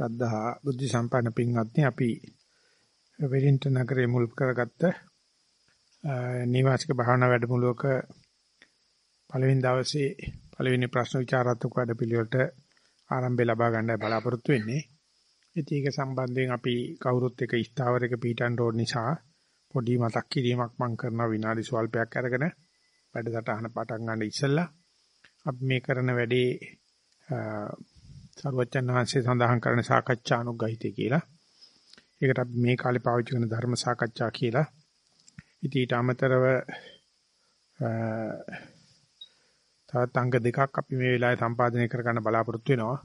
ශ්‍රද්ධා බුද්ධ සම්පන්න පින්වත්නි අපි වෙලින්ට නගරයේ මුල් කරගත්ත නිවාසික භාවනා වැඩමුළුවක පළවෙනි දවසේ පළවෙනි ප්‍රශ්න විචාරාත්මක වැඩපිළිවෙලට ආරම්භය ලබා ගන්නයි බලාපොරොත්තු වෙන්නේ. ඉතින් ඒක සම්බන්ධයෙන් අපි කවුරුත් එක ස්ථාවරයක පීටන් රෝඩ් නිසා පොඩි මතක් කිරීමක් මම කරනවා විනාඩි ස්වල්පයක් අරගෙන වැඩසටහන පටන් ගන්න ඉස්සෙල්ලා අපි මේ කරන වැඩේ සරුවච්චන් වහන්සේ සඳහන් කරන සාකච්ඡානුග්‍රහිතය කියලා. ඒකට අපි මේ කාලේ පාවිච්චි කරන ධර්ම සාකච්ඡා කියලා. ඉතින් ඊට අමතරව තවත් අංග දෙකක් අපි මේ වෙලාවේ සම්පාදනය කර ගන්න බලාපොරොත්තු වෙනවා.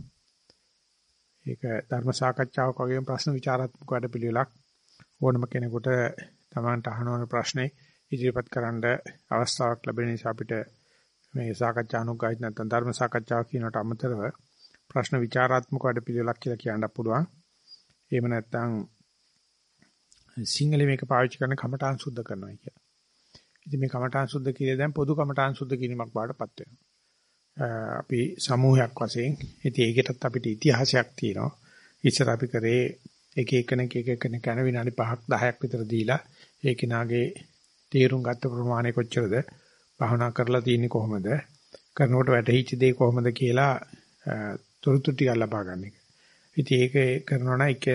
ඒක ධර්ම සාකච්ඡාවක් වගේම ප්‍රශ්න විචාරාත්මක වැඩපිළිවෙලක් ඕනම කෙනෙකුට Tamanට අහන ප්‍රශ්නේ ඉදිරිපත් කරන්න අවස්ථාවක් ලැබෙන නිසා අපිට මේ සාකච්ඡා අනුග්‍රහිත නැත්නම් ධර්ම සාකච්ඡාව කියනට අමතරව ප්‍රශ්න විචාරාත්මක වැඩපිළිවෙලක් කියලා කියන්න පුළුවන්. එහෙම නැත්නම් සිංහලෙ මේක පාවිච්චි කරන කමඨාන් සුද්ධ කරනවා කියලා. ඉතින් මේ කමඨාන් සුද්ධ කිරීම දැන් පොදු කමඨාන් සුද්ධ කිරීමක් බාටපත් වෙනවා. අපි සමූහයක් වශයෙන් ඉතින් ඒකටත් අපිට ඉතිහාසයක් තියෙනවා. ඉස්සර අපි කරේ එක එකනෙක් එක එකනෙක් යන විනාඩි 5ක් 10ක් විතර දීලා ඒ කෙනාගේ තීරුම් ගත්ත ප්‍රමාණය කොච්චරද භාවනා කරලා තියෙන්නේ කොහොමද කරනකොට වැටහිච්ච දේ කොහොමද කියලා තොරතුරු ටික ලබා ගන්න එක. ඉතින් ඒක කරනවා නම් එක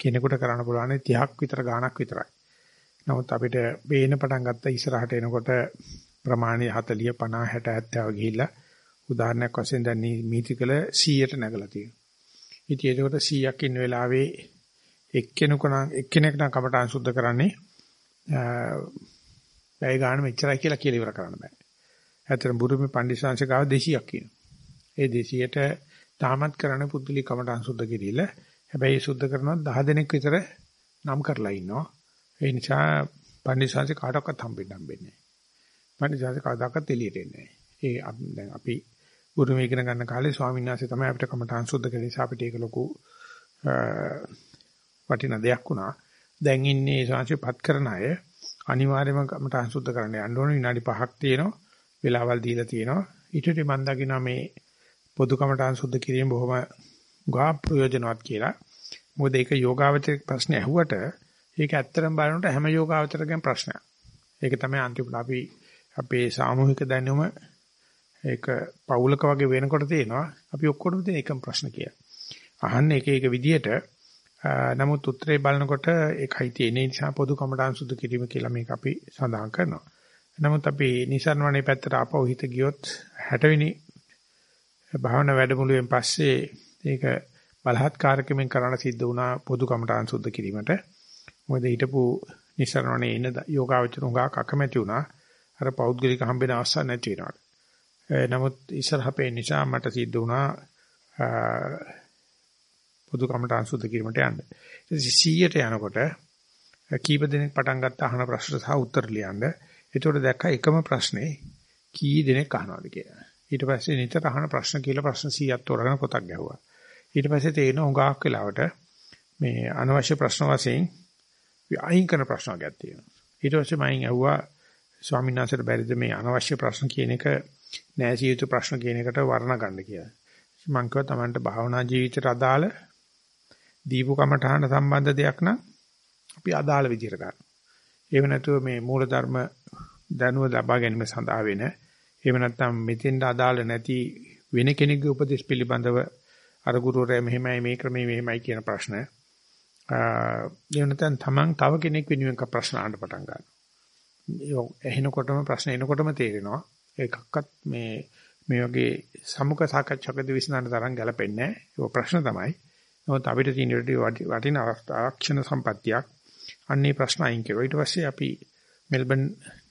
කෙනෙකුට කරන්න පුළුවන් 30ක් විතර ගාණක් විතරයි. නමුත් අපිට බේන පටන් ගත්ත ඉස්සරහට එනකොට ප්‍රමාණي 40 50 60 70 ගිහිල්ලා උදාහරණයක් වශයෙන් දැන් මීතිකල 100ට නැගලා තියෙනවා. ඉතින් ඒකට 100ක් ඉන්න වෙලාවේ එක්කෙනෙකු නම් එක්කෙනෙක් නම් කමටහන් සුද්ධ කරන්නේ පැය ගාන මෙච්චරයි කියලා කියලා ඉවර කරන්න බෑ. ඇත්තටම බුරුමේ පණ්ඩිතශාංශ ගාව 200ක් කියනවා. ඒ 200ට තාමත් කරන්නේ පුදුලි කමටහන් සුද්ධ කිරීල. හැබැයි සුද්ධ කරනවා 10 දෙනෙක් විතර නම් කරලා ඉන්නවා. ඒ නිසා පණ්ඩිතශාංශ කාටවත් හම්බෙන්න හම්බෙන්නේ නැහැ. පණ්ඩිතශාංශ කාටවත් එළියට එන්නේ නැහැ. ඒ දැන් අපි බුරුමේ ඉගෙන ගන්න කාලේ ස්වාමීන් වහන්සේ තමයි අපිට කමටහන් සුද්ධ කරේ නිසා අපිට ඒක ලොකු වටිනා දෙයක් වුණා. දැන් ඉන්නේ ශාංශපත් කරන අය අනිවාර්යයෙන්ම කමටහන් සුද්ධ කරන්න යන්න ඕනේ විනාඩි 5ක් තියෙනවා. වෙලාවල් දීලා තියෙනවා. ඊට පස්සේ මම දකිනවා මේ පොදු කමටහන් සුද්ධ කිරීම බොහොම ගා ප්‍රයෝජනවත් කියලා. මොකද ඒක යෝගාවචර ප්‍රශ්න ඇහුවට ඒක ඇත්තටම බලනකොට හැම යෝගාවචරකම ප්‍රශ්නයක්. ඒක තමයි අන්තිමට අපි අපේ සාමූහික දැනුම ඒක පෞලක වගේ වෙනකොට තියෙනවා. අපි ඔක්කොටම තියෙන එකම ප්‍රශ්න කියලා. අහන්නේ එක එක විදියට නමුත් උත්තරේ බලනකොට ඒකයි තියෙන නිසා පොදු කමඨාන් සුදු කිරීම කියලා මේක අපි සඳහන් කරනවා. නමුත් අපි නිසන්වනේ පැත්තට ආපහු හිත ගියොත් 60 වෙනි භාවනා වැඩමුළුවෙන් පස්සේ ඒක බලහත්කාරකමින් කරන්න සිද්ධ වුණා පොදු කමඨාන් සුදු කිරීමට. මොකද හිටපු නිසන්වනේ ඉන්න යෝගාවචර උඟා කකමැති වුණා. අර පෞද්ගලික හම්බෙන අවස්ථා නැති වෙනවා. නමුත් ඉස්සරහපේ නිසා මට සිද්ධ වුණා පොදු කමටහන් සුද්ධ කිරීමට යන්න. ඉතින් 100ට යනකොට කීප දෙනෙක් පටන් ගත්ත අහන ප්‍රශ්න සහ උත්තර ලියන්න. ඒතකොට දැක්කා එකම ප්‍රශ්නේ කී දෙනෙක් අහනවද කියලා. ඊට පස්සේ නිතර අහන ප්‍රශ්න කියලා ප්‍රශ්න 100ක් තෝරගෙන පොතක් ගැහුවා. ඊට පස්සේ තේරෙන උඟාක් වෙලාවට මේ අනවශ්‍ය ප්‍රශ්න වශයෙන් අයින් කරන ප්‍රශ්න වර්ගයක් තියෙනවා. ඊට පස්සේ මම ඇහුවා ස්වාමීන් වහන්සේට බැරිද මේ අනවශ්‍ය ප්‍රශ්න කියන එක නැසිය යුතු ප්‍රශ්න කියන එකට වර්ණ ගන්න කියලා. මම කිව්වා Tamanට භාවනා ජීවිතයට අදාළ දීපු කමඨහන සම්බන්ධ දෙයක් නම් අපි අදාළ විදිහට ගන්න. එහෙම නැතුව මේ මූලධර්ම දැනුව ලබා ගැනීම සඳහා වෙන එහෙම නැත්නම් මෙතෙන්ට අදාළ නැති වෙන කෙනෙකුගේ උපදෙස් පිළිබඳව අර ගුරුවරයා මෙහෙමයි මේ ක්‍රමයේ මෙහෙමයි කියන ප්‍රශ්න. එහෙම නැත්නම් තමන් තව කෙනෙක් වෙනුවෙන් ප්‍රශ්න අහන්න පටන් ගන්නවා. එහෙනකොටම ප්‍රශ්න එනකොටම තේරෙනවා ඒකක්වත් මේ මේ වගේ සමුක සාකච්ඡාවකදී විසඳන්න තරම් ගැලපෙන්නේ නැහැ. ඒක ප්‍රශ්න තමයි. නමුත් අපිට තියෙන වටින ආරක්ෂණ සම්පත්තියක් අන්නේ ප්‍රශ්න අයින් කරුවා. ඊට පස්සේ අපි මෙල්බන්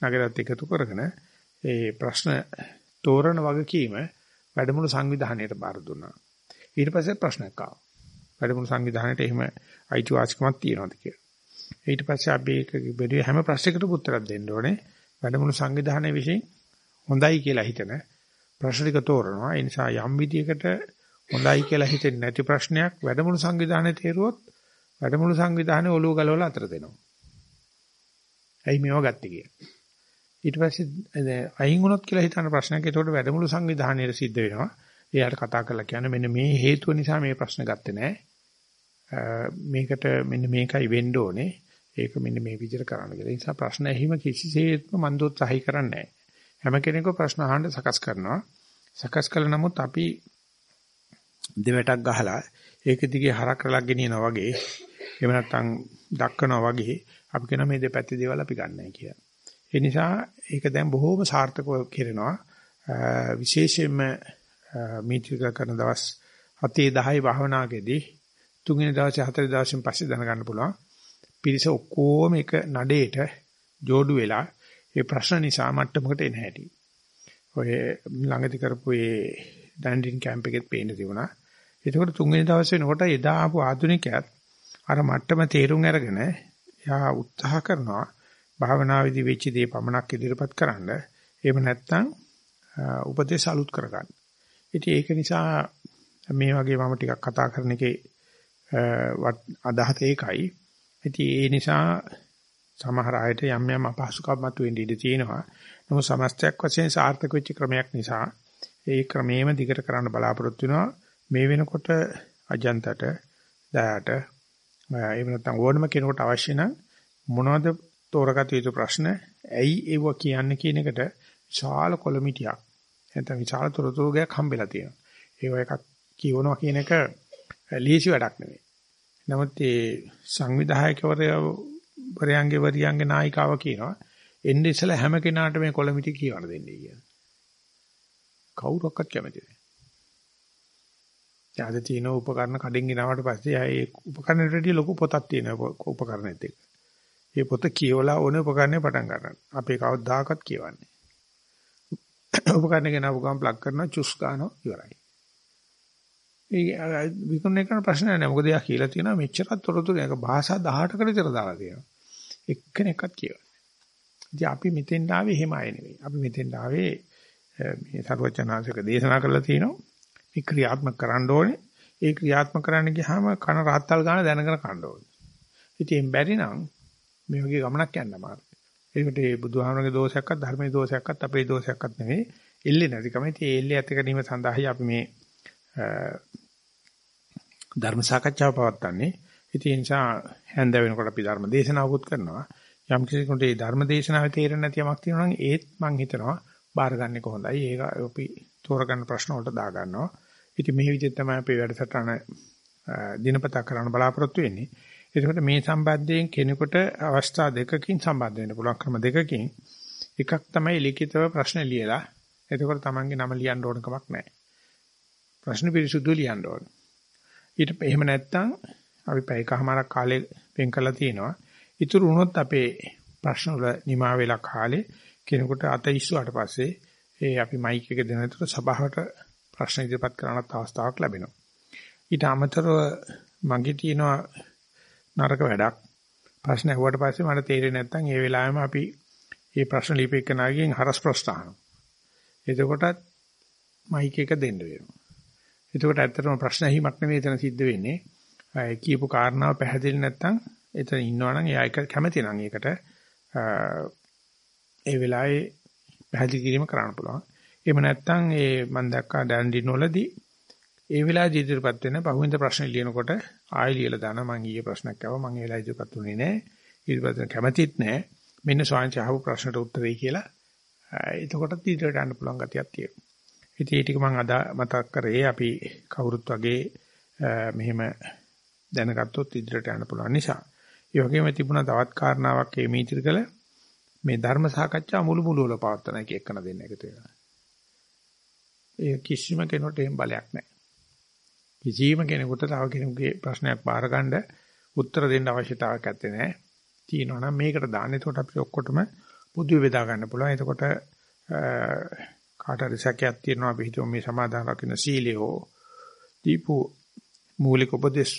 නගරයත් එකතු කරගෙන ඒ ප්‍රශ්න තෝරන වගකීම වැඩමුළු සංවිධානයට බාර දුන්නා. ඊට පස්සේ ප්‍රශ්නයක් ආවා. වැඩමුළු සංවිධානයට එහෙම අයිතිවාසිකමක් තියෙනවද කියලා. ඊට පස්සේ අපි ඒක බෙදුවේ හැම ප්‍රශ්නයකටම උත්තරයක් දෙන්න ඕනේ. වැඩමුළු සංවිධානයේ විසින් හොඳයි කියලා හිතන ප්‍රශ්න ටික තෝරනවා. ඒ නිසා යම් විදියකට හොඳයි කියලා හිතෙන්නේ නැති ප්‍රශ්නයක් වැඩමුළු සංවිධානයේ තේරුවොත් වැඩමුළු සංවිධානයේ ඔලුව ගලවලා අතර දෙනවා. ඇයි මේව ගත්තේ කියලා. ඊට පස්සේ අයින් වුණොත් කියලා හිතන ප්‍රශ්නයක් ඒකට වැඩමුළු සංවිධානයේ සිද්ධ වෙනවා. එයාට කතා කරලා කියන්නේ මෙන්න මේ හේතුව නිසා මේ ප්‍රශ්න ගත්තේ නැහැ. මේකට මෙන්න මේකයි වෙන්න ඕනේ. ඒක මෙන්න මේ විදිහට කරන්න කියලා. ඒ නිසා ප්‍රශ්න ඇහිම කිසිසේත්ම මන් දොත්සහයි කරන්නේ නැහැ. හැම කෙනෙකුම ප්‍රශ්න අහන්න සකස් කරනවා. සකස් කළ නමුත් අපි දෙවටක් ගහලා ඒක දිගේ හරක් කරලා ගෙනියනවා වගේ එහෙම නැත්නම් දක්කනවා වගේ අපි කියන මේ දෙපැත්තේ දේවල් අපි ගන්නයි කියලා. ඒ නිසා ඒක දැන් බොහෝම සාර්ථකව කෙරෙනවා. විශේෂයෙන්ම මීටික කරන දවස් 7 10 භාවනාවේදී තුන්වෙනි දවසේ හතරේ දවසෙන් පස්සේ දැනගන්න පුළුවන්. පිරිස ඔක්කොම එක නඩේට جوړු වෙලා ඒ ප්‍රශ්න නිසා මට්ටමකට එන හැටි. ඔය ළඟදී කරපු ඒ ඩැන්ඩින් කැම්ප් එකෙත් පේන්න තිබුණා. ඒකෝට තුන්වෙනි දවසේ වෙනකොට එදා ආපු ආධුනිකයත් අර මට්ටම තේරුම් අරගෙන යා උත්සාහ කරනවා භාවනාවේදී වෙච්ච දේ පමණක් ඉදිරිපත් කරන්න. එහෙම නැත්නම් උපදේශ අලුත් කරගන්න. ඉතින් ඒක නිසා මේ වගේ මම ටිකක් කතා කරන එකේ අදහස ඒකයි. ඉතින් ඒ නිසා සමහර අයට යම් යම් අපහසුකම් මතුවෙන්න ඉඩ තියෙනවා. නමුත් සමස්තයක් වශයෙන් සාර්ථක වෙච්ච ක්‍රමයක් නිසා ඒ ක්‍රමේම දිගට කරන්න බලාපොරොත්තු වෙනවා. මේ වෙනකොට අජන්තට දයාට එහෙම නැත්නම් ඕනම කෙනෙකුට අවශ්‍ය නම් මොනවද තෝරගත යුතු ප්‍රශ්න ඇයි ඒව කියන්නේ කියන එකට විශාල කොලමිටියක් නැත්නම් විශාල තොරතුරුයක් හම්බෙලා තියෙනවා. ඒව එකක් කියවනවා කියන එක ලීසි වැඩක් නෙවෙයි. නමුත් ඒ සංවිධායකවරයන්ගේ වරියන්ගේ නායිකාව කියනවා එන්නේ ඉස්සලා හැම කෙනාට මේ කොලමිටි කියවන්න දෙන්නේ කියලා. කවුරක්වත් කැමති නැහැ. යාද තියෙන උපකරණ කඩෙන් ගෙනාවට පස්සේ ඒ උපකරණයට වැඩිය ලොකු පොතක් තියෙනවා උපකරණෙත් එක්ක. ඒ පොත කියවලා ඕනේ උපකරණය පටන් ගන්න. අපි කවදාකවත් කියවන්නේ. උපකරණ ගෙනාවු ගමන් ප්ලග් කරනවා චුස් ගන්නවා ඉවරයි. ඒ විකුණන කරන ප්‍රශ්න නැහැ. මොකද එයා කියලා තියෙනවා මෙච්චරක් තොරතුරු ඒක භාෂා 18කට විතර දාලා තියෙනවා. එක්කෙනෙක්වත් කියවන්නේ. ඉතින් අපි මෙතෙන් ආවේ එහෙම අය නෙවෙයි. අපි මෙතෙන් ආවේ මේ සර්වචනාංශක දේශනා කරලා තියෙනවා. මේ ක්‍රියාත්මක කරන්න ඕනේ. ඒ ක්‍රියාත්මක කරන්න ගියාම කන රාත්තල් ගන්න දැනගෙන කන්න ඕනේ. ඉතින් බැරි නම් මේ වගේ ගමනක් යන්න අමාරුයි. ඒකට මේ බුදුහාමරගේ දෝෂයක්වත් ධර්මයේ දෝෂයක්වත් අපේ දෝෂයක්වත් නෙවෙයි. එල්ලේ නැතිකම. ඉතින් ඒ එල්ලේ ඇති ගැනීම සඳහායි අපි මේ ධර්ම සාකච්ඡාව පවත්වන්නේ. ඉතින් ඒ නිසා හැන්ද වෙනකොට අපි ධර්ම දේශනාවකුත් කරනවා. යම් කෙනෙකුට මේ ධර්ම දේශනාවේ තේරෙන්නේ නැති යමක් තියෙනවා නම් ඒත් මම හිතනවා බාර ගන්න එක හොඳයි. ඒක අපි තෝරගන්න ප්‍රශ්න වලට දා ගන්නවා. ඉතින් මේ විදිහට තමයි අපි වැඩසටහන දිනපතා කරන්න බලාපොරොත්තු වෙන්නේ. ඒකට මේ සම්බන්ධයෙන් කෙනෙකුට අවස්ථා දෙකකින් සම්බන්ධ වෙන්න පුළුවන් ක්‍රම දෙකකින් එකක් තමයි ලිඛිතව ප්‍රශ්න ලියලා එතකොට තමන්ගේ නම ලියන්න ඕන කමක් නැහැ. ප්‍රශ්න පිරිසුදු ලියන්න ඕන. ඊට එහෙම නැත්නම් අපි පැයකමාරක් කාලේ වෙන් කරලා තියෙනවා. ඉතුරු වුණොත් අපේ ප්‍රශ්න වල නිමා වෙලා කාලේ කෙනෙකුට අත ඉස්සුවාට පස්සේ ඒ අපි මයික් එක දෙන විතර සභාවට ප්‍රශ්න ඉදිරිපත් කරන්නත් අවස්ථාවක් ලැබෙනවා. ඊට අමතරව මගේ තියෙනවා නරක වැඩක්. ප්‍රශ්න ඇහුවට පස්සේ මට තේරෙන්නේ නැත්නම් ඒ වෙලාවෙම අපි මේ ප්‍රශ්න ලිපෙකනාගෙන් හරස් ප්‍රශ්න අහනවා. එතකොටත් මයික් එක දෙන්න වෙනවා. එතකොට ඇත්තටම ප්‍රශ්න ඇහිමක් නෙවෙයි එතන සිද්ධ වෙන්නේ. කියපු කාරණාව පැහැදිලි නැත්නම් එතන ඉන්නවනම් එයා එක කැමති නම් ඒකට ඒ වෙලාවේ පැහැදිලි කිරීම කරන්න පුළුවන්. එහෙම නැත්නම් ඒ මම දැක්කා ඩැන්ඩින් වලදී ඒ වෙලාවේ ඉදිරියපත් වෙන පහුවෙන්ද ප්‍රශ්න ලියනකොට ආයෙ ලියලා දානවා මම ඊයේ ප්‍රශ්නයක් ආවා මම ඒ වෙලාවේ ඉදිරියපත් උනේ නැහැ. ඉදිරියපත් කැමතිත් නැහැ. මෙන්න ස්වාංශ අහපු ප්‍රශ්නට උත්තරේ කියලා. එතකොටත් ඉදිරියට යන්න පුළුවන් ගතියක් තියෙනවා. ඉතින් ඒ ටික මම අද මතක් කරේ අපි කවුරුත් වගේ මෙහෙම දැනගත්තොත් ඉදිරියට යන්න පුළුවන් නිසා. ඒ වගේම තිබුණා තවත් කාරණාවක් මේ මීතිරකල මේ ධර්ම සාකච්ඡා මුළු මුළු වල පවත්වන එක එක්කන දෙන්න එකතු වෙනවා. ඒ කිසිම කෙනෙකුට එහෙම බලයක් නැහැ. කිසිම කෙනෙකුට තව කෙනෙකුගේ ප්‍රශ්නයක් බාරගන්න උත්තර දෙන්න අවශ්‍යතාවයක් නැත්තේ නෑ. තියෙනවා නම් මේකට දාන්න. එතකොට අපි ඔක්කොටම පොදු බෙදා ගන්න පුළුවන්. එතකොට කාට හරි සැකයක් තියෙනවා අපි හිතුව මේ සමාදාන රකින්න සීලය හෝ දීපු මූලික උපදේශ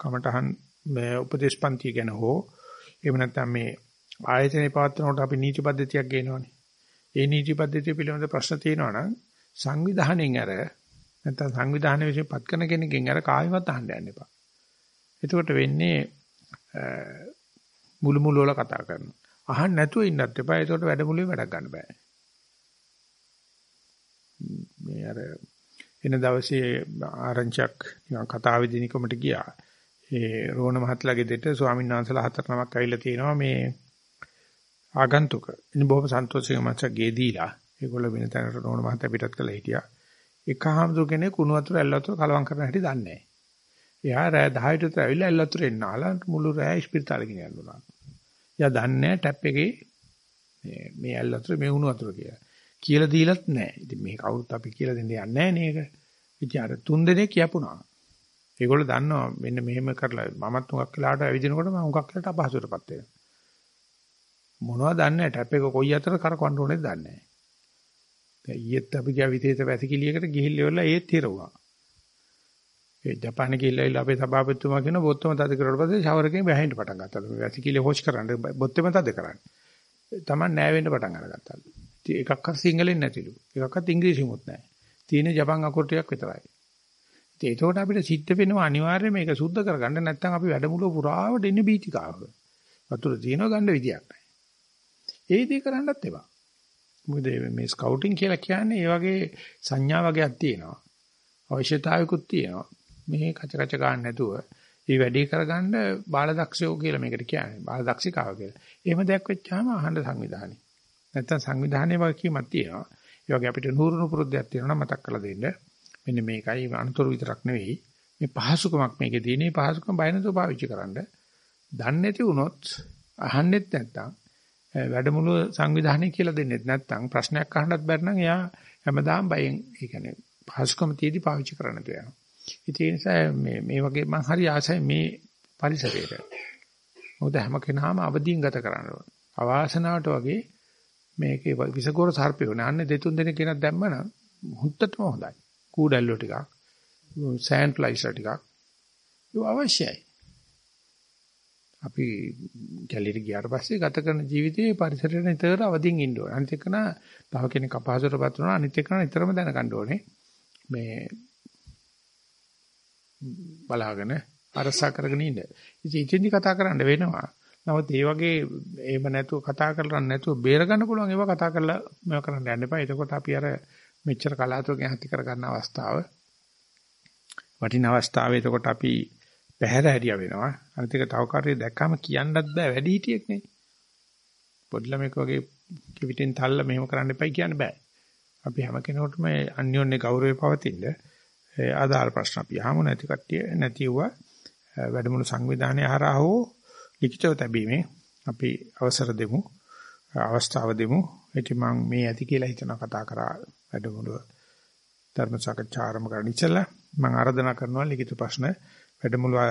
කමටහන් මේ උපදේශ පන්ති ගැන හෝ එහෙම නැත්නම් මේ ආයතනේ පවත්වනකොට අපි නීති පද්ධතියක් ගේනවනේ. ඒ නීති පද්ධතිය පිළිබඳ ප්‍රශ්න තියෙනවා නම් සංවිධානයෙන් අර නැත්නම් සංවිධානයේ විසින් පත් කරන කෙනකින් අර කායිමත් අහන්න යන්න එපා. එතකොට වෙන්නේ මුළු මුළු වල කතා කරනවා. අහන්න නැතුව ඉන්නත් එපා. එතකොට වැඩමුළුවේ වැඩක් ගන්න බෑ. මේ අර එන දවසේ ආරංචියක් නිකන් කතා වේදිනිකමට ගියා. ඒ රෝණ මහත්ලාගේ දෙට ස්වාමීන් වහන්සේලා හතර නමක් ඇවිල්ලා තියෙනවා මේ ආගන්තුක. ඉතින් බොහොම සන්තෝෂයෙන් මං ගේ දීලා ඒගොල්ලෝ වෙන තැනකට රෝණ මහත්ලා පිටත් කළා හිටියා. එකහාමුදුර කෙනෙක් කුණු වතුර ඇල් වතුර කලවම් කරන හැටි දන්නේ නැහැ. එයා රෑ 10ට විතර ඇවිල්ලා ඇල් වතුර එන්න ආලා මුළු රෑ ස්පිරිතාලේ ගෙනියන්න උනා. එයා දන්නේ ටැප් එකේ මේ මේ ඇල් වතුර මේ උණු වතුර කියලා. කියලා දීලත් නැහැ. ඉතින් මේ කවුරුත් අපි කියලා දෙන්නේ නැහැ නේද? ඉතින් අර තුන් දෙනෙක් කියපුණා. ඒගොල්ලෝ දන්නවා මෙන්න මෙහෙම කරලා මමත් උඟක් වෙලාවට ඇවිදිනකොට මම උඟක් වෙලාවට අපහසුටපත් වෙනවා. මොනවද දන්නේ ටැප් එක කොයි අතර කරකවන්න ඕනේද දන්නේ නැහැ. දැන් ඊයේත් අපි ගියා විදේශ වැසිකිළියකට ගිහිල්ලා ඉවරලා ඒත් හිර වුණා. ඒ ජපානයේ ගිහිල්ලා අපේ සභාපතිතුමා කියන බොත්තම තද කරලා පස්සේ ෂවර් එකෙන් වැහෙන්න පටන් ගත්තා. වැසිකිළිය හොෂ් කරන්න බොත්තම තද කරන්න. Taman නෑ වෙන්න පටන් අරගත්තා. ඉතින් එකක්වත් සිංහලෙන් නැතිලු. එකක්වත් ඉංග්‍රීසිමුත් නැහැ. තියෙන ජපන් අකුරු ටිකක් විතරයි. ඉතින් ඒකෝට අපිට සිද්ධ වෙනවා අනිවාර්යයෙන් මේක සුද්ධ කරගන්න නැත්නම් අපි වැඩමුළුව පුරාවට ඉන්නේ බීතිකාව. වතුර තියෙනවා ගන්න විදියක් නැහැ. ඒ දේ කරන්නත් එපා. මොකද මේ ස්කවුටින් කියලා කියන්නේ ඒ වගේ සංඥා වගේක් තියෙනවා. අවශ්‍යතාවයකුත් තියෙනවා. මේ කච කච ගන්න නැතුව මේ වැඩේ කරගන්න බාලදක්ෂයෝ කියලා මේකට කියන්නේ. බාලදක්ෂිකාව කියලා. එහෙම දෙයක් වෙච්චාම අහන්න සංවිධානය. නැත්තම් සංවිධානයේ වගකීමක් තියෙනවා. ඒ වගේ අපිට නూరుණු පුරුද්දයක් තියෙනවා මතක් කරලා දෙන්න. මෙන්න මේකයි අනුතර විතරක් නෙවෙයි. මේ පහසුකමක් මේකේ තියෙන. මේ පහසුකම බය නැතුව පාවිච්චි කරන්න. දන්නේ නැති වුණොත් අහන්නෙත් නැත්තම් වැඩමුළු සංවිධානය කියලා දෙන්නෙත් නැත්තම් ප්‍රශ්නයක් අහන්නත් බැරි නම් එයා හැමදාම බයෙන් ඒ කියන්නේ පහසුකම තියදී පාවිච්චි කරන්න දෙනවා. ඒ නිසා මේ මේ වගේ මම හරි ආසයි මේ පරිසරයට. මොකද හැම කෙනාම අවදීන් ගත කරන්න ඕන. අවාසනාවට වගේ මේකේ විසගොර සර්පයෝ නන්නේ දෙතුන් දෙනෙක් කෙනක් දැම්මනම් හුත්තටම හොඳයි. කූඩැල්ලෝ ටිකක්, සෑන්ඩ් ෆ්ලයිස්ලා ටිකක්. ඒක අවශ්‍යයි. අපි කැලියට ගියාට පස්සේ ගත කරන ජීවිතයේ පරිසරයට නිතර අවදිින් ඉන්න ඕනේ. අනිත් එක නා තව කෙනෙක් අපහසුතාවපත් වුණා අනිත් එක නිතරම දැනගන්න ඕනේ. මේ බලාගෙන අරසා කරගෙන ඉන්න. ඉතින් ඉතින්දි කතා කරන්න වෙනවා. නමුත් ඒ වගේ එහෙම නැතුව කතා කරලා නැතුව බේර ගන්න පුළුවන් ඒවා කතා කරලා මේව කරන්න යන්න එපා. එතකොට අපි අර මෙච්චර කලාතුරකින් හති කර ගන්න අවස්ථාව වටින අවස්ථාවේ එතකොට අපි පැහැර හැරියා වෙනවා. අනිත් එක තව කාර්යය දැක්කම කියන්නත් බෑ වැඩි හිටියෙක් නේ. පොඩි ළමෙක් වගේ කිවිතෙන් තල්ල මෙහෙම කරන්න එපයි කියන්න බෑ. අපි හැම කෙනෙකුටම අන්‍යෝන්‍ය ගෞරවය පවතින ආදාළ ප්‍රශ්න අපි අහමු නැති කට්ටිය නැතිව වැඩමුළු සංවිධානයේ හරහා හෝ ලිඛිතව තැබීමේ අපි අවසර දෙමු අවස්ථාව දෙමු ඉතින් මම මේ ඇති කියලා හිතන කතා කරා වැඩමුළුව ධර්ම සාකච්ඡා ආරම්භ කරන්න ඉස්සෙල්ලා මම ආරාධනා කරනවා ලිඛිත ප්‍රශ්න වැඩමුළුව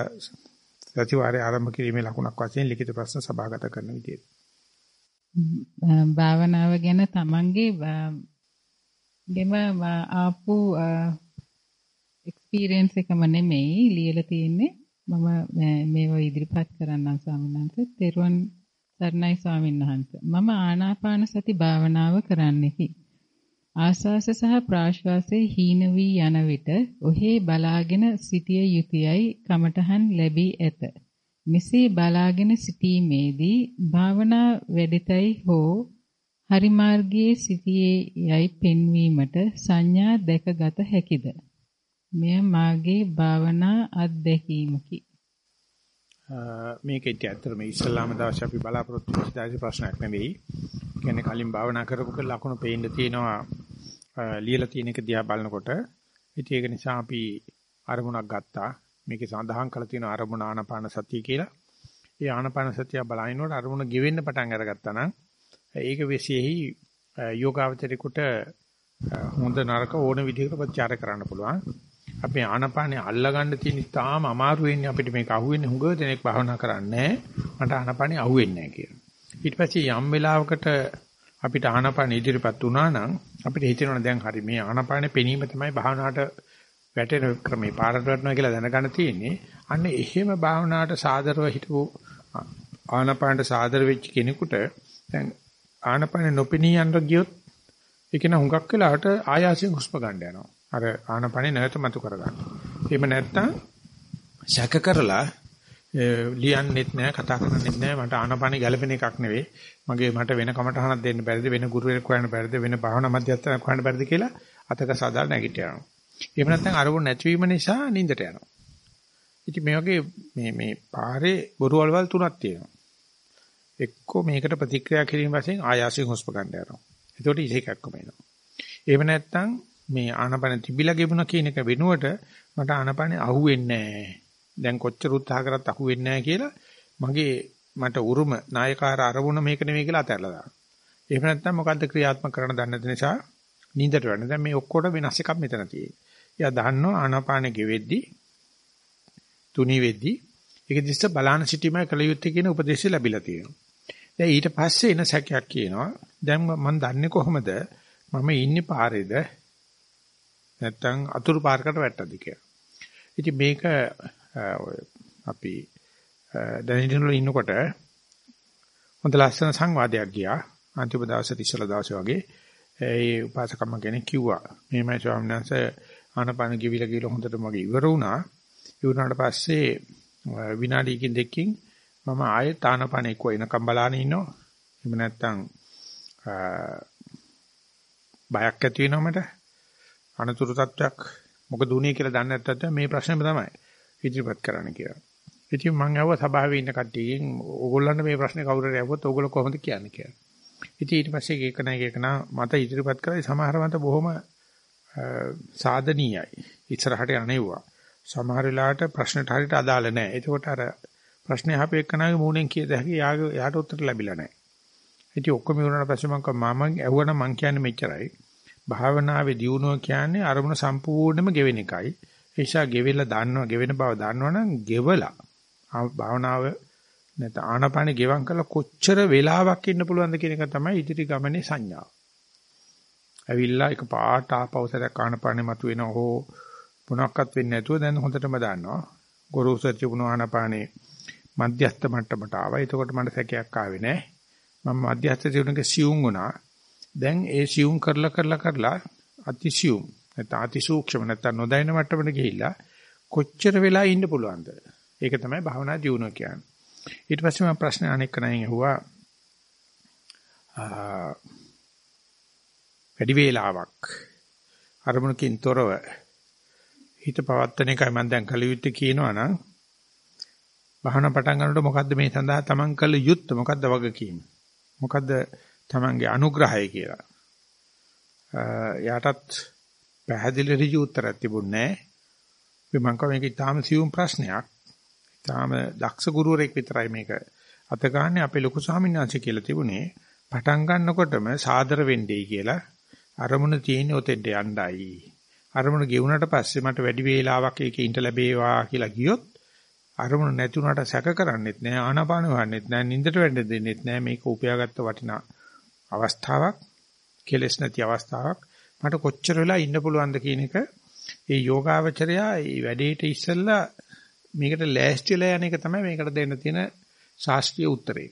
සතිವಾರයේ ආරම්භ කිරීමේ ලකුණක් වශයෙන් ලිඛිත ප්‍රශ්න සභාගත කරන විදියට භාවනාව ගැන තමන්ගේ ගෙම ආපු එක්ස්පීරියන්ස් එකම නෙමෙයි ලියලා තියෙන්නේ මම මේව ඉදිරිපත් කරන්නම් ස්වාමීන් වහන්සේ. තෙරුවන් සරණයි ස්වාමීන් වහන්සේ. මම ආනාපාන සති භාවනාව කරන්නෙහි. ආස්වාස සහ ප්‍රාශ්වාසයේ හීන වී යන විට ඔහේ බලාගෙන සිටිය යුතුයයි කමඨහන් ලැබී ඇත. මෙසේ බලාගෙන සිටීමේදී භාවනා වැඩිතයි හෝ හරි මාර්ගයේ සිටියේ යයි පෙන්වීමට සංඥා දැකගත හැකිද? මෙය මාගේ භාවනා අත්දැකීමකි. මේක ඉතින් ඇත්තටම ඉස්ලාම දවසේ අපි බලාපොරොත්තු වෙච්ච දාසේ ප්‍රශ්නයක් නෙවෙයි. කියන්නේ කලින් භාවනා කරපු ලකුණු පේන්න තියෙනවා ලියලා තියෙන එක දිහා බලනකොට. ඉතින් ඒක නිසා අපි අරමුණක් ගත්තා. මේකේ සඳහන් කරලා තියෙන අරමුණ ආනපාන සතිය කියලා. ඒ ආනපාන සතිය බලනකොට අරමුණ ගෙවෙන්න පටන් අරගත්තා නම් ඒක විශේෂයි යෝගාවචරිකුට හොඳ නරක ඕන විදිහකට ප්‍රචාර කරන්න පුළුවන්. අපි ආනපානේ අල්ලගන්න තියෙන තාම අමාරු වෙන්නේ අපිට මේක අහුවෙන්නේ හුඟ දෙනෙක් භාවනා කරන්නේ මට ආනපානේ අහුවෙන්නේ නැහැ කියලා. ඊට පස්සේ යම් වෙලාවකට අපිට ආනපාන ඉදිරිපත් වුණා නම් අපිට හිතෙනවා දැන් හරි මේ ආනපානේ පෙනීම තමයි භාවනාවට වැටෙන ක්‍රමේ පාරට වැටෙනවා කියලා දැනගන්න තියෙන්නේ. අන්න එහෙම භාවනාවට සාදරව හිටපු ආනපානට සාදර වෙච්ච කෙනෙකුට දැන් ආනපානේ නොපෙනී යන්න ගියොත් ඒක න හුඟක් වෙලාවට ආයාසයෙන් හුස්ම ගන්න යනවා. අර ආනපනේ නැවත මතු කරගන්න. එහෙම නැත්නම් සැක කරලා ලියන්නෙත් නෑ කතා කරන්නෙත් නෑ මට ආනපනේ ගැළපෙන එකක් නෙවෙයි. මගේ මට වෙන කමටහනක් දෙන්න බැරිද වෙන ගුරුවරයෙක් හොයන්න බැරිද වෙන භාවනා මධ්‍යස්ථානයක් හොයන්න බැරිද කියලා අතක සාදා නැගිට යනවා. එහෙම නැත්නම් අරමුණ නැතිවීම නිසා නිින්දට යනවා. ඉතින් මේ වගේ මේ මේ පාරේ බොරු වලවල් තුනක් තියෙනවා. එක්කෝ මේකට ප්‍රතික්‍රියා කිරීම වශයෙන් ආයාසයෙන් හුස්ම ගන්න යනවා. එතකොට ඉසේකක්කම එනවා. එහෙම නැත්නම් මේ ආනපන තිබිලා ගෙවුණ කියන එක වෙනුවට මට ආනපනේ අහුවෙන්නේ නැහැ. දැන් කොච්චර උත්සාහ කරත් අහුවෙන්නේ නැහැ කියලා මගේ මට උරුම නායකාර අරමුණ මේක නෙවෙයි කියලා අතහැරලා දානවා. එහෙම නැත්නම් මොකද්ද ක්‍රියාත්මක කරන්න දන්නේ නැති නිසා නින්දට වෙන. දැන් මේ ඔක්කොට වෙනස් එකක් මෙතන තියෙන්නේ. එයා දන්නවා ආනාපානෙ ගෙවෙද්දි තුනි වෙද්දි ඒක දිස්ස බලාන සිටීමයි කල යුත්තේ කියන උපදේශය ලැබිලා තියෙනවා. දැන් ඊට පස්සේ එන සැකයක් කියනවා. දැන් මම දන්නේ කොහොමද මම ඉන්නේ පාරේද නැත්නම් අතුරු පාරකට වැට්ටද කියලා. ඉතින් මේක අපි දැනෙන්න වල ඉන්නකොට හොඳ ලස්සන සංවාදයක් ගියා. අන්තිම දවසේ ඉස්සලා දවසේ වගේ ඒ උපාසකම්ම කෙනෙක් කිව්වා. මේමයි ස්වාමීන් වහන්සේ ආනපාන කිවිල කියලා හොඳට මගේ ඉවර වුණා. ඉවරනාට පස්සේ විනාඩියකින් දෙකකින් මම ආයෙත් ආනපාන එක්ක එනකම් බලාගෙන ඉන්නවා. එහෙම නැත්නම් බයක් ඇති වෙනවා මට. අනතුරු තත්වයක් මොකද උනේ කියලා දන්නේ නැත්නම් මේ ප්‍රශ්නේම තමයි ඉදිරිපත් කරන්න කියලා. ඉතින් මම ඇහුවා සභාවේ ඉන්න කට්ටියකින් ඕගොල්ලන්ට මේ ප්‍රශ්නේ කවුරු හරි අහුවොත් ඕගොල්ලෝ කොහොමද කියන්නේ කියලා. ඉතින් ඊට පස්සේ ඒක නෑ ඒක නා මත ඉදිරිපත් කරලා සමහර මත බොහොම සාධනීයයි. ඉස්සරහට යන්නේවා. සමහර වෙලාවට ප්‍රශ්නට හරියට අදාළ නෑ. ඒකෝට අර ප්‍රශ්නේ අහපු එක්කනාගේ මූණෙන් කියද හැකි යාට උත්තර ලැබිලා නෑ. ඉතින් ඔක්කොම ඉවරනට පස්සේ මම කිව්වා මම ඇහුවනම් මං කියන්නේ මෙච්චරයි. භාවනාවේ දියුණුව කියන්නේ අරමුණ සම්පූර්ණයෙන්ම ගෙවෙන එකයි. ඒ නිසා ගෙවෙලා දන්නවා ගෙවෙන බව දන්නවනම් ගෙවලා භාවනාව නැත්නම් ආනාපානෙ ගෙවම් කරලා කොච්චර වෙලාවක් ඉන්න පුළුවන්ද කියන එක තමයි ඉදිරි ගමනේ සංඥාව. ඇවිල්ලා එක පාට ආපෞසරයක් ආනාපානෙ මතුවෙන හෝ මොනක්වත් වෙන්නේ නැතුව දැන් හොඳටම දන්නවා. ගොරෝසු තිබුණු ආනාපානෙ මධ්‍යස්ථ මට්ටමට ආවා. එතකොට මට සැකයක් ආවේ නැහැ. මම මධ්‍යස්ථ තිබුණක සියුම් වුණා. දැන් ඒ සියුම් කරලා කරලා කරලා අතිසියුම් නැත්නම් අතිසූක්ෂම නැත්නම් නොදැනෙන මට්ටමට ගිහිල්ලා කොච්චර වෙලා ඉන්න පුළුවන්ද? ඒක තමයි භාවනා දියුණුව කියන්නේ. ඊට පස්සේ මම ප්‍රශ්න අනෙක් නයින් ඇහුවා වැඩි වේලාවක් අරමුණකින් තොරව හිත පවත්තන එකයි මම දැන් කල යුත්තේ කියනවා නම් භාවනා පටන් ගන්නකොට මොකද්ද මේ සඳහා තමන් කළ යුත්තේ මොකද්ද වගකීම මොකද්ද තමන්ගේ අනුග්‍රහය කියලා. යාටත් පැහැදිලි ඍජු උත්තරයක් තිබුණේ නැහැ මම කව මේක ඊටාම සියුම් ප්‍රශ්නයක්. තාම දක්ෂ ගුරුවරයෙක් විතරයි මේක අත ගන්න අපේ ලොකු ස්වාමීන් වහන්සේ කියලා තිබුණේ පටන් ගන්නකොටම සාදර වෙන්නේයි කියලා. අරමුණ තියෙන ඔතෙන්ට යණ්ඩයි. අරමුණ ගෙවුනට පස්සේ මට වැඩි වේලාවක් ඒකේ ඉඳ ලැබේවා කියලා ගියොත් අරමුණ නැතුණට සැක කරන්නෙත් නෑ ආනාපාන වහන්නෙත් නෑ නින්දට වැටෙන්න දෙන්නෙත් නෑ. මේක උපයාගත්ත වටිනා අවස්ථාවක් කෙලස් නැති අවස්ථාවක් මට කොච්චර වෙලා ඉන්න පුළුවන්ද කියන එක ඒ යෝගාවචරයා ඒ වැඩේට ඉස්සෙල්ලා මේකට ලෑස්තිලා යන එක තමයි මේකට දෙන්න තියෙන ශාස්ත්‍රීය උත්තරේ.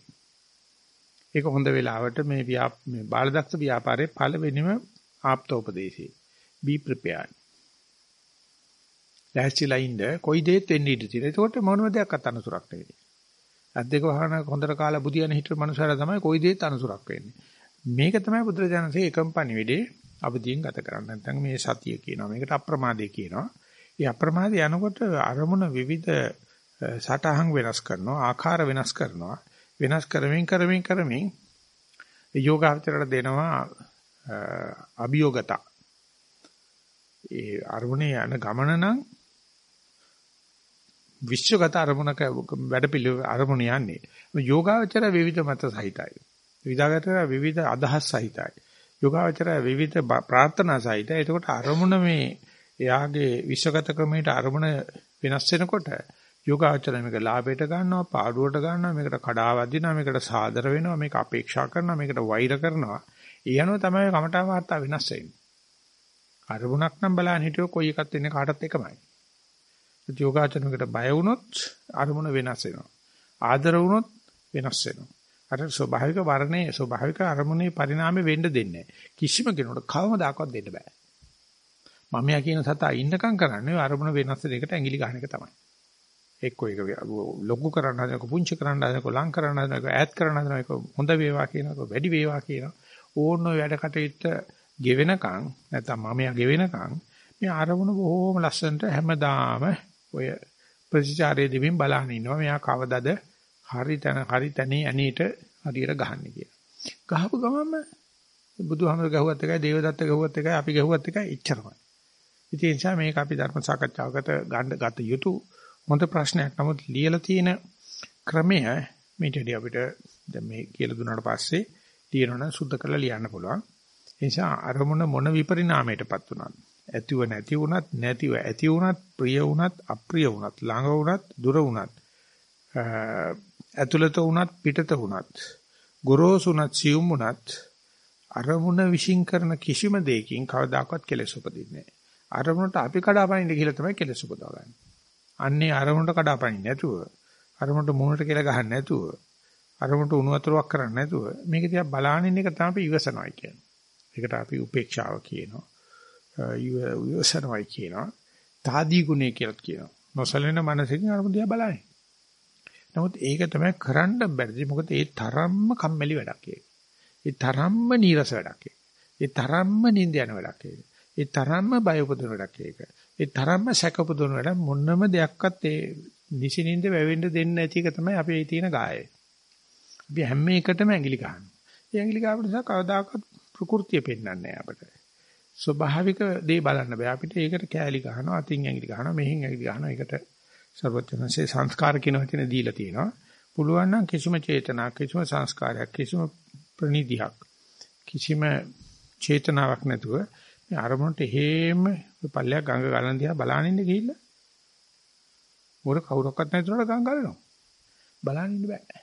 ඒක හොඳ වෙලාවට මේ මේ බාලදක්ෂ ව්‍යාපාරයේ පළවෙනිම ආප්තෝපදේශي. be prepared. ලෑස්තිලා ඉන්න කොයි දෙයක් වෙන්න ඉඩ තියෙන. ඒකට මොනම දෙයක් අතනසුරක් නෙවෙයි. අද්දේක වහන හොඳට කාලා බුදියන හිටපු මනුස්සයලා තමයි කොයි දෙයක් අනසුරක් වෙන්නේ. මේක තමයි බුදුරජාණන්සේ එකම් පණිවිඩේ අවදීන් ගත කරන්නේ. නැත්නම් මේ සතිය කියනවා. මේකට අප්‍රමාදේ කියනවා. ඒ අප්‍රමාද යනකොට අරමුණ විවිධ සටහන් වෙනස් කරනවා ආකාර වෙනස් කරනවා වෙනස් කරමින් කරමින් කරමින් යෝගාවචරයට දෙනවා අභියෝගත ඒ අරමුණේ යන ගමන නම් විශ්වගත අරමුණක වැඩ පිළිවෙල අරමුණ යන්නේ යෝගාවචර විවිධ මත සහිතයි විවිධාගතර විවිධ අදහස් සහිතයි. යෝගාවචර විවිධ ප්‍රාර්ථනා සහිතයි. එතකොට අරමුණ මේ එයාගේ විශ්වගත ක්‍රමයට අරමුණ වෙනස් වෙනකොට යෝගාචර මේක ලාභයට ගන්නවා පාඩුවට ගන්නවා මේකට කඩා වදිනවා මේකට සාදර වෙනවා මේක අපේක්ෂා කරනවා මේකට වෛර කරනවා. ඒ අනුව තමයි කමඨා වාර්තා වෙනස් වෙන්නේ. අරමුණක් නම් බලන්න හිටියෝ කොයි එකක් වෙන්නේ කාටත් එකමයි. යෝගාචරණයකට බය වුණොත් අරමුණ වෙනස් වෙනවා. ආදර වුණොත් වෙනස් වෙනවා. අර ස්වභාවික වර්ණයේ ස්වභාවික අරමුණේ පරිණාමය වෙන්න දෙන්නේ කිසිම කෙනෙකුට කවමදාකවත් දෙන්න බෑ මමයා කියන සතා ඉන්නකම් කරන්නේ අරමුණ වෙනස් දෙයකට ඇඟිලි ගන්න එක තමයි. එක්කෝ ඒක ලොකු කරන්න හදනක පුංචි කරන්න හදනක ලං කරන්න හදනක ඈත් කරන්න හදනක හොඳ වේවා කියනක වැඩි වේවා කියන ඕන වැඩ කටයුත්ත ගෙවෙනකම් නැත්නම් මමයා ගෙවෙනකම් මේ අරමුණ බොහොම ලස්සනට හැමදාම ඔය ප්‍රතිචාරය දෙමින් බලන ඉන්නවා. මෙයා කවදද හරි තැන හරි තැනේ අනේට හරියට ගහන්නේ කියලා. ගහපු ගමන්ම බුදුහාමර ගහුවත් එකයි දේවදත්ත ගහුවත් එකයි අපි ගහුවත් එකයි එච්චරමයි. ඉතින් ඒ නිසා මේක අපි ධර්ම සාකච්ඡාවකට ගන්න ගත යුතු හොඳ ප්‍රශ්නයක්. නමුත් ලියලා තියෙන ක්‍රමය මේටදී අපිට දැන් මේ කියලා දුන්නාට පස්සේ තියෙනවනම් සුද්ධ කරලා ලියන්න පුළුවන්. ඒ නිසා අරමුණ මොන විපරිණාමයටපත් වුණත් ඇතිව නැති වුණත් නැතිව ඇති වුණත් ප්‍රිය වුණත් අප්‍රිය වුණත් ළඟ වුණත් දුර වුණත් ඇතුළත වුණත් පිටත වුණත් ගොරෝසුණත් සියුම් වුණත් අරමුණ විශ්ින් කරන කිසිම දෙයකින් කවදාකවත් කෙලෙස් උපදින්නේ නැහැ. අරමුණට අපි කඩාපනින්න කියලා තමයි කෙලෙස් උපදවගන්නේ. අන්නේ අරමුණට කඩාපනින්න නැතුව අරමුණට මුහුණට කියලා ගහන්න නැතුව අරමුණට උණු වතුරක් කරන්න නැතුව මේක දිහා බලාගෙන ඉන්න එක තමයි ඉවසනවයි කියන්නේ. ඒකට අපි උපේක්ෂාව කියනවා. ඉවසනවයි කියනවා. තාදී ගුණය කියලා කියනවා. නොසලෙන මනසකින් අරමුණ දිහා බලන්නේ. නමුත් ඒක තමයි කරන්න බැරිදි. මොකද ඒ තරම්ම කම්මැලි වැඩක් ඒක. ඒ තරම්ම නීරස වැඩක් ඒක. ඒ තරම්ම නිින්ද යන වැඩක් ඒක. ඒ තරම්ම බය උපදින වැඩක් ඒක. ඒ තරම්ම සැක උපදින වැඩ මොනම දෙයක්වත් ඒ නිසිනින්ද වැවෙන්න දෙන්නේ නැති එක තමයි අපේ තියෙන ගායය. අපි හැම එකටම ඇඟිලි ගන්නවා. ඒ ඇඟිලි ගාපු නිසා කවදාකවත් ප්‍රകൃතිය පෙන්වන්නේ නැහැ අපිට. ස්වභාවික දේ බලන්න බෑ අපිට. ඒකට කෑලි ගහනවා, අතින් ඇඟිලි ගහනවා, මෙහින් ඇඟිලි ගහනවා. ඒකට සර්වඥන්සේ සංස්කාර කියන වචනේ දීලා තියෙනවා. පුළුවන් නම් කිසිම චේතනාවක්, කිසිම සංස්කාරයක්, කිසිම ප්‍රනිධියක්, කිසිම චේතනාවක් නැතුව මේ අරමුණට හේම පල්ලයක් ගඟ ගලන දිහා බලන ඉන්න ගිහිල්ලා මොර කවුරක්වත් නැතුනට ගඟ ගලනවා. බලන්න ඉන්න බෑ.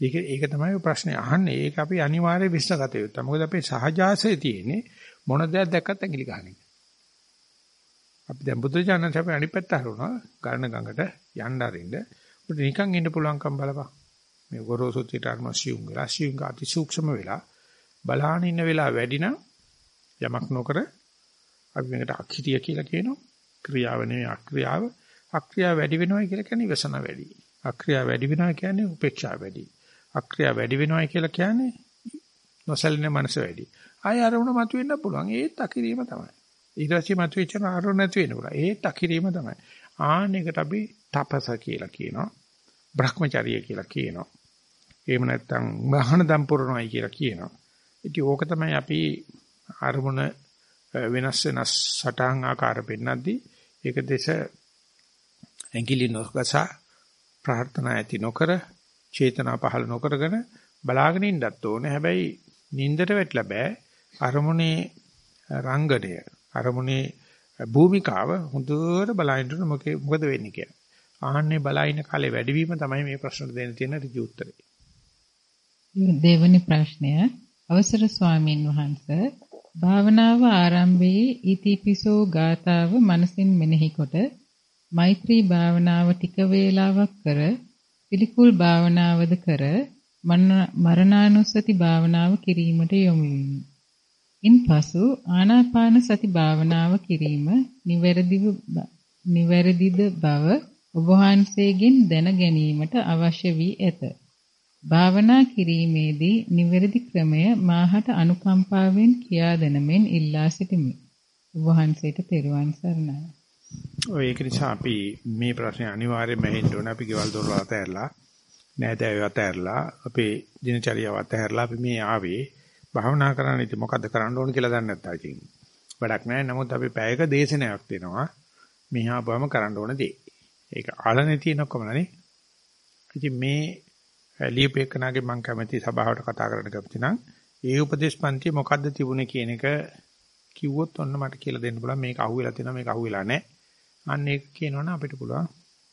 ඒක ඒක තමයි ප්‍රශ්නේ අහන්නේ. ඒක අපි අනිවාර්යයෙන් විශ්ලේෂගත යුතුයි. මොකද අපේ සහජාසයේ තියෙන්නේ මොන දෙයක් දැක්කත් ඇඟිලි ගන්න එක. අපි දැන් බුදුරජාණන් අපි අනිත් පැත්ත හරුණා ගන්න ගඟට යන්න අරින්න. උඹට නිකන් ඉන්න පුළුවන්කම් බලපන්. මේ ගොරෝසු තිටර්ම සියුම් වෙලා සියුම් ගාති සූක්ෂම වෙලා බලාන ඉන්න වෙලාව වැඩි නම් යමක් නොකර අපි මේකට අක්‍රිය කියලා කියනවා. ක්‍රියාව නෙවෙයි අක්‍රියාව. අක්‍රියාව වැඩි වෙනවා කියලා කියන්නේ ඉවසන වැඩි. අක්‍රියාව වැඩි වෙනවා කියන්නේ උපේක්ෂා වැඩි. අක්‍රියාව වැඩි වෙනවයි කියලා කියන්නේ නොසලින මනස වැඩි. ආය අරමුණ මතුවෙන්න පුළුවන්. ඒත් අකිරීම තමයි. ඊට පස්සේ මතුවෙච්ච අරමුණ නැති වෙන්න පුළුවන්. ඒත් අකිරීම තමයි. ආන්න එකට අපි තපස කියලා කියනවා. Brahmacharya කියලා කියනවා. එහෙම නැත්නම් මහාන දම්පුරණයි කියලා කියනවා. ඉතින් ඕක තමයි අපි අරමුණ වෙනස් වෙනස් සටහන් ආකාර පෙන්නද්දී ඒක දෙස ඇඟිලි නොගසා ප්‍රාර්ථනා ඇති නොකර චේතනා පහළ නොකරගෙන බලාගෙන ඉන්නත් ඕනේ. හැබැයි නින්දට වැටලා බෑ. අරමුණේ රංගනය අරමුණේ භූමිකාව හොඳට බලහින්න මොකද වෙන්නේ කියලා. ආහන්නේ බලහින්න කාලේ වැඩිවීම තමයි මේ ප්‍රශ්නට දෙන්න තියෙන ඍජු උත්තරේ. දෙවැනි ප්‍රශ්නය අවසර ස්වාමින් වහන්සේ භාවනාව ආරම්භයේ ඊතිපිසෝ ගාතාව මනසින් මෙනෙහි කොට මෛත්‍රී භාවනාව ටික වේලාවක් කර පිළිකුල් භාවනාවද කර මරණානුස්සති භාවනාව කිරීමට යොමු වෙමි. ඉන්පසු ආනාපාන සති භාවනාව කිරීම නිවැරදිව නිවැරදිද බව ඔබ වහන්සේගෙන් දැන ගැනීමට අවශ්‍ය වී ඇත. භාවනා කිරීමේදී නිවැරදි ක්‍රමය මාහට අනුකම්පාවෙන් කියා දෙනමෙන් ඉල්ලා සිටිමි. ඔබ වහන්සේට තෙරුවන් සරණයි. ඔය ඒක නිසා අපි මේ ප්‍රශ්නේ අනිවාර්යයෙන්ම ඇහෙන්න ඕනේ. අපි ගෙවල් දොරවල් අතහැරලා නෑදෑයෝ අතහැරලා අපේ දිනචරියාව අතහැරලා අපි මේ ආවේ භාවනා කරන්න ඉතින් මොකද්ද කරන්න ඕන කියලා දන්නේ නැත්තා ඉතින්. වැඩක් නෑ. නමුත් අපි පැයක දේශනාවක් දෙනවා. මෙහා බවම කරන්න ඕන දේ. ඒක ආලනේ තියෙනකම නේ. ඉතින් මේ ලියපේකනාගේ මම කැමති සභාවට කතා කරන්න කැමති නම් ඒ උපදේශ පන්ති මොකද්ද තිබුණේ කියන එක කිව්වොත් ඔන්න මට කියලා දෙන්න පුළුවන් මේක අහුවෙලා තියෙනවා මේක අහුවෙලා නැහැ. අන්න ඒක කියනවනම් අපිට පුළුවන්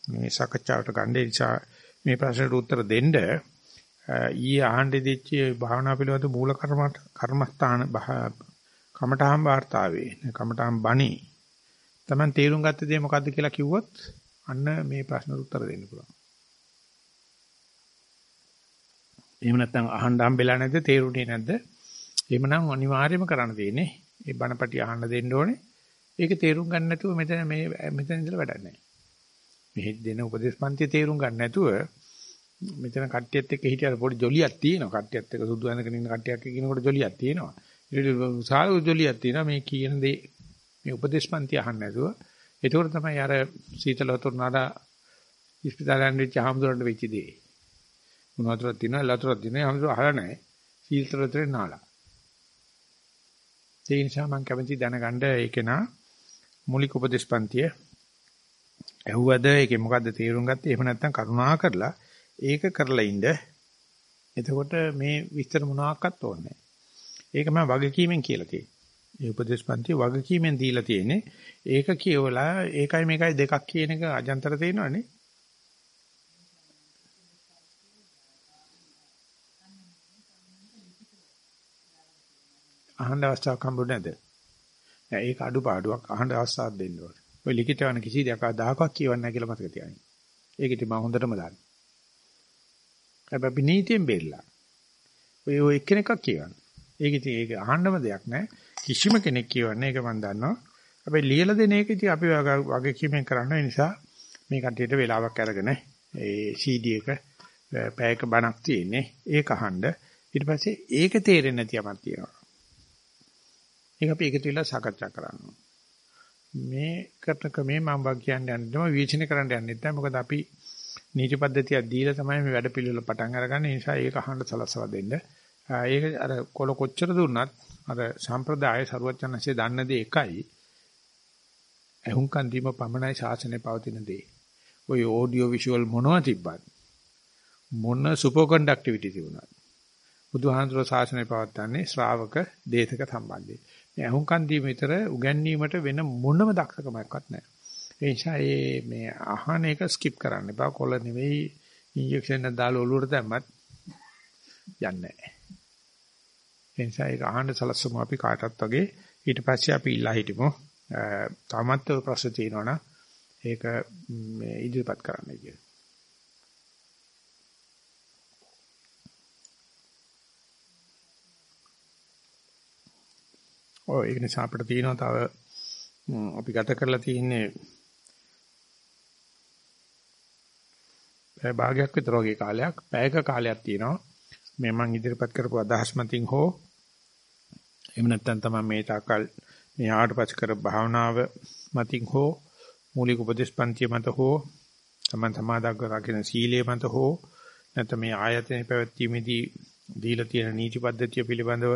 මේ සාකච්ඡාවට ගන්න නිසා මේ ප්‍රශ්නට උත්තර දෙන්න ඊයේ ආහඬ දෙච්ච භාවනා පිළිබඳ මූල කර්මත කර්මස්ථාන කමඨහම් වාර්තාවේ කමඨහම් බණි Taman තේරුම් ගත්ත දේ මොකද්ද කියලා කිව්වොත් අන්න මේ ප්‍රශ්නට උත්තර දෙන්න පුළුවන්. එහෙම නැත්නම් අහන්න හම්බෙලා නැද්ද තේරුනේ නැද්ද? එහෙමනම් අනිවාර්යයෙන්ම කරන්න තියෙන්නේ ඒ බණපටි අහන්න දෙන්න ඕනේ. ඒක තේරුම් ගන්න නැතුව මෙතන මේ මෙතන ඉඳලා වැඩක් නැහැ. මෙහෙ දෙන උපදේශ පන්ති තේරුම් ගන්න නැතුව මෙතන කට්ටියත් එක්ක හිටියට පොඩි ජොලියක් තියෙනවා. කට්ටියත් එක්ක සුදු ඇඳගෙන ඉන්න කට්ටියක් එක්ක ඉනකොට ජොලියක් තියෙනවා. ඊට විශාල ජොලියක් තියෙනවා මේ කියන දේ මේ උපදේශ පන්ති අහන්න නැතුව ඒකෝර තමයි අර සීතල වතුරනට ඉස්පිතාලෙන් වෙච්ච හාමුදුරන්ට වෙච්ච දේ. මොනවතරක් තියෙනවා ලතරක් තියෙනවා හාමුදුර අහලා නැහැ. සීතල වතුරේ නාලා. ඒ නිසා මම කැමති දැනගන්න ඒකේ නා මූලික උපදේශ පන්තිය ඇහුවද ඒකේ මොකද්ද තේරුම් ගත්තේ එහෙම නැත්නම් කරුණා කරලා ඒක කරලා ඉන්න එතකොට මේ විස්තර මොනවාක්වත් ඕනේ ඒක මම වගකීමෙන් කියලා තියෙන්නේ ඒ උපදේශ පන්තිය වගකීමෙන් දීලා තියෙන්නේ ඒක කියවලා ඒකයි මේකයි දෙකක් කියන එක අජන්තර තේනවනේ අහන්න අවස්ථාවක් හම්බුනේ නැද? ඒක අඩුපාඩුවක් අහන්න අවස්ථාවක් දෙන්න ඕනේ. ඔය ලිඛිත වන කිසි දෙයක් අදහකක් කියවන්නේ නැහැ කියලා මතක තියාගන්න. ඒක ඉතින් මම හොඳටම දන්නවා. හැබැයි නීතියෙන් බෙල්ලා. ඔය ඔය එක්කෙනෙක්ක් කියවන්න. ඒක ඉතින් ඒක අහන්නම දෙයක් නැහැ. කිසිම කෙනෙක් කියවන්නේ ඒක මම දන්නවා. හැබැයි ලියලා දෙන එක ඉතින් අපි වගේ කීමෙන් කරන්න ඒ නිසා මේ කට්ටියට වෙලාවක් අරගෙන ඒ CD එක පැයක බණක් තියෙන්නේ. ඒක අහන්න. ඊට පස්සේ ඒක තේරෙන්නේ නැති යමක් තියෙනවා. ඒක අපි එකතු වෙලා සාකච්ඡා කරනවා. මේ කරන ක්‍රමේ මම වා කියන්නේ යන්නේම විචින කරන්න යන්නේ නැහැ. මොකද අපි නීති පද්ධතියක් දීලා තමයි මේ වැඩ පිළිවෙල පටන් අරගන්නේ. ඒ නිසා ඒක අහන්න සලස්වා දෙන්න. ඒක අර කොල කොච්චර දුන්නත් අර සම්ප්‍රදාය ਸਰුවචනanse දන්න දේ එකයි. අහුම්කන් දීම පමණයි ශාසනය පවතින දේ. ඔය ඔඩියෝ විෂුවල් මොනවා තිබ්බත් මොන සුපර් කන්ඩක්ටිවිටි තිබුණත් බුදුහාඳුර ශාසනය පවත්න්නේ ශ්‍රාවක දේශක සම්බන්ධයෙන්. මේ අහුම්කන් දීම විතර උගන්වීමට වෙන මොනම දක්ෂකමක්වත් නැහැ. ඒ නිසා මේ අහන එක ස්කිප් කරන්න එපා. කොළ නෙවෙයි ඉන්ජෙක්ෂන් එක දාලා ඔලුවට දැම්මත් යන්නේ නැහැ. ඒ නිසා ඒක අහන්න සලස්සමු අපි කාටත් වගේ ඊට පස්සේ අපි ඉල්ලා හිටමු. තාමත් ප්‍රශ්න තියෙනවනම් ඒක මේ ඉදිරිපත් කරන්න කියලා. ඔය ඒක නිසා අපිට තියෙනවා තව අපි ගත කරලා තියෙන්නේ භාගයක් විතර වගේ කාලයක් පැයක කාලයක් තියෙනවා මේ මම ඉදිරිපත් කරපු අදහස් මතින් හෝ එහෙම නැත්නම් තමයි මේ තාකල් මේ ආඩපච කර භාවනාව මතින් හෝ මූලික උපදේශ පන්ති මත හෝ තමන් සමාදක් රකින්න සීලයේ මත හෝ නැත්නම් මේ ආයතන පැවැත්වීමේදී දීලා තියෙන නීති පද්ධතිය පිළිබඳව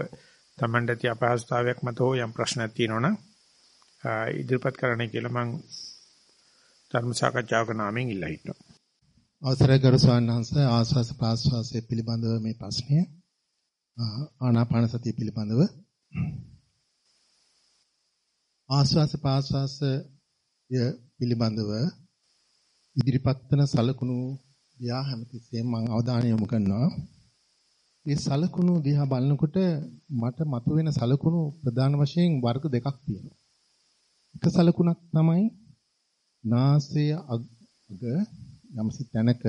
Tamanda තිය අපහසුතාවයක් මත හෝ යම් ප්‍රශ්නයක් තියෙනවනම් ඉදිරිපත් කරන්න කියලා මම ධර්ම සාකච්ඡාවක නාමයෙන් ඉල්ලා හිටනවා. අවසරයි ගරු ස්වාමීන් වහන්සේ. ආස්වාස ප්‍රාස්වාසයේ පිළිබඳව මේ ප්‍රශ්නය ආනාපාන සතිය පිළිබඳව. ආස්වාස ප්‍රාස්වාසය පිළිබඳව ඉදිරිපත් කරන සලකුණු දිහා හැමතිස්සෙම මම අවධානය යොමු කරනවා. මේ සලකුණු දිහා බලනකොට මට මතුවෙන සලකුණු ප්‍රධාන වශයෙන් වර්ග දෙකක් තියෙනවා. එක සලකුණක් තමයි නාසය අග යම්සි තැනක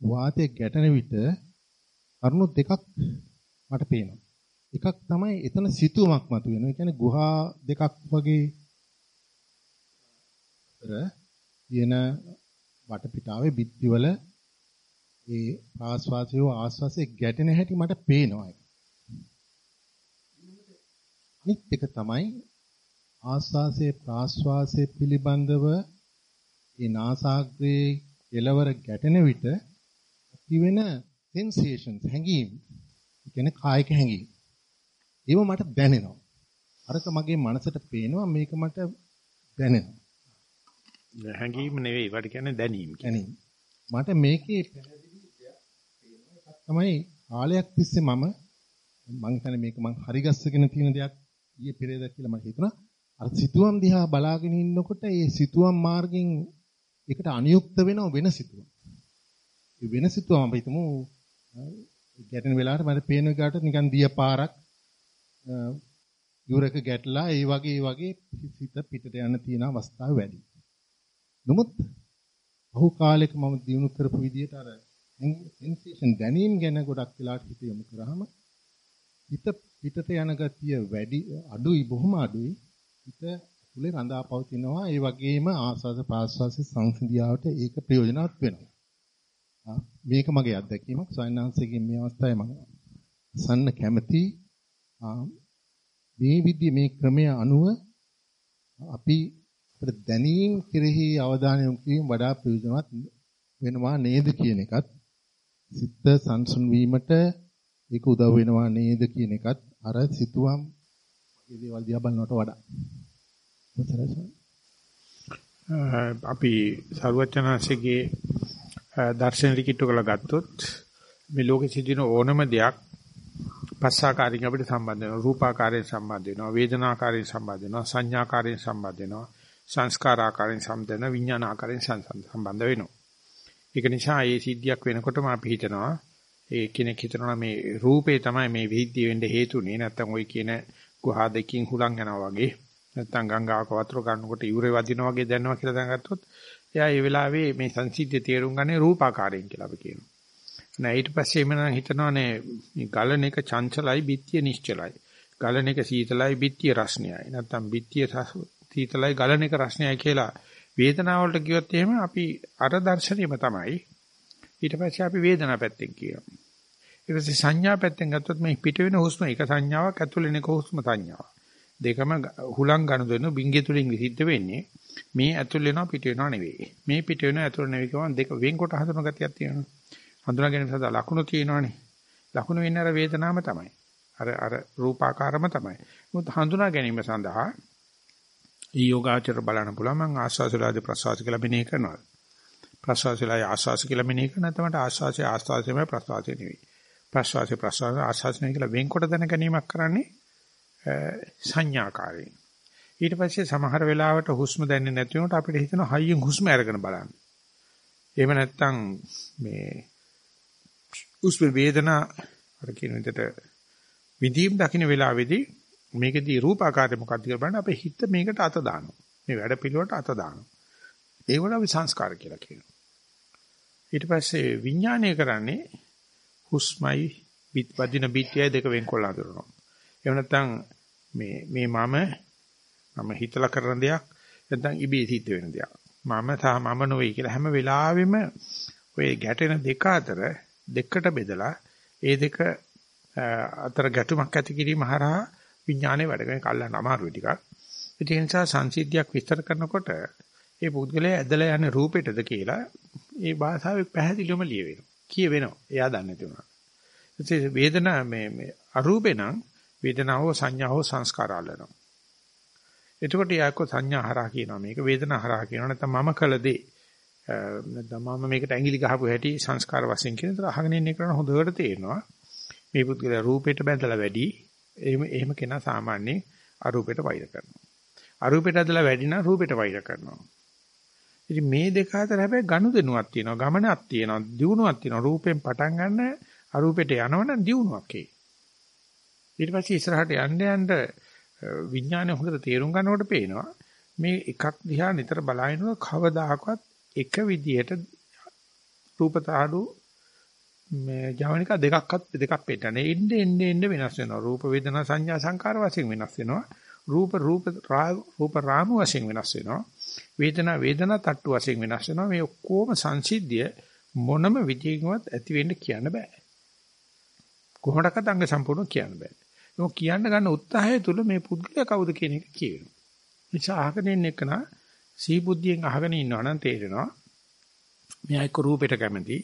වාතය ගැටෙන විට කරුණු දෙකක් මට පේනවා. එකක් තමයි එතන සිතුවමක් මතුවෙනවා. ඒ කියන්නේ ගුහා දෙකක් වගේ තියෙන වටපිටාවේ බිත්තිවල ඒ ආස්වාසය ආස්වාසයේ ගැටෙන හැටි මට පේනවා ඒක. අනිත් එක තමයි ආස්වාසයේ ප්‍රාස්වාසයේ පිළිබඳව ඒ නාසාග්‍රයේ කෙලවර ගැටෙන විට ඇතිවෙන sensations හැඟීම්. කියන්නේ කායික හැඟීම්. ඒව මට දැනෙනවා. අරක මගේ මනසට පේනවා මේක මට දැනෙනවා. හැඟීම් නෙවෙයි වට කියන්නේ දැනීම. දැනීම. මට මේකේ තමයි කාලයක් තිස්සේ මම මං හිතන්නේ මේක මං හරි ගස්සගෙන තියෙන දෙයක් ඊයේ පෙරේද කියලා මට හිතුණා. අර සිතුවම් දිහා බලාගෙන ඉන්නකොට ඒ සිතුවම් මාර්ගෙන් ඒකට අනියුක්ත වෙනව වෙන සිතුවම්. ඒ වෙන සිතුවම් අපි හිතමු ගැටෙන වෙලාවට මට පේන එකට නිකන් දිය පාරක් යුරක ගැටලා ඒ වගේ ඒ වගේ සිත පිටට යන තියෙන අවස්ථා වැඩි. නමුත් අහු කාලෙක මම දිනු කරපු විදිහට අර සෙන්සේෂන් දැනීම ගැන ගොඩක් වෙලාට හිත යොමු කරාම හිත පිටට යන ගතිය වැඩි අඩුයි බොහොම අඩුයි හිත තුලේ රඳා පවතිනවා. ඒ වගේම ආස්වාද ප්‍රාස්වාස සංසිඳියාවට ඒක ප්‍රයෝජනවත් වෙනවා. මේක මගේ අත්දැකීමක්. සයන්නාංශයේ මේ අවස්ථාවේ මම සන්න කැමති. මේ විදිහේ මේ ක්‍රමය අනුව අපි අපිට දැනීම් කෙරෙහි අවධානය යොමු කිරීම වඩා ප්‍රයෝජනවත් වෙනවා නේද කියන එකත් සිත සංසුන් වීමට ඒක උදව් වෙනවා නේද කියන එකත් අර සිතුවම් වගේ දේවල් දිහා බලනවට වඩා. අපි සරුවචනාංශයේ දර්ශන ලිකිට්ටු කරලා ගත්තොත් මේ ලෝකෙ සිදුවෙන ඕනම දෙයක් පස්සාකාරයෙන් අපිට සම්බන්ධ වෙනවා. රූපාකාරයෙන් සම්බන්ධ වෙනවා වේදනාකාරයෙන් සම්බන්ධ වෙනවා සංඥාකාරයෙන් සම්බන්ධ වෙනවා සංස්කාරාකාරයෙන් සම්බන්ධ වෙනවා විඥානාකාරයෙන් සම්බන්ධ වෙනවා. ඒක නිසා මේ සිද්ධියක් වෙනකොටම අපි හිතනවා ඒ කෙනෙක් හිතනවා මේ රූපේ තමයි මේ විහිද්ධිය වෙන්න හේතුනේ. නැත්තම් ওই කියන ගුහා දෙකකින් හුලං යනවා වගේ. නැත්තම් ගංගාවක වතුර ගන්නකොට ඉවුරේ වදිනවා වගේ දැනනවා කියලා දැනගත්තොත් එයා ඒ වෙලාවේ මේ සංසිද්ධිය තේරුම් ගන්නේ රූපාකාරයෙන් කියලා අපි කියනවා. නෑ ඊට පස්සේ එමනම් හිතනවානේ මේ ගලන එක චංචලයි බිත්තිය නිශ්චලයි. ගලන එක සීතලයි බිත්තිය රස්නියයි. නැත්තම් බිත්තිය සීතලයි ගලන එක රස්නියයි කියලා වේදනාව වලට කිව්වොත් එහෙම අපි අර දර්ශනයම තමයි. ඊට පස්සේ අපි වේදනාව පැත්තෙන් කියනවා. ඊට පස්සේ සංඥා පැත්තෙන් ගත්තොත් මේ පිට වෙන හුස්ම එක සංඥාවක් ඇතුළේ එන හුස්ම සංඥාවක්. දෙකම හුලං ගනුදෙනු බින්ගේ තුලින් විසිද්ධ වෙන්නේ මේ ඇතුල් වෙනවා පිට වෙනවා නෙවෙයි. මේ පිට වෙනවා ඇතුල් නෙවෙයි කියවන දෙක වෙන්කොට හඳුන ගතියක් තියෙනවා. හඳුනා ගැනීම සඳහා ලකුණු තියෙනවානේ. ලකුණු වෙන්නේ අර වේදනාවම තමයි. අර අර රූපාකාරම තමයි. මොකද හඳුනා ගැනීම සඳහා ඊ යෝගාචර බලන්න පුළුවන් මම ආස්වාසලාදී ප්‍රසවාස කියලා මෙනෙහි කරනවා. ප්‍රසවාසලාදී ආස්වාස කියලා මෙනෙහි කරන තමයි ආස්වාසය ආස්වාසයමයි ප්‍රසවාසය නෙවෙයි. ප්‍රසවාසය ප්‍රසවාස ආස්වාස නෙවෙයි කියලා වෙන්කොට දැන ගැනීමක් කරන්නේ සංඥාකාරයෙන්. ඊට පස්සේ සමහර වෙලාවට හුස්ම දැනෙන්නේ නැති වුණොත් අපිට හිතෙනවා හයියෙන් හුස්ම අරගෙන බලන්න. එහෙම නැත්නම් මේ හුස්ම වේදනා අර කියන විදිහට විදීම් දකින්න වෙලාවේදී මේකදී රූපාකාරය මොකක්ද කියලා බලන්න අපේ හිත මේකට අත දානවා. මේ වැඩ පිළිවෙලට අත දානවා. ඒවට අපි සංස්කාර කියලා කියනවා. ඊට පස්සේ විඥානය කරන්නේ හුස්මයි වදින පිටියයි දෙක වෙන්කොල්ල හඳුනනවා. එහෙම නැත්නම් මේ මේ මම මම හිතලා කරන දෙයක් නැත්නම් ඉබේ සිද්ධ වෙන දෙයක්. මම සහ මම නොවේ කියලා හැම වෙලාවෙම ඔය ගැටෙන දෙක අතර දෙකට බෙදලා ඒ දෙක අතර ගැටුමක් ඇති කිරීම හරහා විඥානයේ වැඩ කරන කල්ලාන අමාරුයි ටිකක්. ඒ නිසා සංසිද්ධියක් විස්තර කරනකොට ඒ පුද්ගලයා ඇදලා යන රූපෙටද කියලා ඒ භාෂාවේ පැහැදිලිවම ලියවෙනවා. කියවෙනවා. එයා දන්නේ නැති වුණා. ඒ වේදනා මේ මේ අරූපේ නම් වේදනාව සංඥාව සංස්කාර අල්ලනවා. එතකොට යාකෝ සංඥා හරහා කියනවා මේක වේදනා හරහා කියනවා. නැත්නම් මම කළ දේ නැත්නම් මම මේකට ඇඟිලි ගහපු හැටි සංස්කාර වශයෙන් කියන දේ අහගෙන ඉන්න කරන හොඳට තේරෙනවා. මේ පුද්ගලයා රූපයට බැඳලා වැඩි. එහෙම එහෙම කෙනා සාමාන්‍යයෙන් අරූපයට වෛර කරනවා. අරූපයට ඇදලා වැඩි නම් රූපයට වෛර කරනවා. ඉතින් මේ දෙක අතර හැබැයි ගනුදෙනුවක් තියෙනවා ගමනක් තියෙනවා දියුණුවක් තියෙනවා. රූපෙන් පටන් ගන්න අරූපයට යනවනම් දියුණුවක් ඒ. ඊට පස්සේ ඉස්සරහට යන්න යන්න විඥානය හොඳට තේරුම් ගන්නකොට පේනවා මේ එකක් දිහා නිතර බලනකොට කවදාකවත් එක විදියට රූපතාඩු මේ ජවනික දෙකක්වත් දෙකක් පෙන්නන්නේ එන්නේ එන්නේ එන්නේ වෙනස් වෙනවා. රූප වේදනා සංඥා සංකාර වශයෙන් වෙනස් වෙනවා. රූප රූප රූප රාම වශයෙන් වෙනස් වෙනවා. වේදනා වේදනා තට්ටු වශයෙන් වෙනස් වෙනවා. මේ ඔක්කොම සංසිද්ධිය මොනම විදියකින්වත් ඇති වෙන්න කියන්න බෑ. කොහොමඩක්වත් අංග සම්පූර්ණ කියන්න බෑ. ඒක කියන්න ගන්න උත්සාහය තුල මේ පුද්ගලයා කවුද කියන එක කියවෙනවා. නිසා අහගෙන ඉන්න එකන සීබුද්ධියෙන් අහගෙන ඉන්නවා නම් තේරෙනවා. මෙයා එක්ක රූපෙට කැමති,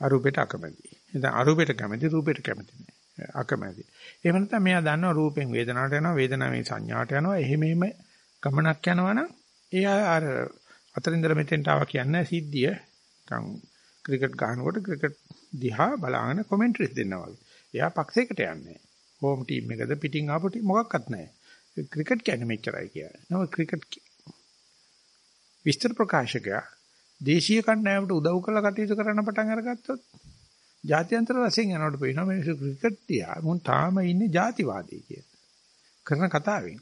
අරූපෙට අකමැති. එතන අරූපෙට කැමති, රූපෙට කැමති නෑ. අකමැති. එහෙම නැත්නම් මෙයා දන්නවා රූපෙන් වේදනාවට යනවා, වේදනාවෙන් සංඥාවට යනවා. එහෙම එහෙම ගමනක් යනවනම් එයා අර අතරින්දර මෙතෙන්ට ආවා කියන්නේ සිද්ධිය. නිකන් ක්‍රිකට් ගහනකොට ක්‍රිකට් දිහා බලාගෙන කමෙන්ටරිස් දෙනවා වගේ. එයා පක්ෂයකට යන්නේ හෝම් ටීම් එකද පිටින් ආපු ටීම් මොකක්වත් නැහැ. ක්‍රිකට් කියන්නේ මෙච්චරයි කියන්නේ. නම ක්‍රිකට් විස්තර ප්‍රකාශකයා දේශීය කණ්ඩායමට උදව් කරලා කටයුතු කරන්න පටන් අරගත්තොත් ජාත්‍යන්තර වශයෙන් යනකොට පේනවා මේ ක්‍රිකට් තියා මුන් තාම ඉන්නේ ජාතිවාදී කියන. කරන කතාවෙන්.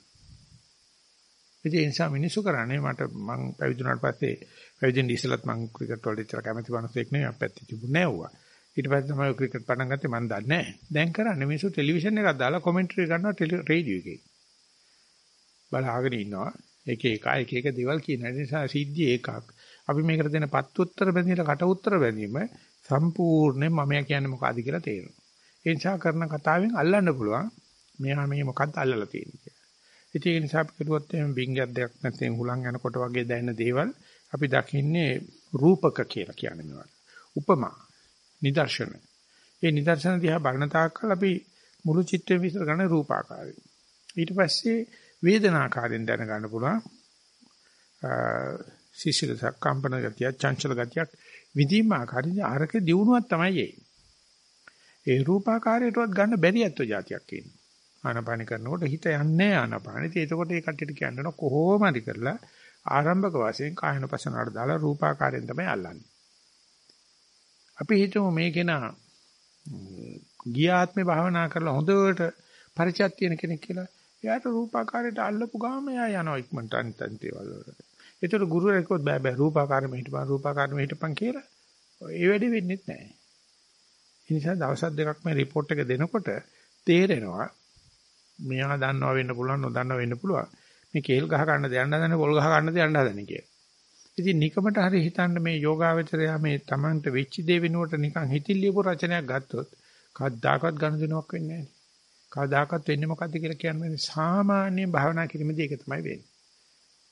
ඒ නිසා මිනිස්සු කරන්නේ මට මං පැවිදුණාට පස්සේ පැවිදෙන්න ඉස්සෙල්ලත් මං ක්‍රිකට් වලට ඉතර කැමති වුණාක් නෙවෙයි අපැත්ත තිබුණේ නෑවුවා. ඊට පස්සේ තමයි ක්‍රිකට් පටන් ගත්තේ මම දන්නේ නැහැ. දැන් කරන්නේ මිනිස්සු ටෙලිවිෂන් එකක් දාලා කමෙන්ටරි කරනවා රේඩියෝ එකේ. බලාගෙන ඉන්නවා. එක එක එක එක දේවල් කියන නිසා සිද්ධිය එකක්. අපි මේකට දෙන පත් උත්තර බැඳිලා කට උත්තර බැඳීම සම්පූර්ණයෙන් මම කියන්නේ මොකද්ද කියලා තේරෙනවා. ඒ නිසා කරන කතාවෙන් අල්ලන්න පුළුවන්. මෙයා මේ මොකද්ද අල්ලලා තියෙන්නේ කියලා. ඉතින් ඒ නිසා අපි කිව්වොත් එහෙනම් බින්ගයක් දෙයක් නැත්නම් හුලං යනකොට වගේ දැනෙන දේවල් අපි දකින්නේ රූපක කියලා කියන්නේ මේවා. උපමා නිදර්ශන. ඒ නිදර්ශන දිහා බලන තාක්කල් අපි මුළු චිත්‍රය විස්තර කරන රූපාකාරය. ඊට පස්සේ වේදනාකාරයෙන් දැනගන්න පුළුවන්. සිසිලස කම්පන ගතිය, චංචල ගතියක් විදීම ආකාරයෙන් අරක දියුණුවක් තමයි ඒ. ඒ රූපාකාරයටවත් ගන්න බැරි අත්ව જાතියක් ඉන්නේ. ආනපාන කරනකොට හිත යන්නේ ආනපාන. ඉතින් එතකොට ඒ කට්ටියට කියන්න කොහොම හරි කරලා ආරම්භක වශයෙන් කායනපසනාවට දාලා රූපාකාරයෙන් තමයි අල්ලන්නේ. අපි හිතමු මේ කෙනා ගියාත්මේ භාවනා කරලා හොඳට පරිචයක් තියෙන කෙනෙක් කියලා. එයාට රූපාකාරයට අල්ලපු ගාම එයා යනවා ඉක්මනට අනිත් අනිත් ඒවල් වලට. ඒතර ගුරුවරයෙක් කිව්වොත් බෑ බෑ රූපාකාරෙම හිටපන් රූපාකාරෙම හිටපන් කියලා. ඒ වැඩේ වෙන්නේ නැහැ. ඒ නිසා දවස් දෙකක් මේ report එක දෙනකොට තේරෙනවා මෙයා දන්නවා වෙන්න පුළුවන් නොදන්නවා වෙන්න පුළුවන්. මේ කේල් ගහ ගන්න දෙයන්න හදන්නේ පොල් ගහ ගන්න දෙයන්න හදන්නේ කියලා. ඉතින් නිකමට හරි හිතන්න මේ යෝගාවචරය මේ Tamanට වෙච්ච දේ වෙනුවට නිකන් හිතිල්ලියපු රචනයක් ගත්තොත් කවදාකවත් ගන්න දෙනවක් වෙන්නේ නැහැ. කවදාකවත් වෙන්නේ මොකද්ද කියලා කියන්නේ සාමාන්‍ය භාවනා කිරීමේදී ඒක තමයි වෙන්නේ.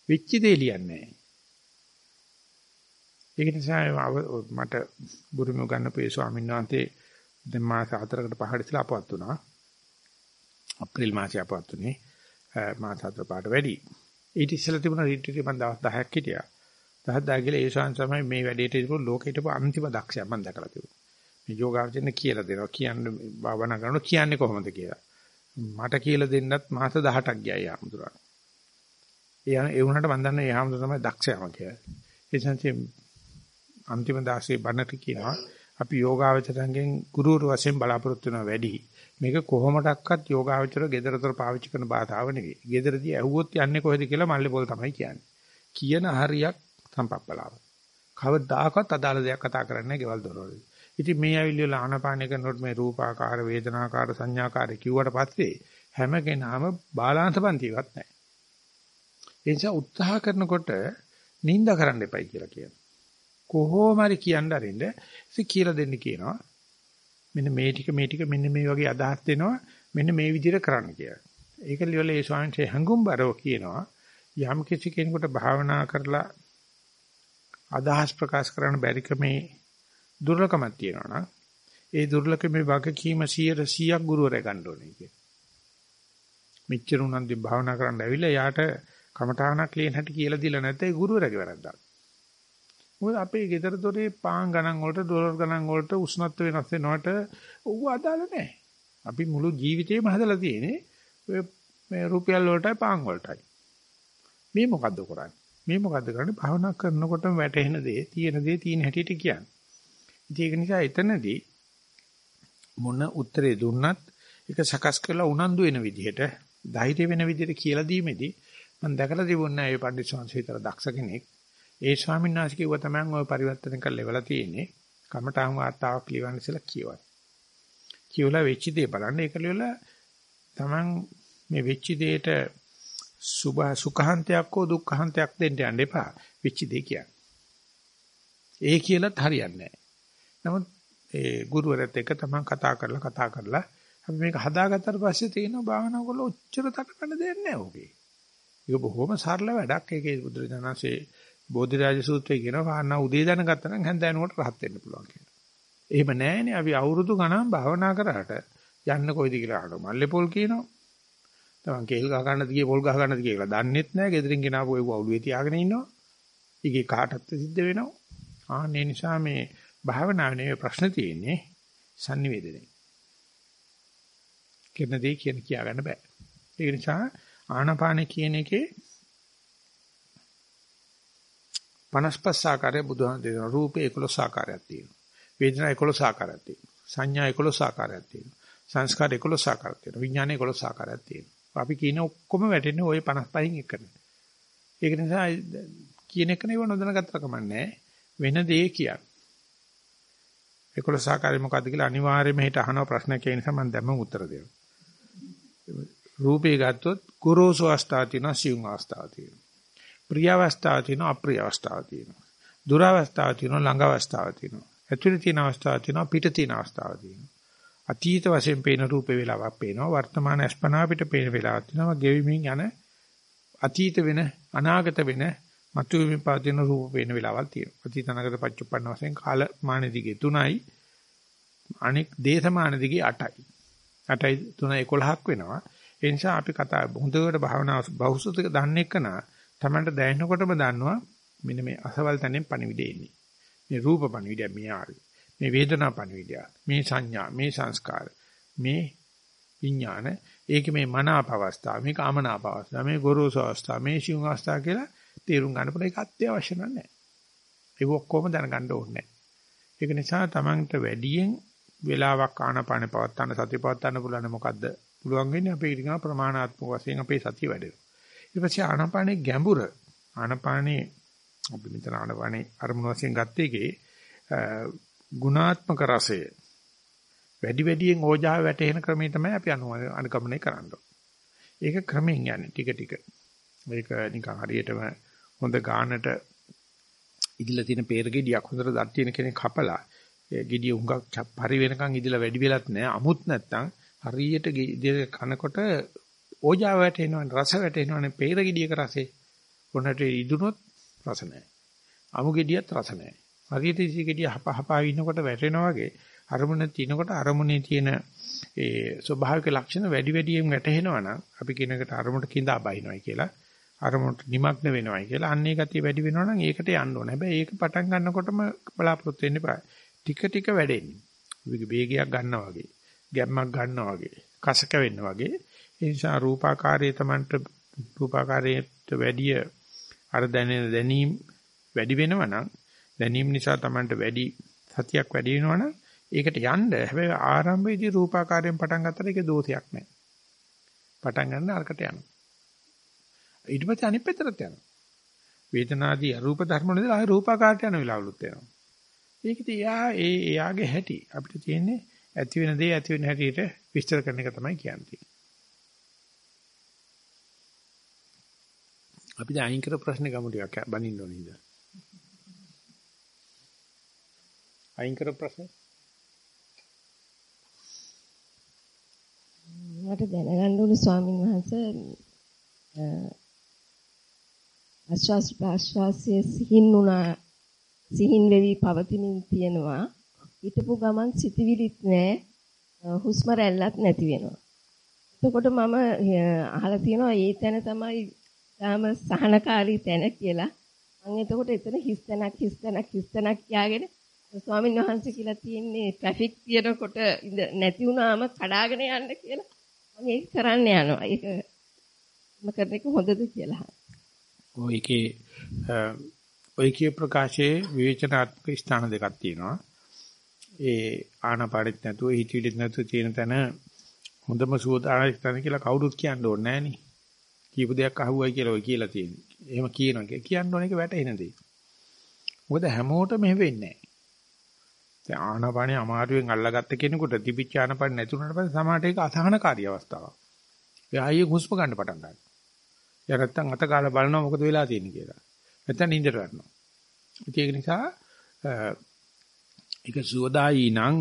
වෙච්ච දේ ලියන්නේ නැහැ. ඒක නිසා මට බුරුම ගන්නපු ඒ ස්වාමීන් වහන්සේ දැන් මාස 4කට 5කට ඉස්සලා අපවත් වුණා. අප්‍රේල් මාසේ අපවත් වුණේ. මාස 4 පාට වැඩි. ඊට ඉස්සලා තිබුණ රිට්‍රීට් මම දවස් 10ක් හිටියා. දහස් 10 කියලා ඒ ශාන් තමයි මේ වැඩේට ඉතිපු ලෝකෙට අන්තිම දක්ෂයා මම දැකලා තිබුණා. මේ යෝගාවචරණ කියලා දෙනවා. කියන්නේ භාවනා කරනවා කියන්නේ කොහොමද කියලා. මට කියලා දෙන්නත් මාස 18ක් ගියා යාමුදුරා. ඒ ඒ වුණාට මම දන්නේ යාමුදුර තමයි දක්ෂයාම කියලා. ඒ සංසි අන්තිම දාසේ බණට කියනවා අපි යෝගාවචරයෙන් ගුරුවරු වශයෙන් බලාපොරොත්තු වෙනවා වැඩි. මේක කොහොමඩක්වත් යෝගාවචර gedaratara පාවිච්චි කරන බාධාව නෙවෙයි. gedarදී ඇහුවොත් යන්නේ කොහෙද කියලා මල්ලේ පොල් තමයි කියන්නේ. කියන හරියක් සම්පප්පලාව. කවදාකවත් අදාළ දෙයක් කතා කරන්නේ නැහැ ගෙවල් දොරවල්. ඉතින් මේ ඇවිල්ලා ආනපාන කරනකොට මේ රූපාකාර වේදනාකාර සංඥාකාර කිව්වට පස්සේ හැම කෙනාම බාලාංශ පන්තිවත් නැහැ. ඒ නිසා උත්සාහ කරනකොට නිඳ කරන්න එපයි කියලා කියනවා. කොහොම හරි කියන්න අරින්න ඉතින් කියලා දෙන්න කියනවා. මෙන්න මේ ටික මේ ටික මෙන්න මේ වගේ අදහස් දෙනවා මෙන්න මේ විදිහට කරන්න කියලා. ඒක ලියවල ඒ ස්වාමීන් හංගුම්බරව කියනවා යම් කිසි කෙනෙකුට භාවනා කරලා අදහස් ප්‍රකාශ කරන්න බැරි කමේ දුර්ලභමක් තියෙනවා නම් ඒ දුර්ලභමේ වගකීම 100%ක් ගුරුවරයා ගන්න ඕනේ කිය. මෙච්චර උනන්දු භාවනා කරන්න ඇවිල්ලා යාට කමඨානක් ලියන හැටි කියලා දීලා නැත්නම් ඒ ගුරුවරයාගේ වැරද්දක්. මොකද අපේ ගෙදර දොරේ පාන් ගණන් වලට ඩොලර් ගණන් වලට උෂ්ණත්ව වෙනස් වෙනවට ඌ අදාළ නැහැ. අපි මුළු ජීවිතේම හදලා තියෙන්නේ ඔය මේ රුපියල් වලටයි පාන් වලටයි. මේ මොකද්ද කරන්නේ? මේ මොකද්ද කරන්නේ? භාවනා කරනකොටම වැටෙන දේ, තියෙන දේ තියෙන හැටියට කියන්නේ. ඉතින් ඒක නිසා එතනදී මොන උත්තරේ දුන්නත් ඒක සකස් කරලා උනන්දු වෙන විදිහට, ධෛර්ය වෙන විදිහට කියලා දීමේදී මම දැකලා තිබුණා ඒ පඬිස් වංශීතර දක්ෂ කෙනෙක්. ඒ ස්වාමීන් වහන්සේ කිව්වා තමයි ඔය පරිවර්තන කරලා ඉවලා තියෙන්නේ. කමඨාන් වාර්තාවක් ලියවන්න ඉස්සලා කියවන්න. කියවලා වෙච්ච දේ බලන්න ඒක ලියලා තමන් මේ වෙච්ච දෙයට සුභ සුඛාන්තයක් හෝ දුක්ඛාන්තයක් දෙන්න යන්න එපා. වෙච්ච දේ කියන්නේ. ඒ කියලාත් හරියන්නේ නැහැ. නමුත් ඒ ගුරුවරයාත් එක්ක තමන් කතා කරලා කතා කරලා අපි මේක හදාගත්තට පස්සේ තියෙනවා භාවනා කරලා ඔච්චර තකන්න දෙයක් නැහැ ඔකේ. ඒක බොහොම සරල වැඩක්. ඒකේ බුදුරජාණන්සේ බෝධිරාජ සූත්‍රයේ කියනවා කාරණා උදේ දැනගත්තා නම් හැන්දෑනුවට රහත් වෙන්න පුළුවන් කියලා. එහෙම නැහැනේ අපි අවුරුදු ගණන් භාවනා කරාට යන්න කොයිද කියලා අහනවා. මල්ලේ පොල් කියනවා. තමන් කේල් ගහ ගන්නද කියේ පොල් ගහ ගන්නද කියලා දන්නෙත් නැහැ. ගෙදරින් ගෙනාවු ඒ ඔළුවේ තියාගෙන ඉන්නවා. ඊගේ කාටත් සිද්ධ වෙනවා. ආන්නේ නිසා මේ භාවනාවේ නෙවෙයි ප්‍රශ්න තියෙන්නේ sannivedanaye. කියන දේ කියන කියා ගන්න බෑ. ඒ නිසා ආනාපාන කියන එකේ 55 ආකාරය බුදුහාම දෙනවා. රූපේ 11 ආකාරයක් තියෙනවා. වේදනා 11 ආකාරයක් තියෙනවා. සංඥා 11 ආකාරයක් තියෙනවා. සංස්කාර 11 ආකාරයක් තියෙනවා. විඥාන 11 ආකාරයක් තියෙනවා. අපි කියන ඔක්කොම වැටෙන්නේ ওই 55න් එකනේ. ඒක නිසා කියන එක නෙවෙයි නොදැනගත්ත කමන්නේ. වෙන දේ කියන්නේ. 11 ආකාරය මොකද්ද කියලා අනිවාර්යයෙන්ම හිට අහන ප්‍රශ්නයක් ඒ නිසා මම දැම්ම උත්තර දෙනවා. රූපේ ගත්තොත් ගොරෝසු අවස්ථාව තියෙනවා සියුම් අවස්ථාව තියෙනවා. ප්‍රිය අවස්ථාව තියෙනවා අප්‍රිය අවස්ථාව තියෙනවා. දුර අවස්ථාව තියෙනවා ළඟ අවස්ථාව තියෙනවා. ඇතුළේ තියෙන අවස්ථාව තියෙනවා පිට තියෙන අවස්ථාව තියෙනවා. අතීත වශයෙන් පේන රූපේ වෙලාවක් පේනවා වර්තමාන අස්පනා පිට පේන වෙලාවක් තියෙනවා ගෙවිමින් යන අතීත වෙන අනාගත වෙන මතුවෙමින් පවතින රූප වෙන වෙලාවල් තියෙනවා. අතීත අනාගත පච්චුප්පන්න වශයෙන් කාල මාන දිගේ 3යි අනෙක් දේශමාන දිගේ 8යි. 8යි 3 11ක් වෙනවා. ඒ නිසා අපි කතා හොඳට භාවනා බහුසුතික දන්නේ කනා තමන්ට දැනෙනකොටම දන්නවා මෙන්න මේ අසවල් තැනින් පණිවිඩය එන්නේ. මේ රූප පණිවිඩය මේ ආවේ. මේ වේදනා පණිවිඩය. මේ සංඥා, මේ සංස්කාර, මේ විඥාන, ඒක මේ මනාප අවස්ථාව, මේක අමනාප අවස්ථාව, මේ ගොරෝසු අවස්ථාව, මේ සිවුම් අවස්ථාව කියලා තේරුම් ගන්න පුළුවන් ඒක අත්‍යවශ්‍ය නැහැ. ඒක ඔක්කොම දැනගන්න ඕනේ ඒක නිසා තමන්ට වැඩියෙන් වෙලාවක් ආනපාන පවත්තන්න සතිය පවත්තන්න පුළුවන් මොකද්ද? පුළුවන් වෙන්නේ අපේ ඉතින් ප්‍රමාණාත්මක වශයෙන් අපේ සතිය වැඩෙනවා. ඊට පස්සේ ආනපානේ ගැඹුර ආනපානේ අපි මෙතන ආනපානේ අරමුණු වශයෙන් ගත්ත එකේ ගුණාත්මක රසය වැඩි වැඩියෙන් ඕජාව වැටෙන ක්‍රමය තමයි අපි අනුගමනය කරන්නේ. ඒක ක්‍රමෙන් යන්නේ ටික ටික. මේක නිකන් හරියටම හොඳ ගානට ඉදිලා තියෙන peer ගෙඩියක් හොඳට දත් තියෙන කෙනෙක් කපලා ඒ ගෙඩිය උඟක් පරි වෙනකන් ඉදිලා වැඩි වෙලත් නැහැ. අමුත් නැත්තම් හරියට කනකොට ඕජාව වැටෙනවනේ රස වැටෙනවනේ peer ගෙඩියක රසේ. උනට ඉදුනොත් රස නැහැ. අමු ගෙඩියත් රස නැහැ. හරියට ඉසි ගෙඩිය හප හපා ඉන්නකොට වැටෙනා වගේ අරමුණ තිනකොට අරමුණේ තියෙන ඒ ස්වභාවික ලක්ෂණ වැඩි වැඩියෙන් වැටහෙනවා නම් අපි කියන එකට අරමුණට கிඳා බහිනවයි කියලා අරමුණට නිමග්න වෙනවයි කියලා අන්නේ ගතිය වැඩි වෙනවා නම් ඒකට යන්න ඕනේ. හැබැයි ඒක පටන් ගන්නකොටම බලාපොරොත්තු වෙන්න එපා. ටික ටික වැඩෙන්නේ. වේගයක් ගන්නවා වගේ, ගැම්මක් ගන්නවා වගේ, කසක වෙන්න වගේ. ඒ නිසා රූපාකාරයේ Tamanට රූපාකාරයට වැඩිය අර දැනෙන දැනීම් වැඩි වෙනවා නම් දැනීම නිසා Tamanට වැඩි සතියක් වැඩි වෙනවා නම් ඒකට යන්න හැබැයි ආරම්භයේදී රූපාකාරයෙන් පටන් ගත්තට ඒකේ දෝෂයක් නැහැ. පටන් ගන්න අරකට යනවා. ඊට පස්සේ අනිත් පැත්තට යනවා. වේදනාදී අරූප ධර්ම වලදී ආය රූපාකාරයට යන වෙලාවලුත් එනවා. ඒකද එයා ඒ එයාගේ හැටි අපිට තියෙන්නේ ඇති වෙන දේ ඇති වෙන හැටියට විස්තර කරන එක තමයි කියන්නේ. අපි දැන් අයින් කර ප්‍රශ්න ගමු ටිකක් බනින්න ඕනේ ඉතින්. අයින් කර ප්‍රශ්න? මට දැනගන්න ඕනේ ස්වාමීන් වහන්සේ ආශ්වාස ප්‍රාශ්වාසයේ සිහින් උනා සිහින් වෙවි පවතිනින් තියෙනවා. හිටපු ගමන් සිතවිලිත් නැහැ හුස්ම රැල්ලක් නැති වෙනවා. එතකොට මම අහලා තියෙනවා ඒ තැන තමයි තාම සහනකාරී තැන කියලා. මම එතකොට එතන හිස් තැනක් හිස් තැනක් හිස් තැනක් කියාගෙන ස්වාමීන් වහන්සේ කියලා තියෙන්නේ ට්‍රැෆික් තියෙනකොට නැති වුණාම කඩාගෙන යන්න කියලා මම ඒක කරන්න යනවා. ඒක මම කරන එක හොඳද කියලා. ඔය එකේ ඔය කිය ප්‍රකාශයේ විවේචනාත්මක ස්ථාන දෙකක් තියෙනවා. ඒ ආනපානෙත් නැතුව හිතවිලිත් නැතුව තියෙන තැන හොඳම සුවදායක තැන කියලා කවුරුත් කියන්න ඕනේ නෑනේ. කියපු දෙයක් අහුවයි කියලා ඔය කියලා තියෙන්නේ. එහෙම කියනවා කියන්න ඕන එක වැටෙන දේ. මොකද හැමෝටම මෙහෙ වෙන්නේ නෑ. දැන් ආනපානිය අමාරුවෙන් අල්ලගත්ත කෙනෙකුට තිබිච්ච ආනපාන නැතුණාට පස්සේ සමාහට ඒක අසහනකාරී අවස්ථාවක්. ඒ ආයේ හුස්ම ගන්න පටන් ගන්නවා. යා නැත්තම් අත කාලා බලනවා මොකද වෙලා තියෙන්නේ කියලා. නැත්තම් නින්දට වැටෙනවා. ඒක නිසා ඒක සුවදායි නම්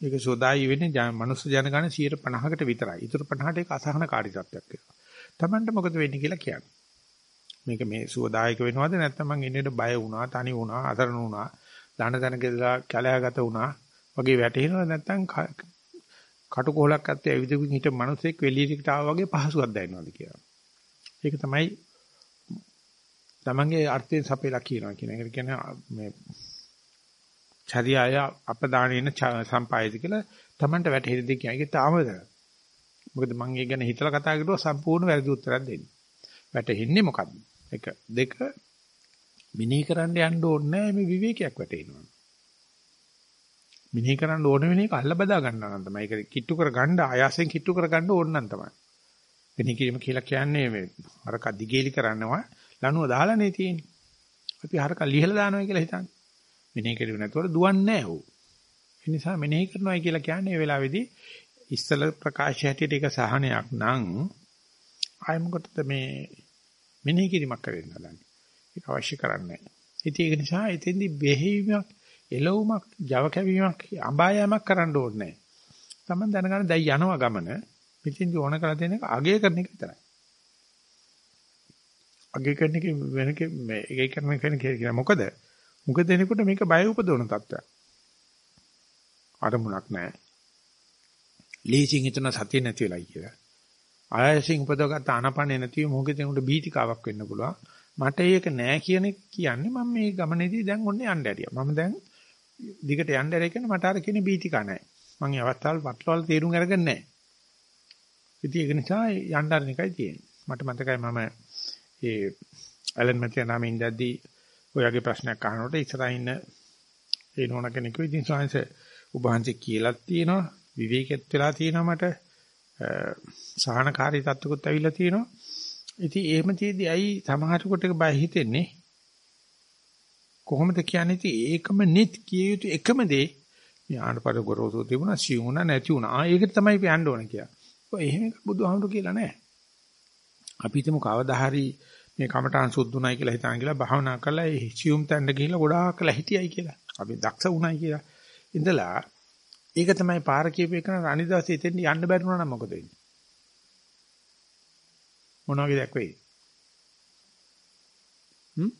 ඒක සුවදායි වෙන්නේ මනුස්ස ජනගහන 150කට විතරයි. ඊටු 50ට ඒක අසහනකාරී තත්ත්වයක් වෙනවා. Tamanට මොකද වෙන්නේ කියලා කියන්නේ. මේක මේ සුවදායක වෙනවද නැත්නම් මං එන්නේ බය වුණා, තනි වුණා, අසරණ වුණා දාන තැනකදලා කැලෑගත වුණා වගේ වැටෙනවා නැත්නම් කටුකොලක් අත්තේ ඇවිදින්න හිට මිනිස්සෙක් වෙලියට ආවා වගේ පහසුවක් දැනෙනවාද කියලා. ඒක තමයි තමන්ගේ අර්ථයෙන් සපේලා කියනවා කියන එක. කියන්නේ මේ චර්යාය අපදානේන සම්පායද කියලා තමන්ට වැටහෙන දෙයක් කියන්නේ ඒක තාමද. මොකද මම ඒ ගැන හිතලා කතා කරුවා සම්පූර්ණ වැරදි උත්තරයක් දෙන්න. වැටෙන්නේ මොකද්ද? එක දෙක මිනී කරන්න යන්න ඕනේ නැහැ මේ විවේකයක් වැටෙනවා. මිනී කරන්න ඕන වෙන එක අල්ල බදා ගන්නවා නම් තමයි. ඒක කිට්ටු කර ගන්න ආයාසයෙන් කිට්ටු කර ගන්න ඕන නම් තමයි. මිනී කිරීම කියලා කියන්නේ මේ හරක දිගේලි කරනවා ලනුව දාලානේ තියෙන්නේ. අපි හරක ලිහලා දානවා කියලා හිතන්නේ. මිනී කිරීම නැතුව දුවන්නේ නැහැ ඌ. ඒ නිසා මිනී කරනවායි කියලා කියන්නේ මේ වෙලාවේදී ඉස්සල ප්‍රකාශය හැටියට ඒක සහනයක් නම් ආය මොකටද මේ මිනී කිරීමක් කරන්න හදන්නේ. ඒක අවශ්‍ය කරන්නේ නැහැ. ඒක නිසා එතෙන්දි බෙහෙවීමක්, එළවුමක්, Java කැවීමක්, අඹායමක් කරන්න ඕනේ නැහැ. Taman දැනගන්න දැන් යනවා ගමන. මෙතෙන්දි ඕන කරලා තියෙන එක අගය කරන එක විතරයි. අගේ කරන එක වෙන එක මේ ඒක කරන කෙනෙක් කියලා මොකද මොකද දෙනකොට මේක බය උපදවන තත්ත්වයක් අරමුණක් නැහැ ලීසින් හිතන සතිය නැති වෙලයි කියලා ආයසින් උපදවගත්ත ආනපනේ නැතිව මොකද දෙනකොට බීතිකාවක් වෙන්න පුළුවන් මට ඒක නෑ කියන කියන්නේ මම මේ ගමනේදී දැන් ඔන්නේ යන්න ඇරියා. මම දැන් දිගට යන්න ඇරියා කියන්නේ මට අර කියන බීතිකා නෑ මම මේ අවස්ථාවල් පටලවල තේරුම් අරගෙන නෑ. ඉතින් ඒක නිසා යන්න අරන එකයි තියෙන්නේ. මට මතකයි මම ඒ ඇලන් මැතියා නාමෙන් ඉඳද්දී ඔයගේ ප්‍රශ්නයක් අහනකොට ඉස්සරහින් ඉන්න ඒ නෝන කෙනෙක් ඉතින් සාංශ උභාන්සේ කියලා තියෙනවා. විවේකෙත් වෙලා තියෙනවා මට. සහනකාරී තත්ත්වකුත් ඇවිල්ලා තියෙනවා. ඉතින් එහෙම තියෙද්දි ඇයි සමහරකට එක බය හිතෙන්නේ? කොහොමද කියන්නේ ඉතින් ඒකම නිත් කිය යුතු එකම දේ ඥානපර ගොරෝසු තිබුණා සිවුණා නැති වුණා. ආ ඒක තමයි අපි යන්න ඕන කියලා. ඔය එහෙම එකක් බුදුහාමුදුරු කියලා නැහැ. අපි හිතමු කවදා හරි මේ කමඨාන් සුද්ධුණයි කියලා හිතාන කියලා භාවනා කරලා ඒ සියුම් තැන්න ගිහිල්ලා ගොඩාක් කළා හිටියයි කියලා. අපි දක්ෂ වුණයි කියලා. ඉඳලා ඒක තමයි පාර කියපු එක නම් අනිත් දවසේ එතෙන් යන්න බැරි වුණා නම් මොකද වෙන්නේ? මොන වගේ දෙයක් වෙයි? හ්ම්?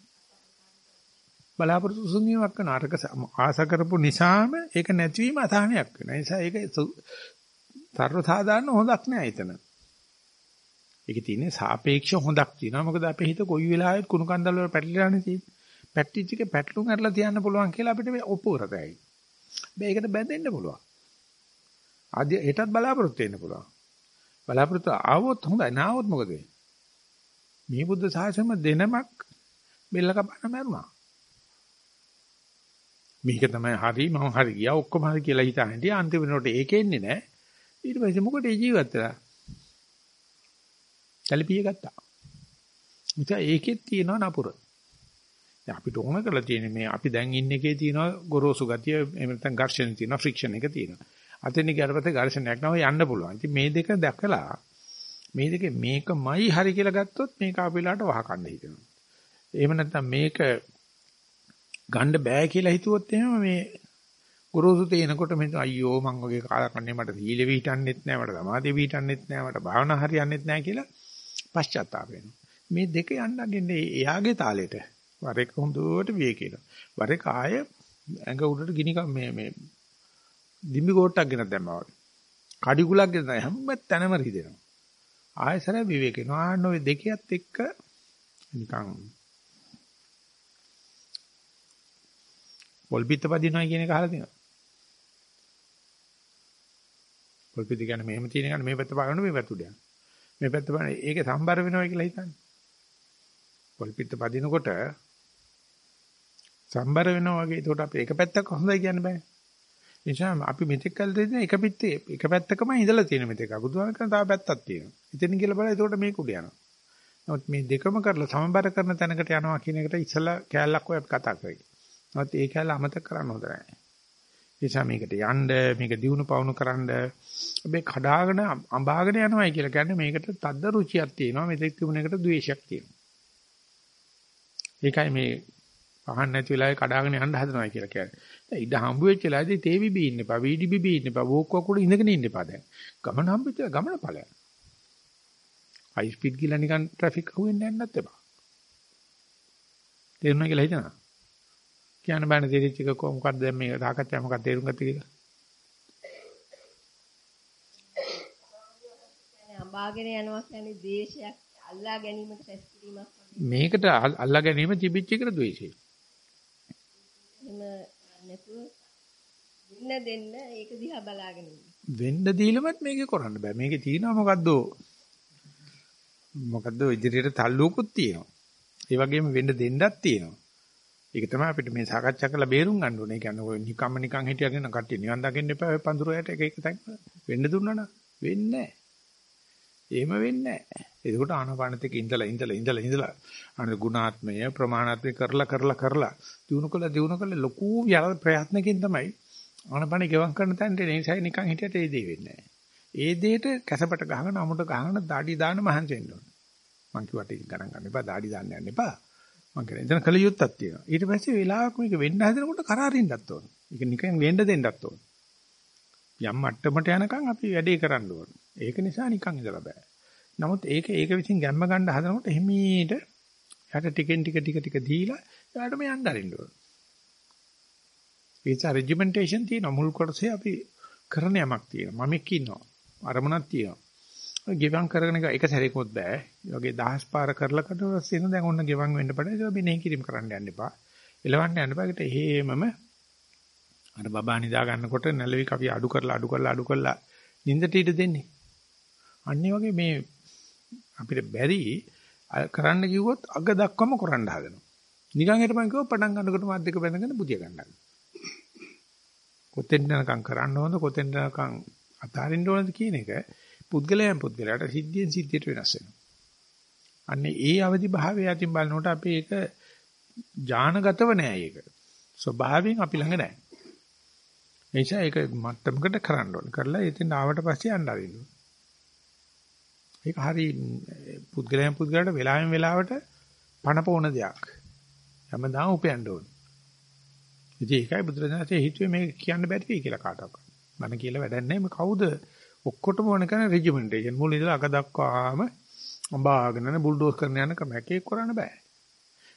බලාපොරොත්තු සුන්නියක් කරන අරක ආස කරපු නිසාම ඒක නැතිවීම අසහනයක් වෙනවා. ඒ නිසා ඒක සර්ව සාධාරණ හොඳක් නෑ එතන. ඒකේ තියෙන්නේ සාපේක්ෂ හොඳක් තියෙනවා. මොකද අපේ හිත කොයි වෙලාවෙත් කුණු කන්දල් වල පැටලිලානේ තියෙන්නේ. පැට්ටිච් එකේ පැටලුම් අරලා තියන්න පුළුවන් කියලා අපිට මේ ඔප්පුවරතයි. මේකට බැඳෙන්න පුළුවන්. ආදී හෙටත් බලාපොරොත්තු වෙන්න පුළුවන්. බලාපොරොත්තු ආවොත් හොඳයි නාවොත් මොකද වෙන්නේ? මේ බුද්ධ ශාසනයම දෙනමක් බෙල්ල කපන්න මරුණා. මේක තමයි හරි මම හරි ගියා ඔක්කොම හරි කියලා හිතාන හිටියා අන්තිම වෙනකොට ඒකෙන්නේ නැහැ. ඊට පස්සේ මොකටද ජීවත් වෙලා? සැලපිය ගත්තා. ඉතින් ඒකෙත් තියෙනවා නපුර. දැන් අපිට ඕන කරලා තියෙන්නේ මේ අපි දැන් ඉන්න එකේ තියෙනවා ගොරෝසු ගතිය එහෙම නැත්නම් ඝර්ෂණ තියෙනවා ෆ්‍රික්ෂන් එක තියෙනවා. අතෙන් ගියාට පස්සේ ඝර්ෂණයක් නැව යන්න පුළුවන්. ඉතින් මේ දෙක දැකලා මේ දෙකේ මේකමයි හරි කියලා ගත්තොත් මේක අපිලාට වහකණ්ඩ හිතෙනවා. එහෙම නැත්නම් මේක ගන්න බෑ කියලා හිතුවොත් එහෙම මේ ගුරුසු තේනකොට මේ අයියෝ මං වගේ කාලකන්නේ මට සීල විහිටන්නෙත් නෑ මට සමාධිය විහිටන්නෙත් නෑ මට භාවනා හරියන්නෙත් නෑ කියලා පශ්චාත්තාප වෙනවා. මේ දෙක යන්නගෙන එයාගේ තාලෙට වර එක හොඳට විවේකීන. වර එක ආය ඇඟ උඩට ගිනි මේ මේ දිම්බි කෝට්ටක් ගෙන දැම්මා වගේ. කඩි කුලක් ගෙන හැම තැනම රිදෙනවා. ආයසර විවේකීන. ආන්න ඔය දෙකත් එක්ක නිකන් පොල්පිට පදිනවා කියන එක අහලා තියෙනවා. පොල්පිට කියන්නේ මෙහෙම තියෙන එක මේ පැත්ත බලන්න මේ පැත්ත උඩ යන. මේ පැත්ත බලන්න ඒකේ සම්බර වෙනවා කියලා හිතන්නේ. පොල්පිට පදිනකොට සම්බර වෙනවා වගේ ඒකට අපි එක පැත්තක් හොඳයි කියන්න බෑ. නිසා අපි මෙතෙක් කල් දෙන එක පිටේ එක පැත්තකම ඉඳලා තියෙන මෙතෙක්. බුදුහාම කරන තව පැත්තක් තියෙනවා. ඉතින් කියලා බලලා ඒකට මේක උඩ යනවා. නමුත් මේ දෙකම කරලා සමබර කරන තැනකට යනවා කියන එකට ඉස්සලා කෑල්ලක් ඔය අපි කතා කරේ. නමුත් ඒ කෑල්ල අමතක කරන්න හොඳ නැහැ. නිසා මේකට යන්න මේක දිනු පවුණු කරන්න මේ කඩාගෙන අඹාගෙන යනවායි කියලා කියන්නේ මේකට තද්ද රුචියක් තියෙනවා මෙතෙක් තිබුණ එකට ද්වේෂයක් තියෙනවා. ඒකයි මේ පහන් නැති වෙලාවේ කඩාගෙන යන්න හදනවා කියලා කියන්නේ. ඉඳ හම්බ වෙච්ච වෙලාවේදී තේ බිබී ඉන්න එපා, වීඩි බිබී ඉන්න එපා, වෝක්කුව කුඩ ඉඳගෙන ඉන්න එපා දැන්. ගමන හම්බෙච්ච ගමන ඵලයක්. හයි ස්පීඩ් ගිහලා නිකන් ට්‍රැෆික් අහුවෙන්නේ නැන්නත් එපා. තේරුණා කියලා හිතනවා. කියන්න බෑනේ තේරිච්ච එක කොහොමද දැන් මේ සාකච්ඡා මොකක්ද තේරුම් ගත්තේ කියලා. අඹාගෙන යනවා කියන්නේ ද්වේෂයක් අල්ලා ගැනීමට රැස් කිරීමක් මේකට අල්ලා ගැනීම තිබිච්ච එකට ද්වේෂය. එහෙම නැතුව වෙන්න දෙන්න ඒක දිහා බලාගෙන ඉන්න. වෙන්න දීලමත් මේකේ කරන්න බෑ. මේකේ තියෙනවා මොකද්ද? මොකද්ද ඉදිරියට තල්ලුවකුත් තියෙනවා. ඒ වගේම වෙන්න දෙන්නත් තියෙනවා. ඒක තමයි අපිට මේ සාකච්ඡා කරලා බේරුම් ගන්න ඕනේ. ඒ කියන්නේ ඔය නිකම්ම නිකන් හිටියගෙන කට්ටිය නිවන් දකින්න එපා. ඔය පඳුරයට එක එක තැන් වෙන්න දුන්නා නම් වෙන්නේ නැහැ. එහෙම වෙන්නේ නැහැ. ඒකට ආනපානත් එක්ක ඉඳලා ඉඳලා ඉඳලා ඉඳලා අනේ ගුණාත්මය ප්‍රමාණාත්මය කරලා කරලා කරලා දිනු කළ දිනු කළ ලොකු ප්‍රයත්නකින් තමයි ආනපාන ගෙවම් කරන තැනට එනිසයි නිකන් හිටියට ඒ දේ වෙන්නේ නැහැ. ඒ දෙයට කැසපට ගහගෙන අමුඩ ගහගෙන দাঁඩි දාන මහන්සි වෙන්න ඕනේ. මං කිව්වට ඒක ගණන් ගන්න එපා দাঁඩි දාන්න යන්න එපා. මං කියන්නේ එතන කල යුත්තක් තියෙනවා. ඊට පස්සේ වෙලාවක මේක වෙන්න හදනකොට කරාරින්නත් ඕනේ. ඒක නිකන් වෙන්න දෙන්නත් ඕනේ. යම් මට්ටමට යනකම් අපි වැඩේ කරන්න ඕනේ. ඒක නිසා නිකන් ඉඳලා බෑ. නමුත් ඒක ඒක විසින් ගැම්ම ගන්න හදනකොට හිමීට එයාට ටිකෙන් ටික ටික ටික දීලා එයාට මේ යන්න අරින්න ඕන. ඒත් රෙජිමෙන්ටේෂන් තියෙන මුල් කොටසේ අපි කරන යමක් තියෙනවා. මමෙක් ඉන්නවා. අරමුණක් තියෙනවා. ගෙවම් කරගෙන එක සැරේකොත් බෑ. ඒ වගේ දහස් පාර කරලා කට පස්සේ දැන් ඔන්න ගෙවම් වෙන්න පටන් ඒක මෙනෙහි කිරීම කරන්න යන්න එපා. එලවන්න යන්න එපා. ඒකට හේමම අර බබා නිදා ගන්නකොට නැලවි කපි අඩු කරලා අඩු කරලා අඩු කරලා නිින්දට ඉඩ දෙන්නේ. අන්නේ වගේ මේ අපිට බැරි කරන්න කිව්වොත් අග දක්වම කරන්න හදනවා. නිකන් හිටපන් කිව්ව පටන් ගන්නකොට මාත් දෙක බැඳගෙන බුදිය ගන්නවා. කොතෙන් යනකම් කරන්න ඕනද කොතෙන් යනකම් අතාරින්න ඕනද කියන එක පුද්ගලයන් පුද්ගලයාට සිද්ධියෙන් සිද්ධියට වෙනස් වෙනවා. අන්නේ ඒ අවදි භාවය අතින් බලනකොට අපි ඒක ඥානගතව නෑ ඒක. ස්වභාවයෙන් අපි ළඟ නෑ. ඒ නිසා ඒක මට්ටමකට කරන්න ඕන. කරලා ඉතින් ආවට පස්සේ යන්න ආරින්න. ඒක හරි පුද්ගලයන් පුද්ගලයාට වෙලාවෙන් වෙලාවට පණපෝන දෙයක්. හැමදාම උපයන්න ඕන. ඉතින් ඒකයි බුදුරජාණන්සේ හිතුවේ මේක කියන්න බැරි වෙයි කියලා කාටවත්. මම කියලා වැඩක් නැහැ. මේ කවුද ඔක්කොටම ඕන කරන රෙජිමෙන්ටේෂන් මුල ඉඳලා අග දක්වාම අඹාගෙන යන බුල්ඩෝස් කරන යන ක්‍රමයක් ඒක කරන්න බෑ.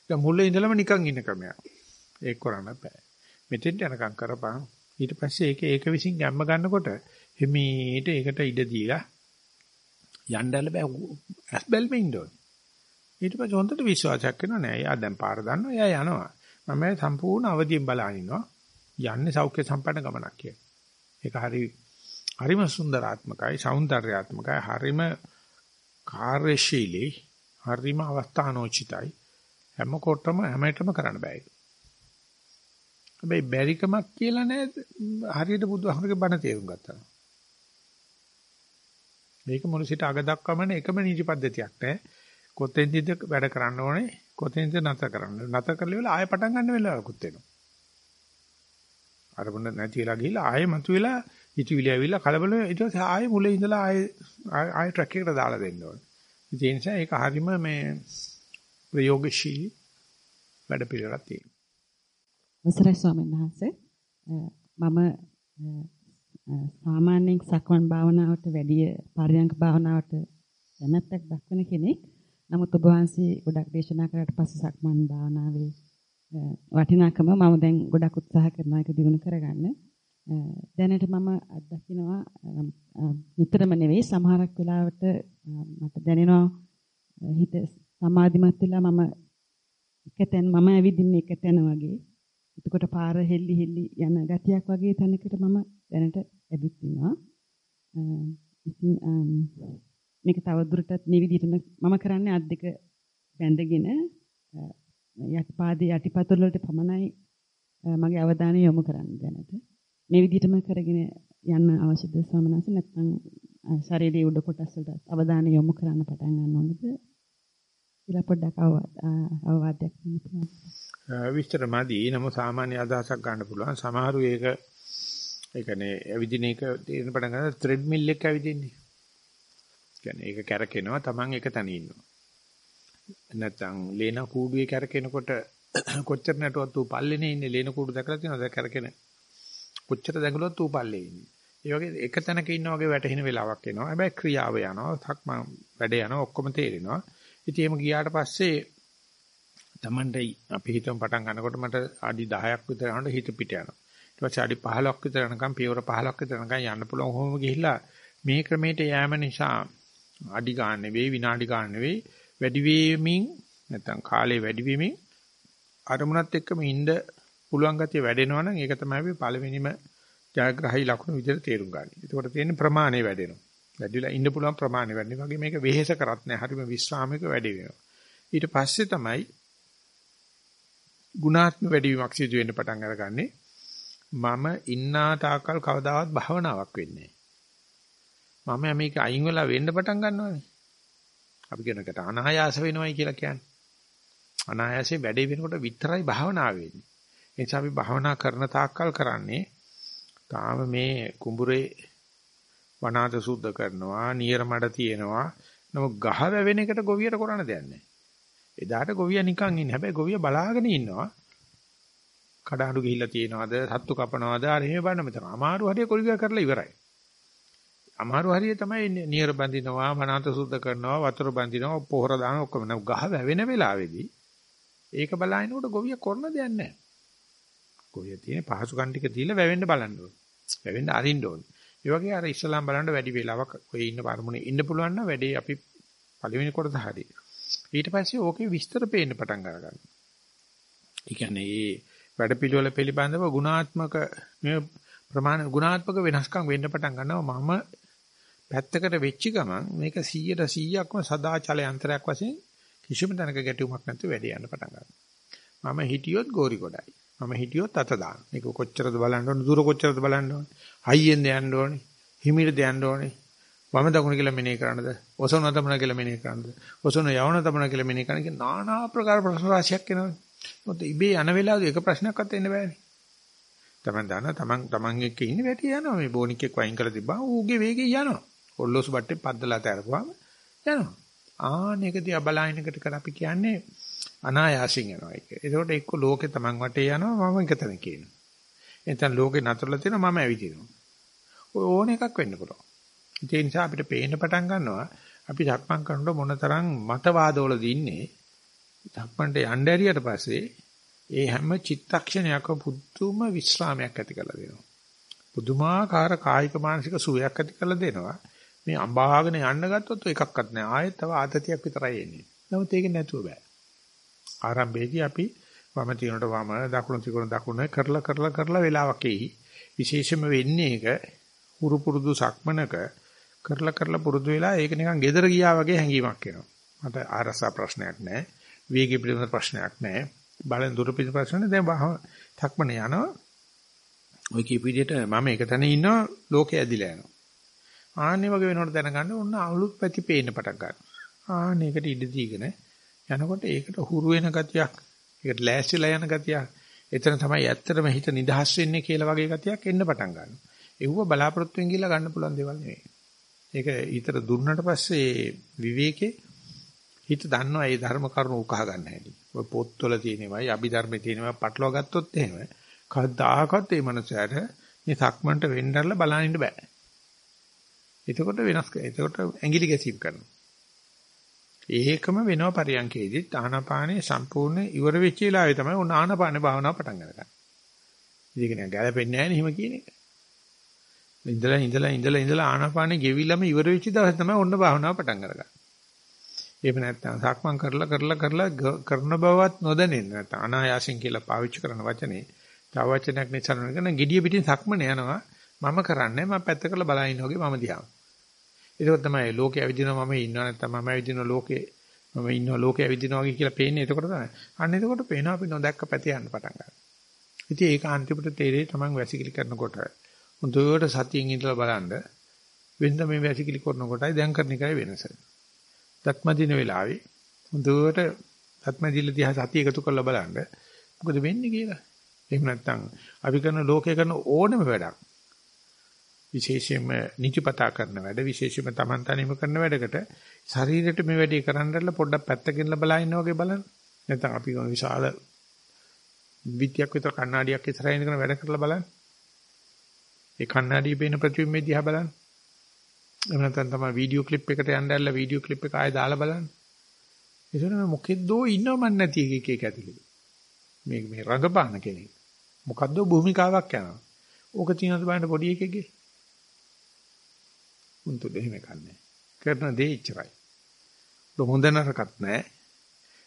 ඒක මුල ඉඳලම නිකන් ඉන්න ක්‍රමයක්. ඒක කරන්න බෑ. මෙතෙන්ට යනකම් කරපන්. ඊට පස්සේ ඒක ඒක විසින් ගැම්ම ගන්නකොට හිමීට ඒකට ඉඩ දීලා යන්නදල බෑ ඇස් බැල්මේ ඉන්න ඕනේ. ඊට පස්සේ හොඳට විශ්වාසයක් වෙනවා නෑ. එයා දැන් පාර දන්නවා. එයා යනවා. මම සම්පූර්ණ අවදියෙන් බලන ඉන්නවා. යන්නේ සෞඛ්‍ය සම්පන්න ගමනක් කියලා. ඒක හරි හරිම සුන්දරාත්මකයි, సౌందర్యාත්මකයි, හරිම කාර්යශීලී, හරිම අවස්ථානෝචිතයි. හැමකොටම හැමෙටම කරන්න බෑ. හැබැයි බැරිකමක් කියලා නෑ හරියට බුදුහමගේ බණ තේරුම් ගත්තා. මේක මුල සිට අග දක්වමන එකම නීති පද්ධතියක් නෑ. කොතෙන්ද වැඩ කරන්න ඕනේ? කොතෙන්ද නැතර කරන්න? නැතර කරලා වෙලා ආයෙ පටන් ගන්න වෙලාවකුත් වෙනවා අරමුණ නැති වෙලා ගිහිල්ලා ආයෙ මතුවෙලා හිතවිලි ඇවිල්ලා කලබල ඊට පස්සේ ආයෙ මුලින් ඉඳලා ආයෙ ආයෙ ට්‍රැක් එකට දාලා දෙන්න ඕනේ. ඒ නිසා ඒක හරීම මේ ප්‍රයෝගශීලී වැඩ පිළිවෙලක් තියෙනවා. අවසරයි ස්වාමීන් වහන්සේ. මම සාමාන්‍යයෙන් සක්මන් භාවනාවට වැඩිය පරියංග භාවනාවට කැමැත්තක් දක්වන කෙනෙක්. නමුත් ඔබ වහන්සේ ගොඩක් දේශනා කරාට පස්සේ සක්මන් භාවනාවේ වටිනාකම මම දැන් ගොඩක් උත්සාහ කරනවා ඒක දිනු කරගන්න. දැනට මම අත්දකිනවා නිතරම නෙවෙයි සමහරක් වෙලාවට මට දැනෙනවා හිත සමාධිමත් වෙලා මම එකතැන් මම ඇවිදින්නේ එකතැන වගේ. එතකොට පාර හෙල්ලි හෙල්ලි යන ගතියක් වගේ තැනකට මම දැනට ඇවිත් ඉන්නවා. ඉතින් මේක තව දුරටත් මේ විදිහටම මම කරන්නේ අත් දෙක බැඳගෙන යටිපාදයේ යටිපතුල් වලට පමණයි මගේ අවධානය යොමු කරන්නේ දැනට. මේ විදිහටම කරගෙන යන්න අවශ්‍යද ස්වාමීන් වහන්සේ නැත්නම් ශරීරයේ උඩ කොටස් වලට අවධානය යොමු කරන්න පටන් ගන්න ඕනද කියලා පොඩ්ඩක් අවවාදයක් දෙන්න පුළුවන්. විස්තර මදි නම සාමාන්‍ය අදහසක් ගන්න පුළුවන්. සමහරු ඒක ඒ කියන්නේ ඇවිදින එක තේරෙන පටන් ගන්න ත්‍රෙඩ් මිල් එක ඇවිදින්නේ. කියන්නේ ඒක කැරකෙනවා Taman එක තැන ඉන්නවා. නැත්නම් ලේන කූඩුවේ කැරකෙනකොට කොච්චර නටුවත් ඌ පල්ලේනේ ඉන්නේ ලේන කූඩු දැකලා තියෙනවද කැරකෙන කොච්චර දැඟලුවත් ඌ පල්ලේ ඉන්නේ. ඒ වගේ එක තැනක ඉන්න වගේ වැටෙන වෙලාවක් එනවා. හැබැයි ක්‍රියාව යනවා, තක්ම වැඩ යනවා, ඔක්කොම තේරෙනවා. ඉතින් එහෙම ගියාට පස්සේ Tamande අපි හිතමු පටන් ගන්නකොට මට අඩි 10ක් විතර යනකොට හිත පිට යනවා. ඊට පස්සේ අඩි 15ක් විතර යනකම් පියවර 15ක් විතර යනකම් යන්න පුළුවන්. කොහොම ගිහිල්ලා මේ ක්‍රමයට යෑම නිසා අඩි ගන්න නෙවෙයි විනාඩි ගන්න නෙවෙයි වැඩි වීමින් නැත්නම් කාලේ වැඩි වීමින් අරමුණත් එක්කම ඉඳ පුළුවන් ගතිය වැඩෙනවා නම් ඒක තමයි අපි පළවෙනිම ජයග්‍රහී ලකුණු විදිහට තේරුම් ගන්න. ඒකට තියෙන ප්‍රමාණය වැඩෙනවා. වැඩිලා ඉන්න පුළුවන් ප්‍රමාණය වැඩි. වගේ මේක වෙහෙස කරත් නෑ. හරිම විශ්‍රාමික වැඩි වෙනවා. ඊට පස්සේ තමයි ගුණාත්ම වැඩිවීමක් සිදු වෙන්න පටන් අරගන්නේ. මම ඉන්නා තාකල් කවදාවත් භාවනාවක් වෙන්නේ නෑ. මම මේක අයින් වෙලා වෙන්න පටන් ගන්නවානේ. අපි කියනකට අනායාස වෙනවයි කියලා කියන්නේ. අනායාසයෙන් වැඩේ වෙනකොට විතරයි භාවනාව වෙන්නේ. ඒ නිසා අපි භාවනා කරන තාක්කල් කරන්නේ තාම මේ කුඹුරේ වනාත සුද්ධ කරනවා, නියර මඩ තියෙනවා. නමුත් ගහ වැවෙන එකට ගොවියට කරන්න දෙයක් නැහැ. එදාට ගොවියා නිකන් ඉන්නේ. හැබැයි ගොවියා බලාගෙන ඉන්නවා. කඩාඩු ගිහිල්ලා තියෙනවද, සත්තු කපනවද, අර එහෙම බලන්න මෙතන. අමාරු හරිය කොල්ගා කරලා ඉවරයි. අමාරු හරිය තමයි නියර බඳිනවා, වනාත සුද්ධ කරනවා, වතුර බඳිනවා, පොහොර දානවා ඔක්කොම. නෝ ගහ වැවෙන වෙලාවේදී ඒක බලනකොට ගොවිය කරන දෙයක් නැහැ. ගොවිය තියෙන පහසුකම් ටික දීලා වැවෙන්න බලන්න ඕනේ. වැවෙන්න අරින්න ඕනේ. ඒ වගේ අර ඉස්ලාම් බලන්න වැඩි වෙලාවක් ඔය ඉන්න පරමුණේ ඉන්න පුළුවන් නම් වැඩේ අපි පළවෙනි කොටස හරි. ඊට පස්සේ ඕකේ විස්තර පේන්න පටන් ගන්නවා. ඒ කියන්නේ මේ වැඩ පිළිවෙල පිළිබඳව ගුණාත්මක මේ ප්‍රමාණ ගුණාත්මක වෙනස්කම් වෙන්න පටන් ගන්නවා මම පැත්තකට වෙච්ච ගමන් මේක 100ට 100ක්ම සදාචල යන්ත්‍රයක් වශයෙන් කිසිම තැනක ගැටුමක් නැතුව වැඩ යන්න පටන් ගන්නවා. මම හිටියොත් ගෝරි කොටයි. මම හිටියොත් අත දාන. මේක කොච්චරද බලන්න ඕනේ, දුර කොච්චරද බලන්න ඕනේ. හයියෙන් යන්න ඕනේ, හිමිට යන්න ඕනේ. වම දකුණ කියලා මෙනේ කරන්නද? ඔසවන තමන කියලා මෙනේ කරන්නද? ඔසවන යවන තමන කියලා මෙනේ කරන්න කියන নানা ආකාර ප්‍රශ්න රාශියක් එනවනේ. මොකද ඉබේ යන වෙලාවේ එක ප්‍රශ්නයක්වත් එන්න බෑනේ. තමන් දන්න තමන් තමන් එක්ක ඉන්නේ වැටි යනවා මේ බෝනික් එක්ක වයින් කරලා තිබ්බා ඌගේ වේගෙන් යනවා. ඔල්ලෝසු බට්ටේ පද්දලා තැරපුවාම යනවා. ආනේක දිහා බලහිනකට කර අපි කියන්නේ අනායාසින් යනවා ඒක. ඒකට එක්ක ලෝකේ තමන් වටේ යනවා මම එක තැන කියනවා. එතන ලෝකේ නතරලා තියෙනවා මම ඇවිදිනවා. ඔය ඕන එකක් වෙන්න පුළුවන්. ඒ නිසා අපිට පේන්න පටන් ගන්නවා අපි සක්මන් කරනකොට මොනතරම් මතවාදවලද ඉන්නේ. සක්මන්ට යන්න ඇරියට පස්සේ ඒ හැම චිත්තක්ෂණයක පුදුම විස්රාමයක් ඇති කරලා දෙනවා. පුදුමාකාර කායික මානසික සුවයක් ඇති කරලා දෙනවා. මේ අඹාගෙන යන්න ගත්තොත් එකක්වත් නැහැ. ආයෙත් තව ආතතියක් විතරයි එන්නේ. නමුත් ඒක නැතුව බෑ. ආරම්භයේදී අපි වම තියනට වම දකුණු තියනට දකුණ කරලා කරලා කරලා වෙලාවක් එයි. විශේෂම වෙන්නේ ඒක හුරු පුරුදු සක්මනක කරලා කරලා පුරුදු වෙලා ඒක නිකන් gedara ගියා වගේ හැඟීමක් එනවා. මට ආරසා ප්‍රශ්නයක් නැහැ. වේගය පිළිබඳ ප්‍රශ්නයක් නැහැ. බලෙන් දුර පිළිබඳ ප්‍රශ්න දැන් සක්මන යනවා. ඔය කීප විදිහට මම එක තැන ඉන්නවා ලෝකේ ඇදිලා යනවා. ආන්නේ වගේ වෙනකොට දැනගන්න ඕන අලුත් පැති පේන්න පටන් ගන්නවා. ආන්නේකට ඉඩ දීගෙන යනකොට ඒකට හුරු වෙන ගතියක්, ඒකට ලෑස්තිලා යන ගතියක්, එතන තමයි ඇත්තටම හිත නිදහස් වෙන්නේ කියලා වගේ ගතියක් එන්න පටන් ගන්නවා. ඒව බලාපොරොත්තුෙන් ගිහලා ගන්න පුළුවන් දේවල් නෙවෙයි. ඒක හිතට දුන්නට පස්සේ විවේකේ හිත දන්නවා මේ ධර්ම කරුණු උකහා ගන්න හැටි. ඔය පොත්වල තියෙනවයි අභිධර්මයේ තියෙනවා පටලවා ගත්තොත් එහෙම කවදාකවත් මේ මනසට මේ සක්මන්ට වෙන්නදලා බලන්න බෑ. එතකොට වෙනස් එතකොට ඇඟිලි ගැසීම් කරනවා. ඒකම වෙනව පරියන්කේදී ආනාපානේ සම්පූර්ණ ඉවර වෙච්ච වෙලාවේ තමයි උන ආනාපානේ භාවනාව පටන් ගන්න. ඒක නෑ ගැලපෙන්නේ නෑනේ හිම කියන එක. ඉඳලා ඉඳලා ඉඳලා ඉඳලා ආනාපානේ ගෙවිලම ඉවර වෙච්ච දවසේ තමයි ඔන්න භාවනාව පටන් ගන්න. එහෙම නැත්නම් සක්මන් කරලා කරලා කරලා කරන බවත් නොදැනෙන්න නැත්නම් අනායාසයෙන් කියලා පාවිච්චි කරන වචනේ තව වචනයක් නිසා නේද gediya පිටින් සක්මන යනවා මම කරන්නේ මම පැත්ත කරලා බලන ඉන්න වගේ මම දිහා. ඒක තමයි ලෝකේ ඇවිදිනවා මම ඉන්නවා නැත්නම් මම ඇවිදිනවා ලෝකේ මම ඉන්නවා ලෝකේ ඇවිදිනවා වගේ කියලා පේන්නේ එතකොට තමයි. අන්න එතකොට පේනවා අපි නොදැක්ක පැති යන්න පටන් ගන්නවා. ඉතින් ඒක අන්තිමට තේරෙයි තමන් වැසිකිලි කරනකොට හොඳට සතියෙන් ඉඳලා බලන්න වෙනද මේ වැසිකිලි කරනකොටයි දැන් කරන එකයි වෙනස. දත්මදින වෙලාවේ හොඳට දත්මදිල දිහා සතිය එකතු කරලා බලන්න මොකද වෙන්නේ කියලා. එහෙම නැත්නම් අපි කරන ලෝකේ කරන ඕනම වැඩක් විශේෂයෙන්ම නිතිපතා කරන වැඩ විශේෂයෙන්ම Taman තනියම කරන වැඩකට ශරීරයට මේ වැඩේ කරන්නදලා පොඩ්ඩක් පැත්තකින්ලා බලා ඉන්න වගේ බලන්න. නැත්නම් අපි විශාල විද්‍යාවක් විතර කණ්ණාඩියක් ඉස්සරහින් කරන වැඩ කරලා බලන්න. ඒ කණ්ණාඩියේ පේන ප්‍රතිබිම්බය දිහා බලන්න. එහෙම නැත්නම් තමයි වීඩියෝ ක්ලිප් එකට යන්න ඇරලා වීඩියෝ ක්ලිප් එක ආයෙ දාලා බලන්න. ඒසොන මේ මොකෙද්දෝ ඉන්නව මන් නැති එක එක ඇතුලේ. මේ මේ රඟපාන කෙනෙක්. මොකද්ද භූමිකාවක් යනවා. ඕක තියෙනවද බලන්න පොඩි එකෙක්ගේ. උන්ට දෙහිම කන්නේ. කරන දේ ඉච්චරයි. හොඳ නරකත් නැහැ.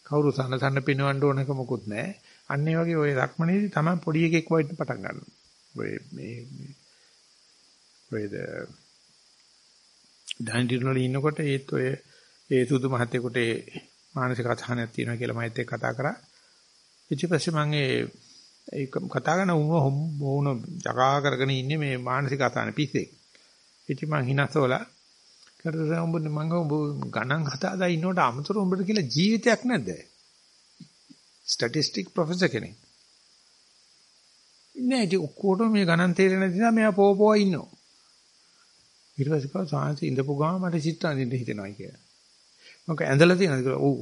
කවුරු සන සන පිනවන්න ඕනක මොකුත් නැහැ. අන්න ඒ වගේ ওই රක්මනේදී තමයි පොඩි එකෙක් වයින් පටන් ගන්නවා. ඔය මේ ඔයද දැන්දිනවල ඉන්නකොට ඒත් ඔය ඒ සුදු මහත්තයෙකුට ඒ මානසික අසහනයක් තියෙනවා කියලා මම එක්ක කතා කරා. ඊට පස්සේ මම ඒ ඒක කතා කරන උම වුණ ජගා කරගෙන ඉන්නේ මේ මානසික අසහන පිස්සෙක්. ඉතින් මං හිනසෝලා කරදර උඹ මං උඹ ගණන් හදාදා ඉන්නකොට අමතර උඹට කියලා ජීවිතයක් නැද්ද? ස්ටැටිස්ටික් ප්‍රොෆෙසර් කෙනෙක්. නෑ ඉතින් ඔක්කොටම මේ ගණන් තේරෙන නිසා මෙයා පෝපෝ ඉන්නවා. ඊට පස්සේ කව සාංශ ඉඳපු ගාම මට චිත්තාන්දින්න හිතෙනවා කියලා. මම ඇඳලා තියෙනද කියලා ඔව්.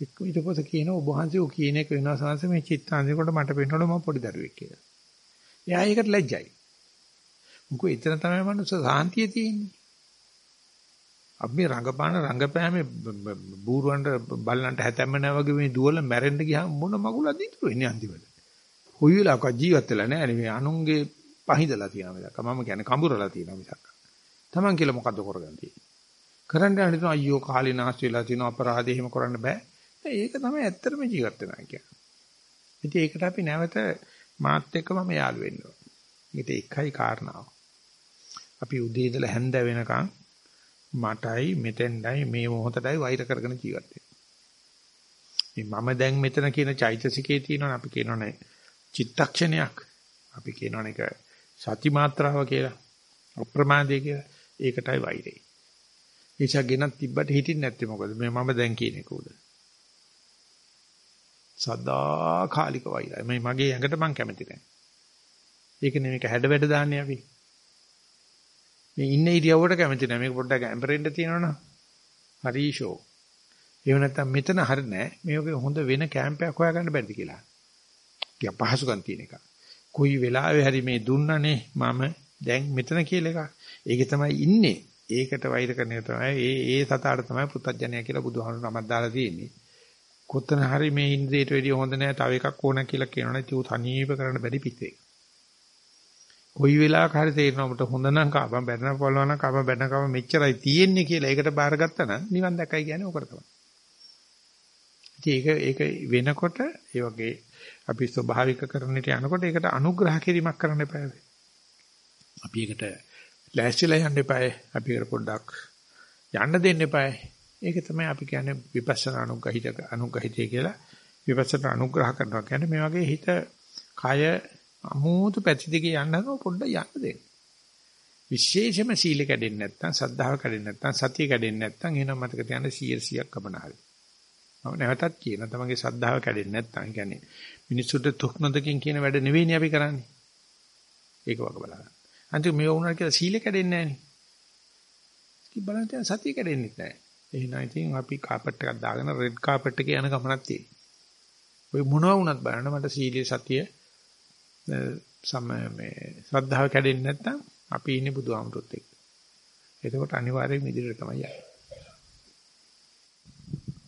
ඊට පස්සේ කියන ඔබ වහන්සේ ඔය කියන එක වෙනවා සාංශ මේ චිත්තාන්දිනකොට මට පේනවලු මම පොඩි දරුවෙක් කියලා. එයා ඒකට ලැජ්ජයි. මොකද එතන තමයි මනුස්ස සාන්තිය තියෙන්නේ. අපි රංගපාන රංගපෑමේ බූරුවන්ට බල්ලන්ට හැතැම්ම නැහැ වගේ මේ දුවල මැරෙන්න ගියාම මොන මගුලක්ද ඉතුරු වෙන්නේ අන්තිමට. කොයි වෙලාවක ජීවත් වෙලා නැහැ මේ අනුන්ගේ පහිදලා තියෙනවා මිසක්. මම කියන්නේ කඹරලා තියෙනවා මිසක්. Taman කියලා මොකද්ද කරගන්න තියෙන්නේ. කරන්න යන හිතන අයියෝ කාලේ නාස්ති වෙලා තියෙනවා අපරාධය එහෙම කරන්න බෑ. ඒක තමයි ඇත්තටම ජීවත් වෙනවා කියන්නේ. ඉතින් ඒකට අපි නැවත මාත් එක්කම යාළු වෙන්න ඕනේ. ඒකට එකයි කාරණාව. අපි උදේ ඉඳලා හැන්ද වෙනකන් මටයි මෙතෙන්ඩයි මේ මොහොතටයි වෛර කරගෙන ජීවත් වෙන්නේ. මම දැන් මෙතන කියන චෛතසිකේ තියෙනවනේ අපි කියනවනේ චිත්තක්ෂණයක්. අපි කියනවනේ ඒක සති මාත්‍රාව කියලා. අප්‍රමාදය කියලා. ඒකටයි වෛරය. ඒචා ගෙනත් තිබ්බට හිටින්නේ නැත්තේ මොකද? මේ මම දැන් කියන එක උඩ. සදා කාලික වෛරය. මේ මගේ ඇඟට මං කැමති නැහැ. ඒක නෙමෙයි හැඩ වැඩ දාන්නේ අපි. මේ ඉන්න ඉරියව්වට කැමති නැහැ. මේක පොඩ්ඩක් ඇම්පරෙන්න තියෙනවනම් හරි ෂෝ. ඒව නැත්තම් මෙතන හරි නැහැ. මේකේ හොඳ වෙන කැම්පයක් හොයාගන්න බැරිද කියලා. ටික පහසුකම් තියෙන එක. කොයි වෙලාවෙ හරි මේ දුන්නනේ මම දැන් මෙතන කියලා එකක්. ඒකේ තමයි ඉන්නේ. ඒකට වෛර කරන එක තමයි ඒ ඒ සතාට තමයි පුත්තජනය කියලා බුදුහාමුදුරුවෝ නමක් දාලා තියෙන්නේ. කොතන හරි මේ ඉන්ද්‍රියට වැඩිය හොඳ නැහැ තව එකක් ඕන කියලා කියනවනේ තු තනීව කරන්න බැරි පිටේ. කොයි වෙලාවක හරි තේරෙනවා අපිට හොඳ නම් කාපම් බැරනම් පොළවන කාපම් බැරන කාපම් මෙච්චරයි තියෙන්නේ කියලා ඒකට බාරගත්තා නම් නිවන් දැක්කයි කියන්නේ ඕකට තමයි. ඉතින් ඒක ඒක වෙනකොට ඒ වගේ අපි ස්වභාවික කරන්නට යනකොට ඒකට අනුග්‍රහ කිරීමක් කරන්න එපා. අපි ඒකට ලෑස්තිලා යන්න එපා. අපි ඒකට පොඩ්ඩක් යන්න දෙන්න එපා. ඒක තමයි අපි කියන්නේ විපස්සනා අනුග්‍රහිත අනුග්‍රහිතය කියලා. විපස්සනා අනුග්‍රහ කරනවා කියන්නේ මේ වගේ හිත කය අමෝතු පැති දෙකේ යන්නකෝ පොඩ්ඩක් යන්න දෙන්න. විශේෂම සීල කැඩෙන්නේ නැත්නම් සද්ධාව කැඩෙන්නේ නැත්නම් සතිය කැඩෙන්නේ නැත්නම් එහෙනම් මතක තියාගන්න 100ක් කමනාරි. මම නැවතත් කියන තමන්ගේ සද්ධාව කැඩෙන්නේ නැත්නම් කියන්නේ මිනිස්සුන්ට තුක් නොදකින් කියන වැඩ නෙවෙයිනේ අපි කරන්නේ. ඒක වගේ බලන්න. අන්තිම මේ වුණා කියලා සීල කැඩෙන්නේ නැහනේ. ඉතින් බලන්න තියන සතිය කැඩෙන්නේ නැහැ. එහෙනම් ඉතින් අපි කාපට් එකක් දාගෙන රෙඩ් කාපට් එකේ යන ගමනක් තියෙනවා. ඔය මොනවා වුණත් බලන්න මට සීලයේ සතිය සම මේ ශ්‍රද්ධාව කැඩෙන්නේ නැත්නම් අපි ඉන්නේ බුදුහාමුදුරුත් එක්ක. එතකොට අනිවාර්යයෙන් ඉදිරියට තමයි යන්නේ.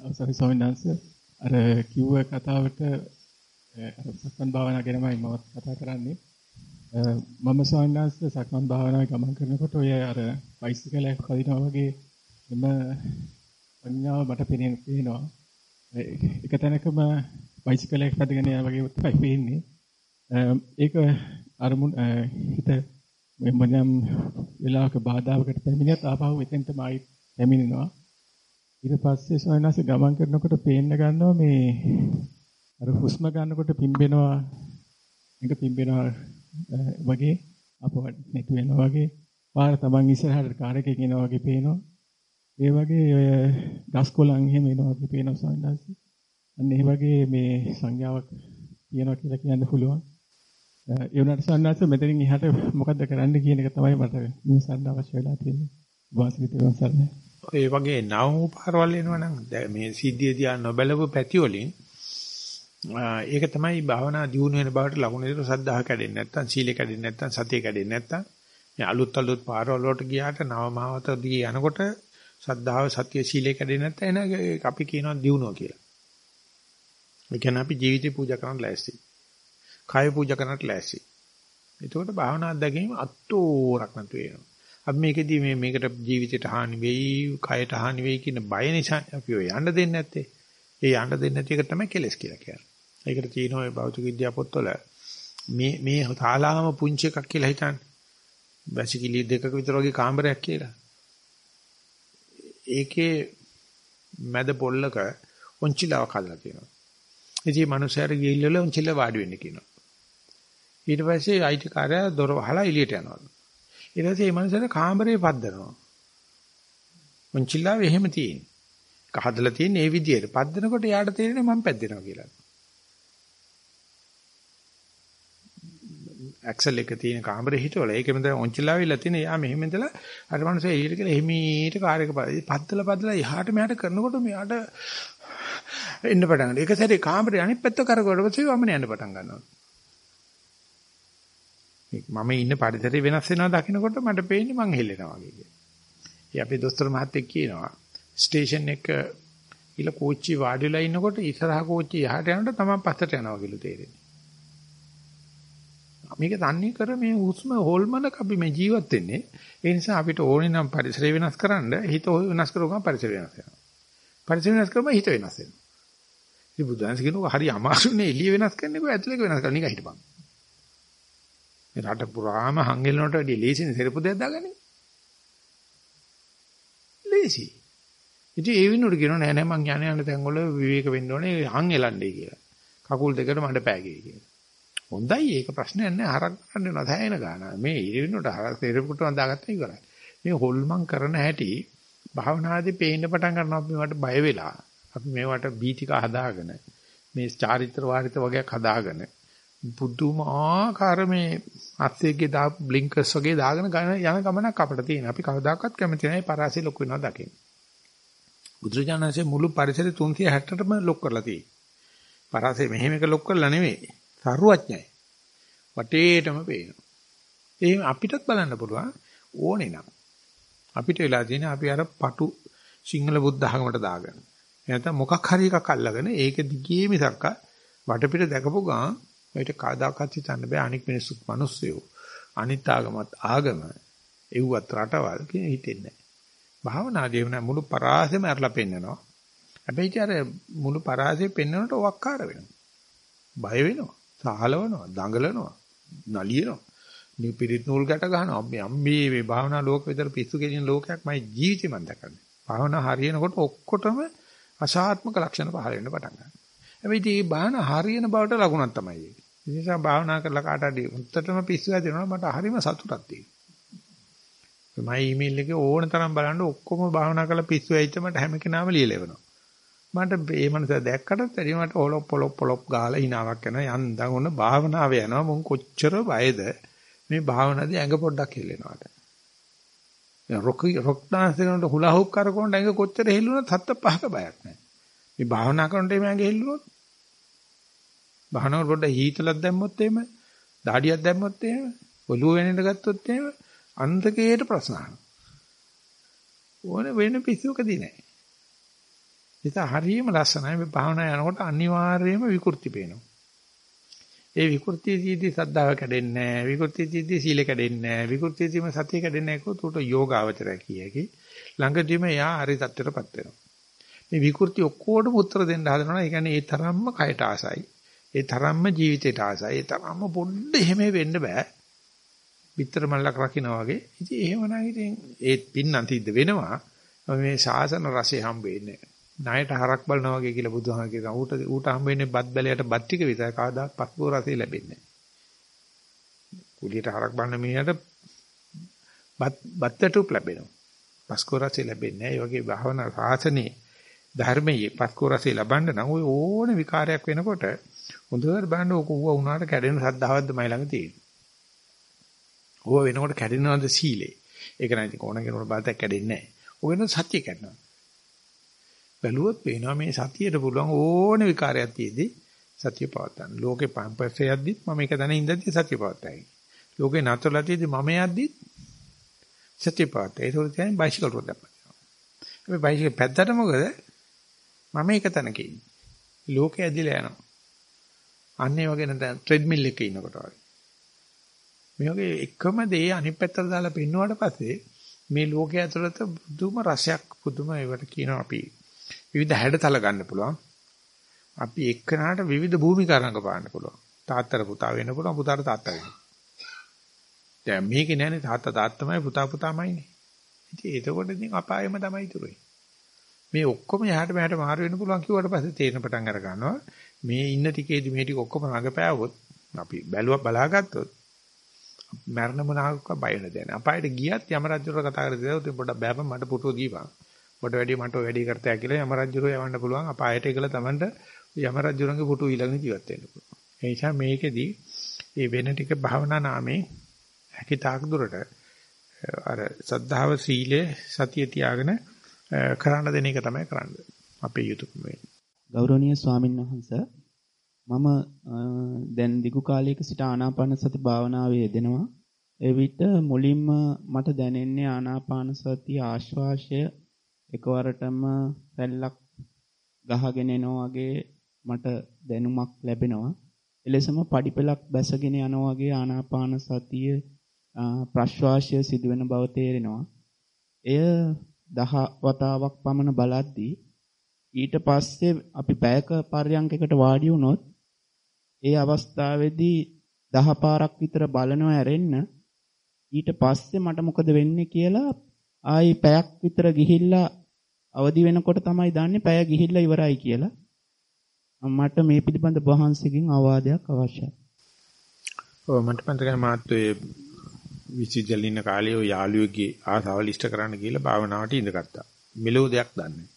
අවසරයි ස්වාමීන් වහන්සේ අර කිව්ව කතාවට අර සක්මන් භාවනා ගැනමයි මම කතා කරන්නේ. මම ස්වාමීන් වහන්සේ සක්මන් භාවනාවේ ගමන් කරනකොට ඔය අර බයිසිකලයක් පදිනවා වගේ එම සංඥාව මට පේනවා. එක තැනකම බයිසිකලයක් පදගෙන යන වගේ තමයි පේන්නේ. Ehm, ඒක අරමුණ eh, හිත මොනම් වෙලාවක බාධාවකට පැමිණියත් ආපහු එතෙන්ටම ආයි පැමිණෙනවා. ඊට පස්සේ සොයනස ගමන් කරනකොට පේන්න ගන්නවා මේ අර හුස්ම ගන්නකොට පිම්බෙනවා එක පිම්බෙනවා eh, වගේ අපවට නැතු වෙනවා වගේ පාර තමන් ඉස්සරහට කාර් එකේ යනවා වගේ පේනවා. ඒ වගේ ඔය ගස් කොළන් එහෙම එනවා වගේ පේනවා සොයනස. අන්න ඒ වගේ මේ සංඥාවක් තියෙනවා කියලා කියන්න පුළුවන්. ඒ වුණාට සන්නාස මෙතනින් එහාට මොකද්ද කරන්න කියන එක තමයි මට නිවසන්න අවශ්‍ය වෙලා තියෙන්නේ. වාසික තේරුම් ගන්න. ඒ වගේ නව පාරවල් එනවනම් මේ සිද්ධිය දිහා නොබලව පැති වලින් ඒක තමයි භාවනා දියුණු වෙන බවට ලකුණු දෙන සද්ධාහ කැඩෙන්නේ නැත්නම් සීල කැඩෙන්නේ නැත්නම් සතිය කැඩෙන්නේ නැත්නම් මේ අලුත් අලුත් පාරවල් වලට ගියාට නව මාවතදී යනකොට සද්ධාව සතිය සීලය කැඩෙන්නේ නැත්නම් එන අපි කියනවා දියුණුව කියලා. ඒ කියන්නේ අපි ජීවිතේ පූජා කරන්න ලෑස්ති. කාය පූජා කරන්නට ලෑස්ති. එතකොට භාවනා අධ්‍යක්ීම අත්තෝරක් නැතු වෙනවා. අපි මේකෙදී මේ මේකට ජීවිතයට හානි වෙයි, කයට හානි වෙයි කියන බය නිසා අපි ඔය යන්න දෙන්නේ නැත්තේ. ඒ යන්න දෙන්නේ නැති එක තමයි කෙලස් කියලා කියන්නේ. ඒකට තියෙනවා මේ භෞතික විද්‍යාව පොත්වල මේ මේ තාලාම පුංචි එකක් කියලා හිතන්නේ. වැසිකිලි දෙකක විතර වගේ කාමරයක් කියලා. ඒකේ මැද පොල්ලක ඔන්චිලාවක් හදලා තියෙනවා. ඉතින් මේ මනුස්සයාට ගිහිල්ලා ඔන්චිලා වාඩි වෙන්න කියනවා. ඊට පස්සේ අයිතිකාරයා දොර වහලා එළියට යනවා. ඊට පස්සේ මේ මනුස්සයාට කාමරේ පද්දනවා. මොන්චිල්ලාව එහෙම තියෙන්නේ. ඒක හදලා තියෙන්නේ මේ විදියට. පද්දනකොට යාට තේරෙන්නේ මම පැද්දෙනවා කියලා. ඇක්සල් එක තියෙන කාමරේ හිටවල ඒකෙම දැන් ඔන්චිලාවිලා තියෙන යා මෙහෙම ඉඳලා අර මනුස්සයා එළියට කියලා එහිමීට කාර් එක පද්දලා පද්දලා එහාට මෙහාට කරනකොට මෙයාට එන්න පටන් ගන්නවා. ඒක සැරේ කාමරේ අනිත් පැත්ත කරකවල පස්සේ වමන යන්න පටන් ගන්නවා. මම ඉන්න පරිසරය වෙනස් වෙනවා දකින්නකොට මට පේන්නේ මං හෙල්ලෙනවා වගේ කියලා. ඒ අපේ දොස්තර මහත්තයෙක් කියනවා ස්ටේෂන් එක ඉල කෝච්චි වාඩිලා ඉන්නකොට ඉස්සරහා කෝච්චි යහට යනකොට තමයි පස්සට යනවා කියලා තේරෙන්නේ. මේක තන්නේ කර මේ හුස්ම හොල්මනක අපි මේ ජීවත් වෙන්නේ. ඒ නිසා අපිට ඕනේ නම් පරිසරය වෙනස් කරන්න හිත වෙනස් කරගම පරිසරය වෙනස් වෙනවා. පරිසරය වෙනස් කරම හිත වෙනස් වෙනවා. ඉතින් බුදුන්සේ කියනවා හරි අමාරුනේ එළිය වෙනස් කරන්නේ කොහේ ඇතුලේක වෙනස් කරන්න නිකන් හිටපන්. මේ රට පුරාම හංගෙලනට වැඩි ලේසිනේ සෙරපු දෙයක් දාගන්නේ. ලේසි. ඉතින් ඒ විනෝඩ කියනවා නෑ නෑ මං යන්නේ යන තැන් වල විවේක වෙන්න ඕනේ හං එලන්නේ කියලා. කකුල් දෙකට මඩ පෑගේ කියලා. හොඳයි ඒක ප්‍රශ්නයක් නෑ හරක් ගන්න වෙනවා සෑහෙන ගාන. මේ ඉරිවිනෝට හරක් සෙරපුට වදාගත්තා ඉවරයි. මේ හොල්මන් කරන හැටි භාවනාදී පේන්න පටන් ගන්නවා අපි මේවට බය වෙලා. අපි මේවට බීතික හදාගෙන මේ චාරිත්‍ර වාරිත වගේක් හදාගෙන පුදුමාකාර මේ අත්යේගේ දා බ්ලින්කර්ස් වගේ දාගෙන යන ගමනක් අපිට තියෙන. අපි කවදාකවත් කැමති නැහැ පරාසය ලොකු වෙනවා දකින්න. බුදුරජාණන්සේ මුළු පරිසරය 360ටම ලොක් කරලා තියෙන්නේ. පරාසය මෙහෙම එක ලොක් කරලා නෙවෙයි. සරුවඥයි. වටේටම පේනවා. එහෙනම් අපිටත් බලන්න පුළුවන් ඕනේ නම්. අපිට වෙලා තියෙන අපි අර පටු සිංහල බුද්ධ ධර්මයට දාගෙන. නැත්නම් මොකක් හරි එකක් අල්ලගෙන ඒක දිගේ මිසක්ක වටපිට දැකපු ගමන් මේකට කවදාකවත් හිතන්න බෑ අනික් මිනිස්සුත් මිනිස්සුයෝ. අනිත් ආගමත් ආගම. එව්වත් රටවල් කියන හිතෙන්නේ නැහැ. භාවනාදී වෙන මුළු පරාසෙම අරලා පෙන්නනවා. හැබැයි අර මුළු පරාසෙ පෙන්නනට වක්කාර වෙනවා. බය වෙනවා. සාහලවනවා, දඟලනවා, නලියනවා. මේ පිරිත් නූල් ගැට ගන්නවා. මේ අම්බේ මේ භාවනා ලෝක විතර පිස්සු කෙලින ලෝකයක් මයි ජීවිතේ මම දැකන්නේ. භාවනා හරියනකොට ඔක්කොටම අසාත්මක ලක්ෂණ පහළ වෙන්න පටන් ගන්නවා. හැබැයි මේ භාවනා හරියන බවට ලකුණක් තමයි ඒක. ඒ නිසා භාවනා කරලා කාට හරි උත්තරම පිස්සු ඇදෙනවා මට හරිම සතුටක් තියෙනවා. මම ඊමේල් එකේ ඕන තරම් බලන්න ඔක්කොම භාවනා කරලා පිස්සු ඇවිත් මට හැම කෙනාම ලියලා එවනවා. මට මේ මනස දැක්කටත් වැඩි මට ඔලොප් පොලොප් පොලොප් ගාලා hinaවක් යනවා යන්දන් ඔන්න භාවනාව යනවා මොන් කොච්චර බයද මේ භාවනාවේ ඇඟ පොඩ්ඩක් හෙල්ලෙනවාට රොක් රොක් dance කරනකොට හුලා හුක් කරකවන්න ඇඟ කොච්චර හෙල්ලුණත් හත්ත පහක බයක් නැහැ මේ භාවනා කරනකොට මේ ඇඟ හෙල්ලුණොත් භාවනාව පොඩ්ඩක් හීතලක් දැම්මොත් එහෙම দাঁඩියක් දැම්මොත් එහෙම ඔළුව වෙනෙන්න ගත්තොත් එහෙම අන්තකේට ප්‍රශ්න ඕන වෙන පිස්සුකදී නැහැ ඒක හරියම ලස්සනයි මේ භාවනා යනකොට අනිවාර්යයෙන්ම විකෘති පේනවා. ඒ විකෘතියේදී සද්ධාව කැඩෙන්නේ නැහැ. විකෘතියේදී සීල කැඩෙන්නේ නැහැ. විකෘතියේදීම සතිය කැඩෙන්නේ නැහැ කොහොමද උට යෝගාවචරය කියකි. ළඟදීම යා හරි තත්ත්වයටපත් වෙනවා. මේ විකෘති ඔක්කොටම උත්තර දෙන්න හදනවා. ඒ කියන්නේ ඒ තරම්ම කයට ආසයි. ඒ තරම්ම ජීවිතයට ආසයි. ඒ තරම්ම පොඩ්ඩ එහෙම වෙන්න බෑ. පිටර මල්ලක් රකින්න වගේ. ඉතින් එහෙමනම් ඉතින් ඒ පින්නම් තිද්ද වෙනවා. මේ ශාසන රසය හම්බ වෙන්නේ නැහැ. ණයට හරක් බලනවා වගේ කියලා බුදුහාම කියනවා. ඌට ඌට හම්බ වෙන්නේ බත් බැලයට බත් ටික විතරයි. කවදාත් පස්පෝ රසය ලැබෙන්නේ නැහැ. කුලියට හරක් බලන මිනිහට බත් බත්තටුප් ලැබෙනවා. පස්කෝ රසය ලැබෙන්නේ නැහැ. ඒ වගේ භාවනා සාසනේ ධර්මයේ පස්කෝ රසය ලබන්න නම් ওই ඕන විකාරයක් වෙනකොට හොඳට බලන්න ඕක ඌව උනාට කැඩෙන සද්ධාවක්ද මයි ළඟ තියෙන්නේ. ඌව වෙනකොට කැඩෙනවද සීලේ. ඒක නම් ඉතින් ඕන කෙනෙකුට බලතක් කැඩෙන්නේ නැහැ. ඌ වෙන සත්‍ය කැඩෙනවා. බැලුවොත් පේනවා මේ සතියට පුළුවන් ඕන විකාරයක් තියේදී සතිය පවත්තන්න. ලෝකේ පම්පස්සේ යද්දිත් මම එක දණ ඉඳද්දි සතිය පවත්තයි. ලෝකේ නතරලා තියේදී මම යද්දිත් සතිය පවත්තයි. ඒක උදේ තමයි බයිසිකල් රෝඩ් එකක්. අපි බයිසිකල් පැත්තට මොකද? මම එක තැනක ඉන්නේ. ලෝකේ ඇදිලා යනවා. අන්නේ වගේ නැත්නම් ට්‍රෙඩ්මිල් එකේ ඉන්නකොට වගේ. මේ වගේ එකම දේ අනිත් පැත්තට දාලා පින්නුවාට පස්සේ මේ ලෝකයේ ඇතුළත පුදුම රසයක් පුදුම ඒවට කියනවා අපි විවිධ හැඩතල ගන්න පුළුවන්. අපි එක්කනට විවිධ භූමිකා රංගපාන්න පුළුවන්. තාත්තට පුතා වෙන්න පුළුවන් පුතාට තාත්තා වෙන්න. දැන් මේකේ නෑනේ තාත්තා තාත්තමයි පුතා පුතාමයිනේ. ඉතින් එතකොට ඉතින් අපායෙම තමයි ඉතුරු මේ ඔක්කොම යහට මෙහාට මාරු වෙන්න පුළුවන් කිව්වට පස්සේ තේරෙන පටන් අර ගන්නවා. මේ ඉන්න ටිකේදී මේ ටික ඔක්කොම රඟපෑවොත් අපි බැලුවා බලාගත්තොත් මරණ මොනාවක් බය වෙන දැන. අපායට ගියත් යම රජුට කතා කරලා දෙනවා පොඩ්ඩක් බෑපන් මට පුටුව දීපන්. මට වැඩි මට වැඩි කරතයි කියලා යම රජුරෝ යවන්න පුළුවන් අපායට ඒකල තමන්ට යම රජුරන්ගේ පුටු ඊළඟ ජීවත් වෙන්න පුළුවන්. ඒ නිසා මේකෙදි මේ වෙන ටික භාවනා නාමේ හැකිතාක් දුරට අර සද්ධාව සීලය සතිය තියාගෙන කරන්න දෙන එක තමයි කරන්නේ. අපේ යුතුයකම වෙන්නේ. ගෞරවනීය ස්වාමීන් වහන්සේ මම දැන් දිගු කාලයක සිට ආනාපාන සති භාවනාවේ යෙදෙනවා. එවිට මුලින්ම මට දැනෙන්නේ ආනාපාන සතිය ආශ්වාසය එකවරටම රැල්ලක් ගහගෙන එනවා වගේ මට දැනුමක් ලැබෙනවා. එලෙසම පඩිපෙලක් බැසගෙන යනවා වගේ ආනාපාන සතිය ප්‍රශ්වාසය සිදුවෙන බව තේරෙනවා. එය දහ වතාවක් පමණ බලද්දී ඊට පස්සේ අපි පැයක පර්යංකයකට වාඩි වුණොත් ඒ අවස්ථාවේදී දහ පාරක් විතර බලනවා ඇරෙන්න ඊට පස්සේ මට මොකද වෙන්නේ කියලා ආයි පැයක් විතර ගිහිල්ලා අවදි වෙනකොට තමයි දන්නේ පැය ගිහිල්ලා ඉවරයි කියලා. මට මේ පිළිබඳ වහන්සේගෙන් අවවාදයක් අවශ්‍යයි. ඔව් මට මතකයි මාත් ඔය විශ්වවිද්‍යාලේ ඉන්න කාලේ ඔය යාළුවෙක්ගේ ආසාවල් ඉෂ්ට කරන්න කියලා භාවනාවට ඉඳගත්තා. මෙලෝ දෙයක් දන්නේ.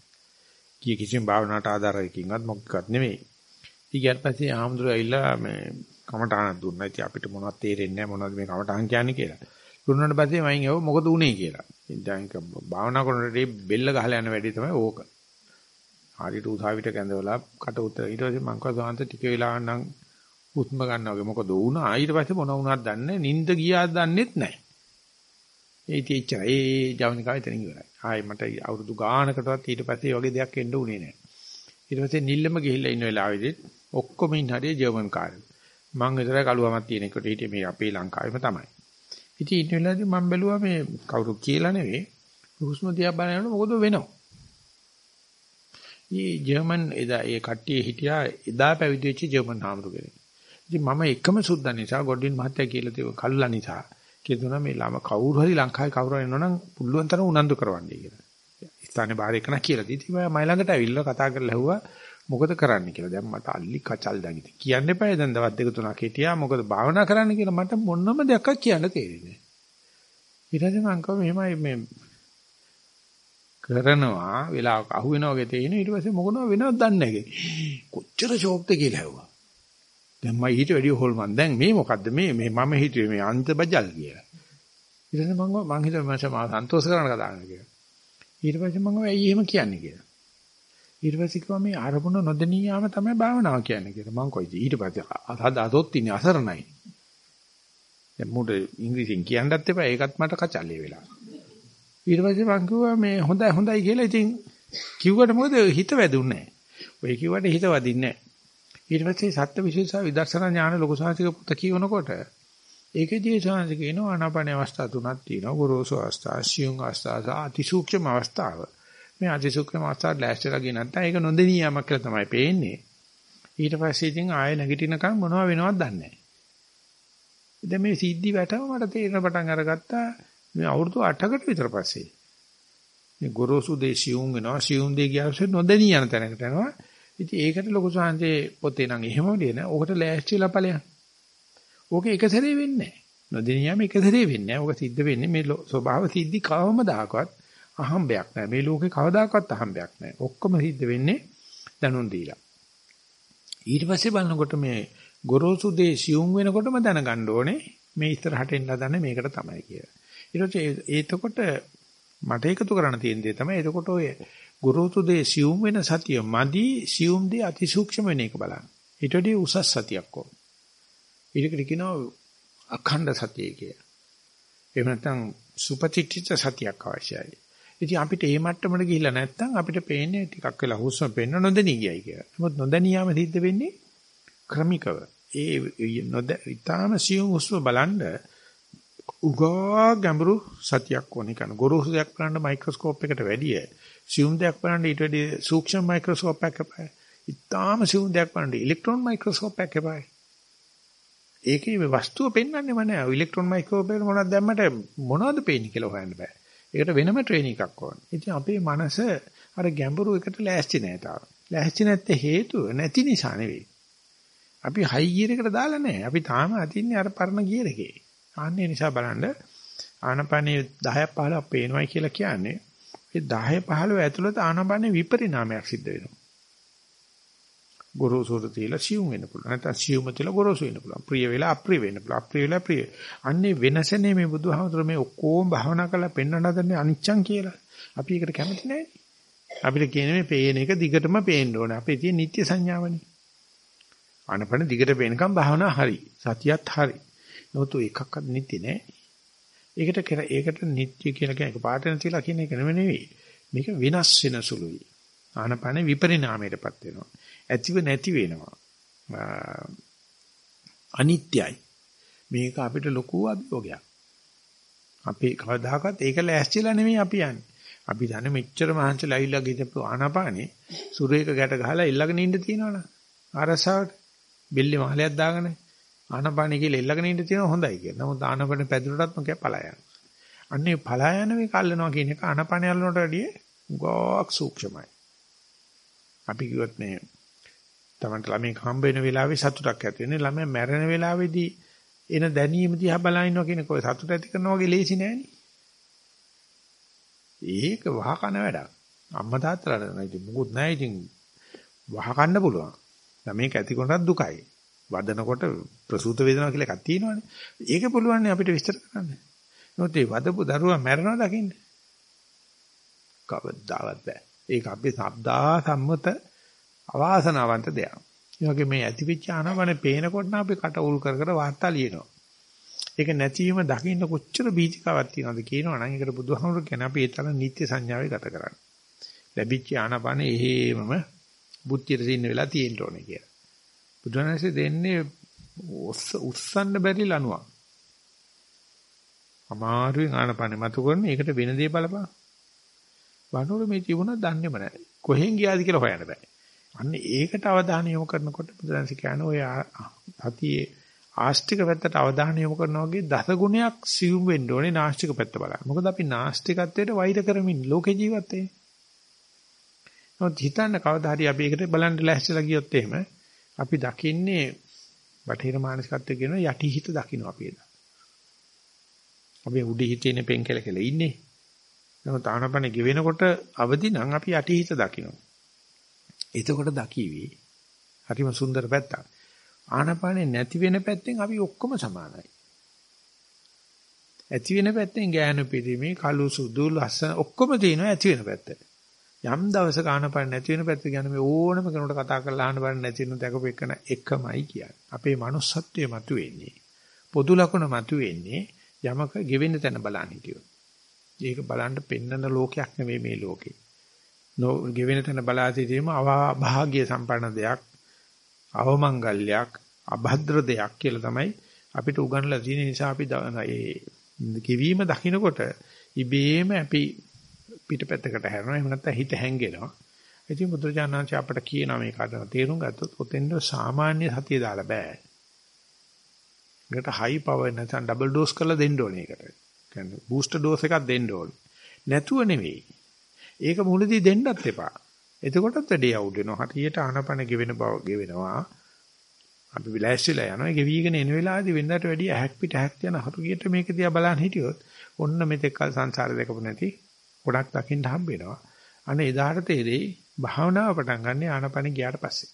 කී කිසිම භාවනාවට ආධාරයකින්වත් මොකක්වත් නෙමෙයි. ඊට පස්සේ ආම්දුර ඇවිල්ලා මේ කමටහනක් දුන්නා. ඉතින් අපිට මොනවද තේරෙන්නේ නැහැ මොනවද මේ කමටහන් කියන්නේ කියලා. දුන්නාට පස්සේ මම ඇහුව මොකද උනේ කියලා. දැන් භාවනා කරනකොට බෙල්ල ගහලා යන වැඩේ තමයි ඕක. හරියට උසාවියට කැඳවලා කට උතර ඊට පස්සේ මං කව සාන්ත ටික වෙලා නම් හුස්ම ගන්නවා වගේ මොකද වුණා ඊට පස්සේ මොන වුණාද දන්නේ නිින්ද ගියාද දන්නෙත් නැහැ. ඒ ඉතින් ඒ ජවනිකාව එතනින් ඉවරයි. ආයේ මට අවුරුදු ගානකටවත් ඊට පස්සේ වගේ දෙයක් එන්න උනේ නැහැ. ඊට පස්සේ නිල්ලම ගිහිල්ලා ඉන්න වෙලාවෙදිත් ඔක්කොම ඉන්න හරිය ජර්මන් කාර්යය. මං විතරයි කළුවමක් තියෙන එකට හිටියේ මේ අපේ ලංකාවේම තමයි. ඉතින් ඊට වෙලාවදී මම බැලුවා මේ කවුරු කියලා නෙවෙයි හුස්ම දිහා බලනකොට මොකද වෙනව? ඊ ජර්මන් එදා ඒ කට්ටිය හිටියා එදා පැවිදි වෙච්ච ජර්මන් හාමුදුරුවෝ. ඉතින් මම එකම සුද්දා නිසා ගොඩින් මහත්තයා කියලා තිබුණ කල්ලා නිසා කියනවා මේ ළම කවුරු හරි ලංකාවේ කවුරු හරි එනවනම් පුළුවන් තරම් උනන්දු කරවන්නේ කියලා. ස්ථානේ බාහිර එකන කියලා දීති මම මයි ළඟට ඇවිල්ලා කතා කරලා ඇහුවා මොකද කරන්න කියලා. දැන් මට අල්ලි කචල් දැන් ඉතින් කියන්න එපා දැන් දවස් දෙක තුනක් හිටියා මොකද භාවනා කරන්න කියලා මට මොනම දෙයක් කියන්න තේරෙන්නේ නැහැ. ඊට පස්සේ මං කව මෙහෙමයි මේ කරනවා වෙලාවක අහු වෙනවා වගේ තේින ඊට පස්සේ මොකනව වෙනවද දන්නේ නැහැ. කොච්චර ෂෝක්ද කියලා ඇහුවා. දැන් මම ඊට වැඩිය හොල්මන් දැන් මේ මොකද්ද මේ මේ මම හිතුවේ මේ අන්ත බජල් කියලා. ඊට පස්සේ මම මං හිතුවා මම සන්තෝෂ කරන්න කතා කරනවා කියලා. ඊට පස්සේ මම ඇයි එහෙම කියන්නේ කියලා. ඊට පස්සේ කිව්වා මේ අරමුණ නොදෙනී යාම තමයි භාවනාව කියන්නේ කියලා. මං කොයිද ඊට පස්සේ අද අදොත් ඉන්නේ අසරණයි. දැන් මුඩ ඉංග්‍රීසියෙන් කියන්නත් එපා ඒකත් මට කචල්ලේ වෙලා. ඊට පස්සේ මං කිව්වා මේ හොඳයි හොඳයි කියලා ඉතින් කිව්වට මොකද හිත වැදුන්නේ නැහැ. ඔය කිව්වට හිත වදින්නේ නැහැ. ඊට පස්සේ සත්‍ය විශේෂ විදර්ශනා ඥාන ලොකු සාහිතික පුත කියනකොට ඒකේදී සාහිතික කියනවා ආනාපාන අවස්ථා තුනක් තියෙනවා. ගොරෝසු අවස්ථා, සියුම් අවස්ථා, අතිසූක්ෂම අවස්ථාව. මේ අතිසූක්ෂම අවස්ථාවට ලෑස්තිලා ගියේ නැත්නම් ඒක නොදෙනී යමක් කියලා තමයි පේන්නේ. ඊට පස්සේ ඉතින් ආයෙ නැගිටිනකම් මොනව වෙනවද දන්නේ නැහැ. දැන් මේ සිද්ධි වැටම මට තේරෙන පටන් අරගත්තා මේ අවුරුදු 8කට විතර පස්සේ. මේ ගොරෝසු දේ සියුම් වෙනවා සියුම් දේ ගියාට නොදෙනී යන තැනකට යනවා. ඉතින් ඒකට ලොකු සංහසේ පොතේ නම් එහෙම දෙන. ඕකට ලෑස්තිලා ඵලයන්. ඕක එක සැරේ වෙන්නේ නැහැ. නොදෙනී යම එක සැරේ වෙන්නේ නැහැ. ඕක සිද්ධ වෙන්නේ මේ ස්වභාව සිද්ධි කවමදාකවත් අහම්බයක් නැහැ. මේ ලෝකේ කවදාකවත් අහම්බයක් නැහැ. ඔක්කොම සිද්ධ වෙන්නේ දැනුම් දීලා. ඊට පස්සේ බලනකොට මේ ගොරෝසු දේ සියුම් වෙනකොටම දැනගන්න ඕනේ මේ ඉස්සරහට එන්න හදන්නේ මේකට තමයි කියලා. ඊට පස්සේ ඒතකොට මට එකතු කරන්න තියෙන දේ තමයි එතකොට ඔය ගුරුතු දේ සියුම් වෙන සතිය මදි සියුම් දේ අතිසූක්ෂම වෙන එක බලන්න. ඊට වඩා උසස් සතියක් ඕන. ඊටකට කියනවා අඛණ්ඩ සතිය කිය. එහෙම නැත්නම් සුපතිච්ච සතියක් අවශ්‍යයි. ඉතින් අපිට මේ මට්ටමට ගිහිල්ලා නැත්නම් අපිට පේන්නේ ටිකක් වෙලා හුස්ම පෙන්න නොදෙනී ගියයි කියලා. නමුත් නොදැනියාම සිද්ධ වෙන්නේ ක්‍රමිකව. ඒ නොද ඊටාම සියුම් හුස්ම බලන්න උගා ගැඹුරු සතියක් ඕනේ කරන ගොරෝසු දෙයක් බලන්න මයික්‍රොස්කෝප් එකට වැඩිය සියුම් දෙයක් බලන්න ඊට වැඩිය සූක්ෂම මයික්‍රොස්කෝප් එකක් එපා. ඊටාම සියුම් දෙයක් බලන්න ඉලෙක්ට්‍රෝන මයික්‍රොස්කෝප් එකක් එපා. ඒකේ මේ වස්තුව පෙන්වන්නේම නෑ. ඉලෙක්ට්‍රෝන මයික්‍රොස්කෝප් එකට මොනවද දැම්මට මොනවද පේන්නේ කියලා හොයන්න බෑ. ඒකට වෙනම ට්‍රේනින් එකක් ඕනේ. ඉතින් අපේ මනස අර ගැඹුරු එකට ලෑස්ති නෑ තාම. ලෑස්ති නැත්තේ හේතුව නැති නිසා නෙවෙයි. අපි හයි ගියර් එකට දාලා නෑ. අපි තාම අතින්නේ අර පරණ ගියර් එකේ. ආන්නේ නිසා බලන්න ආනපනේ 10ක් 15ක් පේනවායි කියලා කියන්නේ ඒ 10 15 ඇතුළත ආනපනේ විපරිණාමයක් සිද්ධ වෙනවා. ගොරෝසුට තියලා සියුම් වෙන්න පුළුවන්. නැත්නම් සියුම තියලා ගොරෝසු වෙන්න පුළුවන්. ප්‍රිය වෙලා අප්‍රිය වෙන්න පුළුවන්. අප්‍රිය වෙලා ප්‍රිය. අන්නේ වෙනසනේ මේ බුදුහාමුදුර මේ ඔක්කොම භවනා කරලා පෙන්වන්න හදන්නේ අනිච්චං කියලා. අපි ඒකට කැමති නැහැ. අපිට කියන්නේ මේ පේන එක දිගටම පේන්න ඕනේ. අපේ තියෙන නිත්‍ය සංඥාවනේ. ආනපන දිගට පේනකම් භවනා හරි. සතියත් හරි. නෝතු එකක්වත් නිති නෑ. ඒකට ඒකට නිත්‍ය කියලා කියන එක පාට නැතිලා කියන එක නෙවෙයි. මේක විනාශ වෙන සුළුයි. ආනපන විපරිණාමයටපත් වෙනවා. ඇතිව නැති වෙනවා. අනිත්‍යයි. මේක අපිට ලොකු අභියෝගයක්. අපි කවදාකවත් ඒක ලෑස්තිලා නෙමෙයි අපි යන්නේ. අපි දන්නේ මෙච්චර මහන්සිලා ඇවිල්ලා ගිහපු ආනාපානේ සුරේක ගැට ගහලා ඉල්ලගෙන ඉන්න තියනවනේ. අරසාවට බෙල්ලේ මහලයක් දාගෙන ආනාපානේ කියලා ඉල්ලගෙන ඉන්න තියෙනවා හොඳයි කියලා. නමුත් ආනාපානේ පැදුරටත් මොකද පලා යනවා. අන්නේ පලා යන මේ කල්ලනවා කියන එක ආනාපානේ අල්ලනට වැඩිය ගොක් සූක්ෂමයි. අපි කිව්වොත් මේ තමන්ට ළමෙක් හම්බ වෙන වෙලාවේ සතුටක් ඇති වෙන්නේ ළමයා මැරෙන වෙලාවේදී එන දැනීම දිහා බලන ඉන්නවා කියන කොයි සතුට ඇති කරනවා වගේ ලේසි නෑනේ. ඒක වහ කන වැඩක්. අම්මා තාත්තලාට නෑ ඉතින් මුකුත් නෑ ඉතින් වහ කන්න පුළුවන්. ළමෙක් ඇති කොටත් දුකයි. වදනකොට ප්‍රසූත වේදනාව කියලා එකක් තියෙනවානේ. ඒක පුළුවන් අපිට විස්තර කරන්න. නමුත් ඒ වදපු දරුවා මැරෙනවා දකින්න. කවදාවත් බෑ. ඒක අපේ සබ්දා සම්මත අවාසනාවන්ත දෙයක්. ඒ වගේ මේ ඇතිවිච්ච ආනවනේ පේනකොට නම් අපි කට උල් කර කර වාර්තා ලියනවා. ඒක නැතිවීම දකින්න කොච්චර බීජිකාවක් තියනවද කියනවනම් ඒකට බුදුහාමුදුරු කියන අපි ඒ තරම් නිත්‍ය සංඥාවේ ගත කරන්නේ. ලැබිච්ච ආනපනේ එහෙමම බුද්ධියට සින්න වෙලා තියෙන්න ඕනේ කියලා. බුදුරජාණන්සේ දෙන්නේ උස්සන්න බැරි ලණුවක්. අමාරුවෙන් ආනපනේ මතු කරන ඒකට වෙන දේ බලපන්. වනෝර මේ තිබුණා දන්නේම නැහැ. කොහෙන් ගියාද කියලා හොයන්න බෑ. අන්න ඒකට අවධානය යොමු කරනකොට බුදුරජාණන්සේ කියන්නේ ඔය සතියේ ආස්තික පැත්තට අවධානය යොමු කරනවා වගේ දස ගුණයක් සිවුම් වෙන්න ඕනේ නාස්තික පැත්ත බලන්න. මොකද අපි නාස්තිකත්වයට වෛර කරමින් ලෝකේ ජීවත් වෙන්නේ. නමුත් හිතන්න කවදා හරි අපි ඒකට බලන්න ලැස්තිලා ගියොත් එහෙම අපි දකින්නේ බටහිර මානසිකත්වයේ කියන යටි හිත දකින්න අපි එදා. අපි උඩි හිතේනේ පෙන්කල කියලා ඉන්නේ. නමුත් ආනපන ගෙවෙනකොට අවදි නම් අපි යටි හිත දකින්න. එතකොට දකිවි. හරිම සුන්දර පැත්තක්. ආනපානේ නැති වෙන පැත්තෙන් අපි ඔක්කොම සමානයි. ඇති වෙන පැත්තෙන් ගෑනු පිරිමි කළු සුදු ලස්සන ඔක්කොම තියෙනවා ඇති වෙන පැත්ත. යම් දවසක ආනපාන නැති වෙන පැත්ත ගැන මේ ඕනම කෙනෙකුට කතා කරලා අහන්න බලන්න නැති වෙන දැකපු එකන එකමයි කියන්නේ. අපේ manussත්වයේ මතුවෙන්නේ. පොදු ලක්ෂණ මතුවෙන්නේ යමක ගෙවෙන්න තැන බලන්න හිටියොත්. ඒක බලන්න පෙන්නන ලෝකයක් නෙවෙයි මේ ලෝකේ. නෝ ගෙවෙන තැන බලා සිටීම අභාග්‍ය සම්පන්න දෙයක්. අවමංගල්‍යයක්, අභද්‍ර දෙයක් කියලා තමයි අපිට උගන්වලා තියෙන නිසා අපි ඒ කිවීම දකින්නකොට ඉබේම අපි පිටපැත්තකට හැරෙනවා. එහෙම නැත්නම් හිත හැංගෙනවා. ඉතින් බුදුරජාණන්සේ අපට කියනවා මේක අද තේරුම් ගත්තොත් ඔතෙන්ද සාමාන්‍ය සතිය දාලා බෑ. ඒකට හයි පවර් නැත්නම් ඩබල් ඩෝස් කරලා දෙන්න ඕනේ ඒකට. කියන්නේ බූස්ටර් ඩෝස් එකක් දෙන්න ඕනේ. නැතුව නෙවෙයි. ඒක මුලදී දෙන්නත් එපා. එතකොටත් වැඩේ අවුල් වෙනවා. හරියට ආනපන ගෙවෙන බව ගෙවෙනවා. අපි විලාසිලා යනවා. ඒ ගෙවිගෙන එන වෙලාවේදී වෙනදාට වැඩිය ඇහක් පිට ඇහක් යන හරියට මේක දිහා බලන් හිටියොත් ඔන්න මෙතෙක් කල සංසාරේ දැකපු නැති ගොඩක් දකින්න හම්බ වෙනවා. අනේ එදාට තේරෙයි භාවනාව පටන් ගන්න ආනපන ගියාට පස්සේ.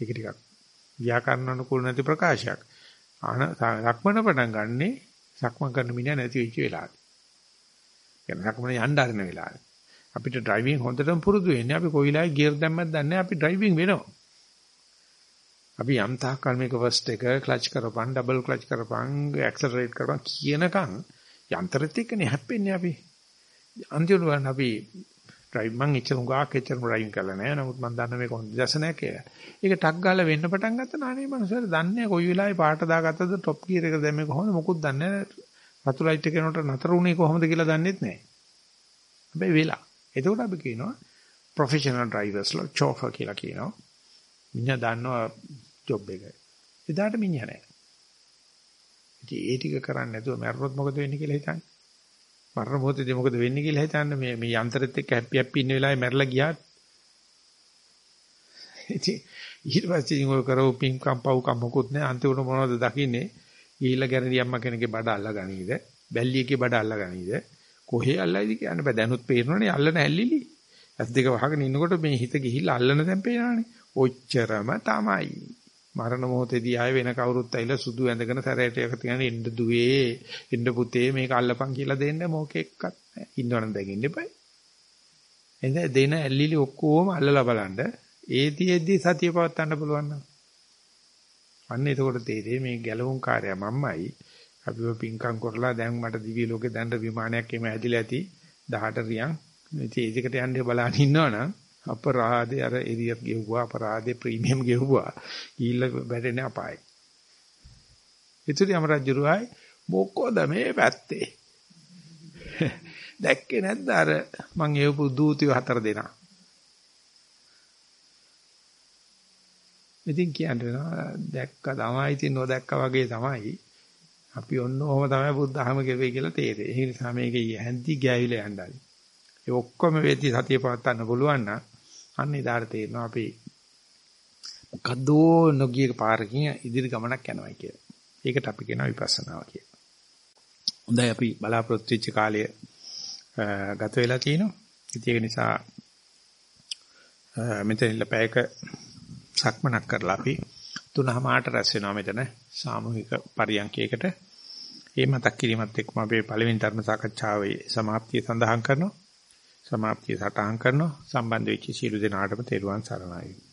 ඒක ටිකක් ව්‍යාකරණ අනුකූල නැති ප්‍රකාශයක්. ආන සක්මන පටන් ගන්නේ සක්මන් කරන මිනිහා නැති වෙච්ච වෙලාවට. කියන්නේ සක්මන යන්න ආරන වෙලාවට. අපිට ඩ්‍රයිවිං හොඳටම පුරුදු වෙන්නේ අපි කොයිලායි ගියර් දැම්මත් දන්නේ අපි ඩ්‍රයිවිං වෙනවා. අපි යම් තාක්කල් මේක ෆස්ට් එක ක්ලච් කරපන් ඩබල් ක්ලච් කරපන් ඇක්සලරේට් කරපන් කියනකම් යන්ත්‍රෙත් එක්කනේ හැප්පෙන්නේ අපි. අන්තිමට අපි ඩ්‍රයිව් මං ඉච්ච උගාක් එච්චර ඩ්‍රයිවිං කරලා නැහැ. නමුත් මම දන්න මේක හොඳ දර්ශනයක් කියලා. ඒක ටක් ගාලා වෙන්න පටන් ගත්තා නානේ මනුස්සයර දන්නේ කොයි වෙලාවෙ පාට දාගත්තද টොප් ගියර් එක දැම්මේ කොහොමද මොකුත් දන්නේ නැහැ. රතු ලයිට් එකේනට නතර වුණේ කොහොමද කියලා දන්නෙත් නැහැ. හැබැයි වෙලා. එතකොට අපි කියනවා ප්‍රොෆෙෂනල් ඩ්‍රයිවර්ස්ලා චෝෆර් කියලා කියනවා. මිනිහා දන්නවා ජොබ් එක. එදාට මිනිහා නැහැ. ඉතින් ඒ ටික කරන්නේ නැතුව මැරුණොත් මොකද වෙන්නේ කියලා හිතන්නේ. මරණ මොහොතේදී මොකද වෙන්නේ කියලා හිතන්නේ මේ මේ යන්ත්‍රෙත් එක්ක හැපි හැපි ඉන්න වෙලාවේ මැරලා ගියාත්. ඉතින් ඊට පස්සේ ඔය කරව පින්කම් පව්කම් මොකුත් නැහැ අන්තිමට මොනවද දකින්නේ ගිහිල්ලා ගැරන්ටි අම්මා කෙනෙක්ගේ බඩ අල්ලා ගනීද බැල්ලියගේ බඩ අල්ලා ගනීද කොහේ අල්ලයිද කියන්න බෑ. දැනුත් පේනවනේ අල්ලන ඇල්ලිලි. ඇස් දෙක වහගෙන ඉන්නකොට මේ හිත ගිහිල්ලා අල්ලන දැන් පේනවනේ. ඔච්චරම තමයි. මරණ මොහොතේදී ආය වෙන කවුරුත් ඇවිල්ලා සුදු ඇඳගෙන සැරයට එක තියන එන්න දුවේ එන්න පුතේ මේක අල්ලපන් කියලා දෙන්න මොකෙක්වත් නැහැ. ඉන්නවනම් දැන් ඉන්න එපා. එඳ දෙන ඇල්ලිලි ඔක්කොම අල්ලලා බලන්න ඒතිෙද්දි සතිය පවත්වන්න පුළුවන් නම්. අන්න එතකොට තේරෙයි මේ ගැලවුම් කාර්යය මම්මයි අපිව පිංකම් කරලා දැන් මට දිව්‍ය ලෝකේ දැන් විමානයක් එමෙ ඇදිලා ඇති 18 රියන් ඉතින් ඒකට යන්නේ බලන්න ඉන්නවනම් අපරාධේ අර එරියක් ගෙව්වා අපරාධේ ප්‍රීමියම් ගෙව්වා ගිහිල්ලා වැටෙන්නේ අපායි. ඉතින් යම රජුරුවයි මොකෝද මේ පැත්තේ දැක්කේ නැද්ද අර මං එවපු දූතිව හතර දෙනා ඉතින් කියන්නේ දැක්ක තමයි ඉතින් නොදැක්කා වගේ තමයි අපි ඔන්න ඔහම තමයි බුද්ධහම ගෙවේ කියලා තේරෙන්නේ. ඒ නිසා මේකේ හැන්දි ගෑවිලා යන්නයි. ඒ ඔක්කොම වෙද්දි සතිය පවත්වන්න පුළුවන් නම් අන්න ඉදාට තේරෙනවා අපි කද්දෝ නොගිය පාරකින් ඉදිරි ගමනක් යනවා කියලා. ඒකට අපි කියනවා විපස්සනාව කියලා. හොඳයි අපි බලාපොරොත්තු වෙච්ච කාලය ගත වෙලා තිනවා. ඒක නිසා මෙතන ඉන්න පැයක සක්මනක් කරලා අපි තුනමාට රැස් වෙනවා මෙතන සාමූහික පරියන්කයකට. ඒ මතක් කිරීමත් එක්කම අපේ පළවෙනි ධර්ම සාකච්ඡාවේ સમાප්තිය සඳහන් කරනවා. સમાප්තිය සටහන් කරනවා. සම්බන්ධ වෙච්ච සියලු දෙනාටම තෙරුවන් සරණයි.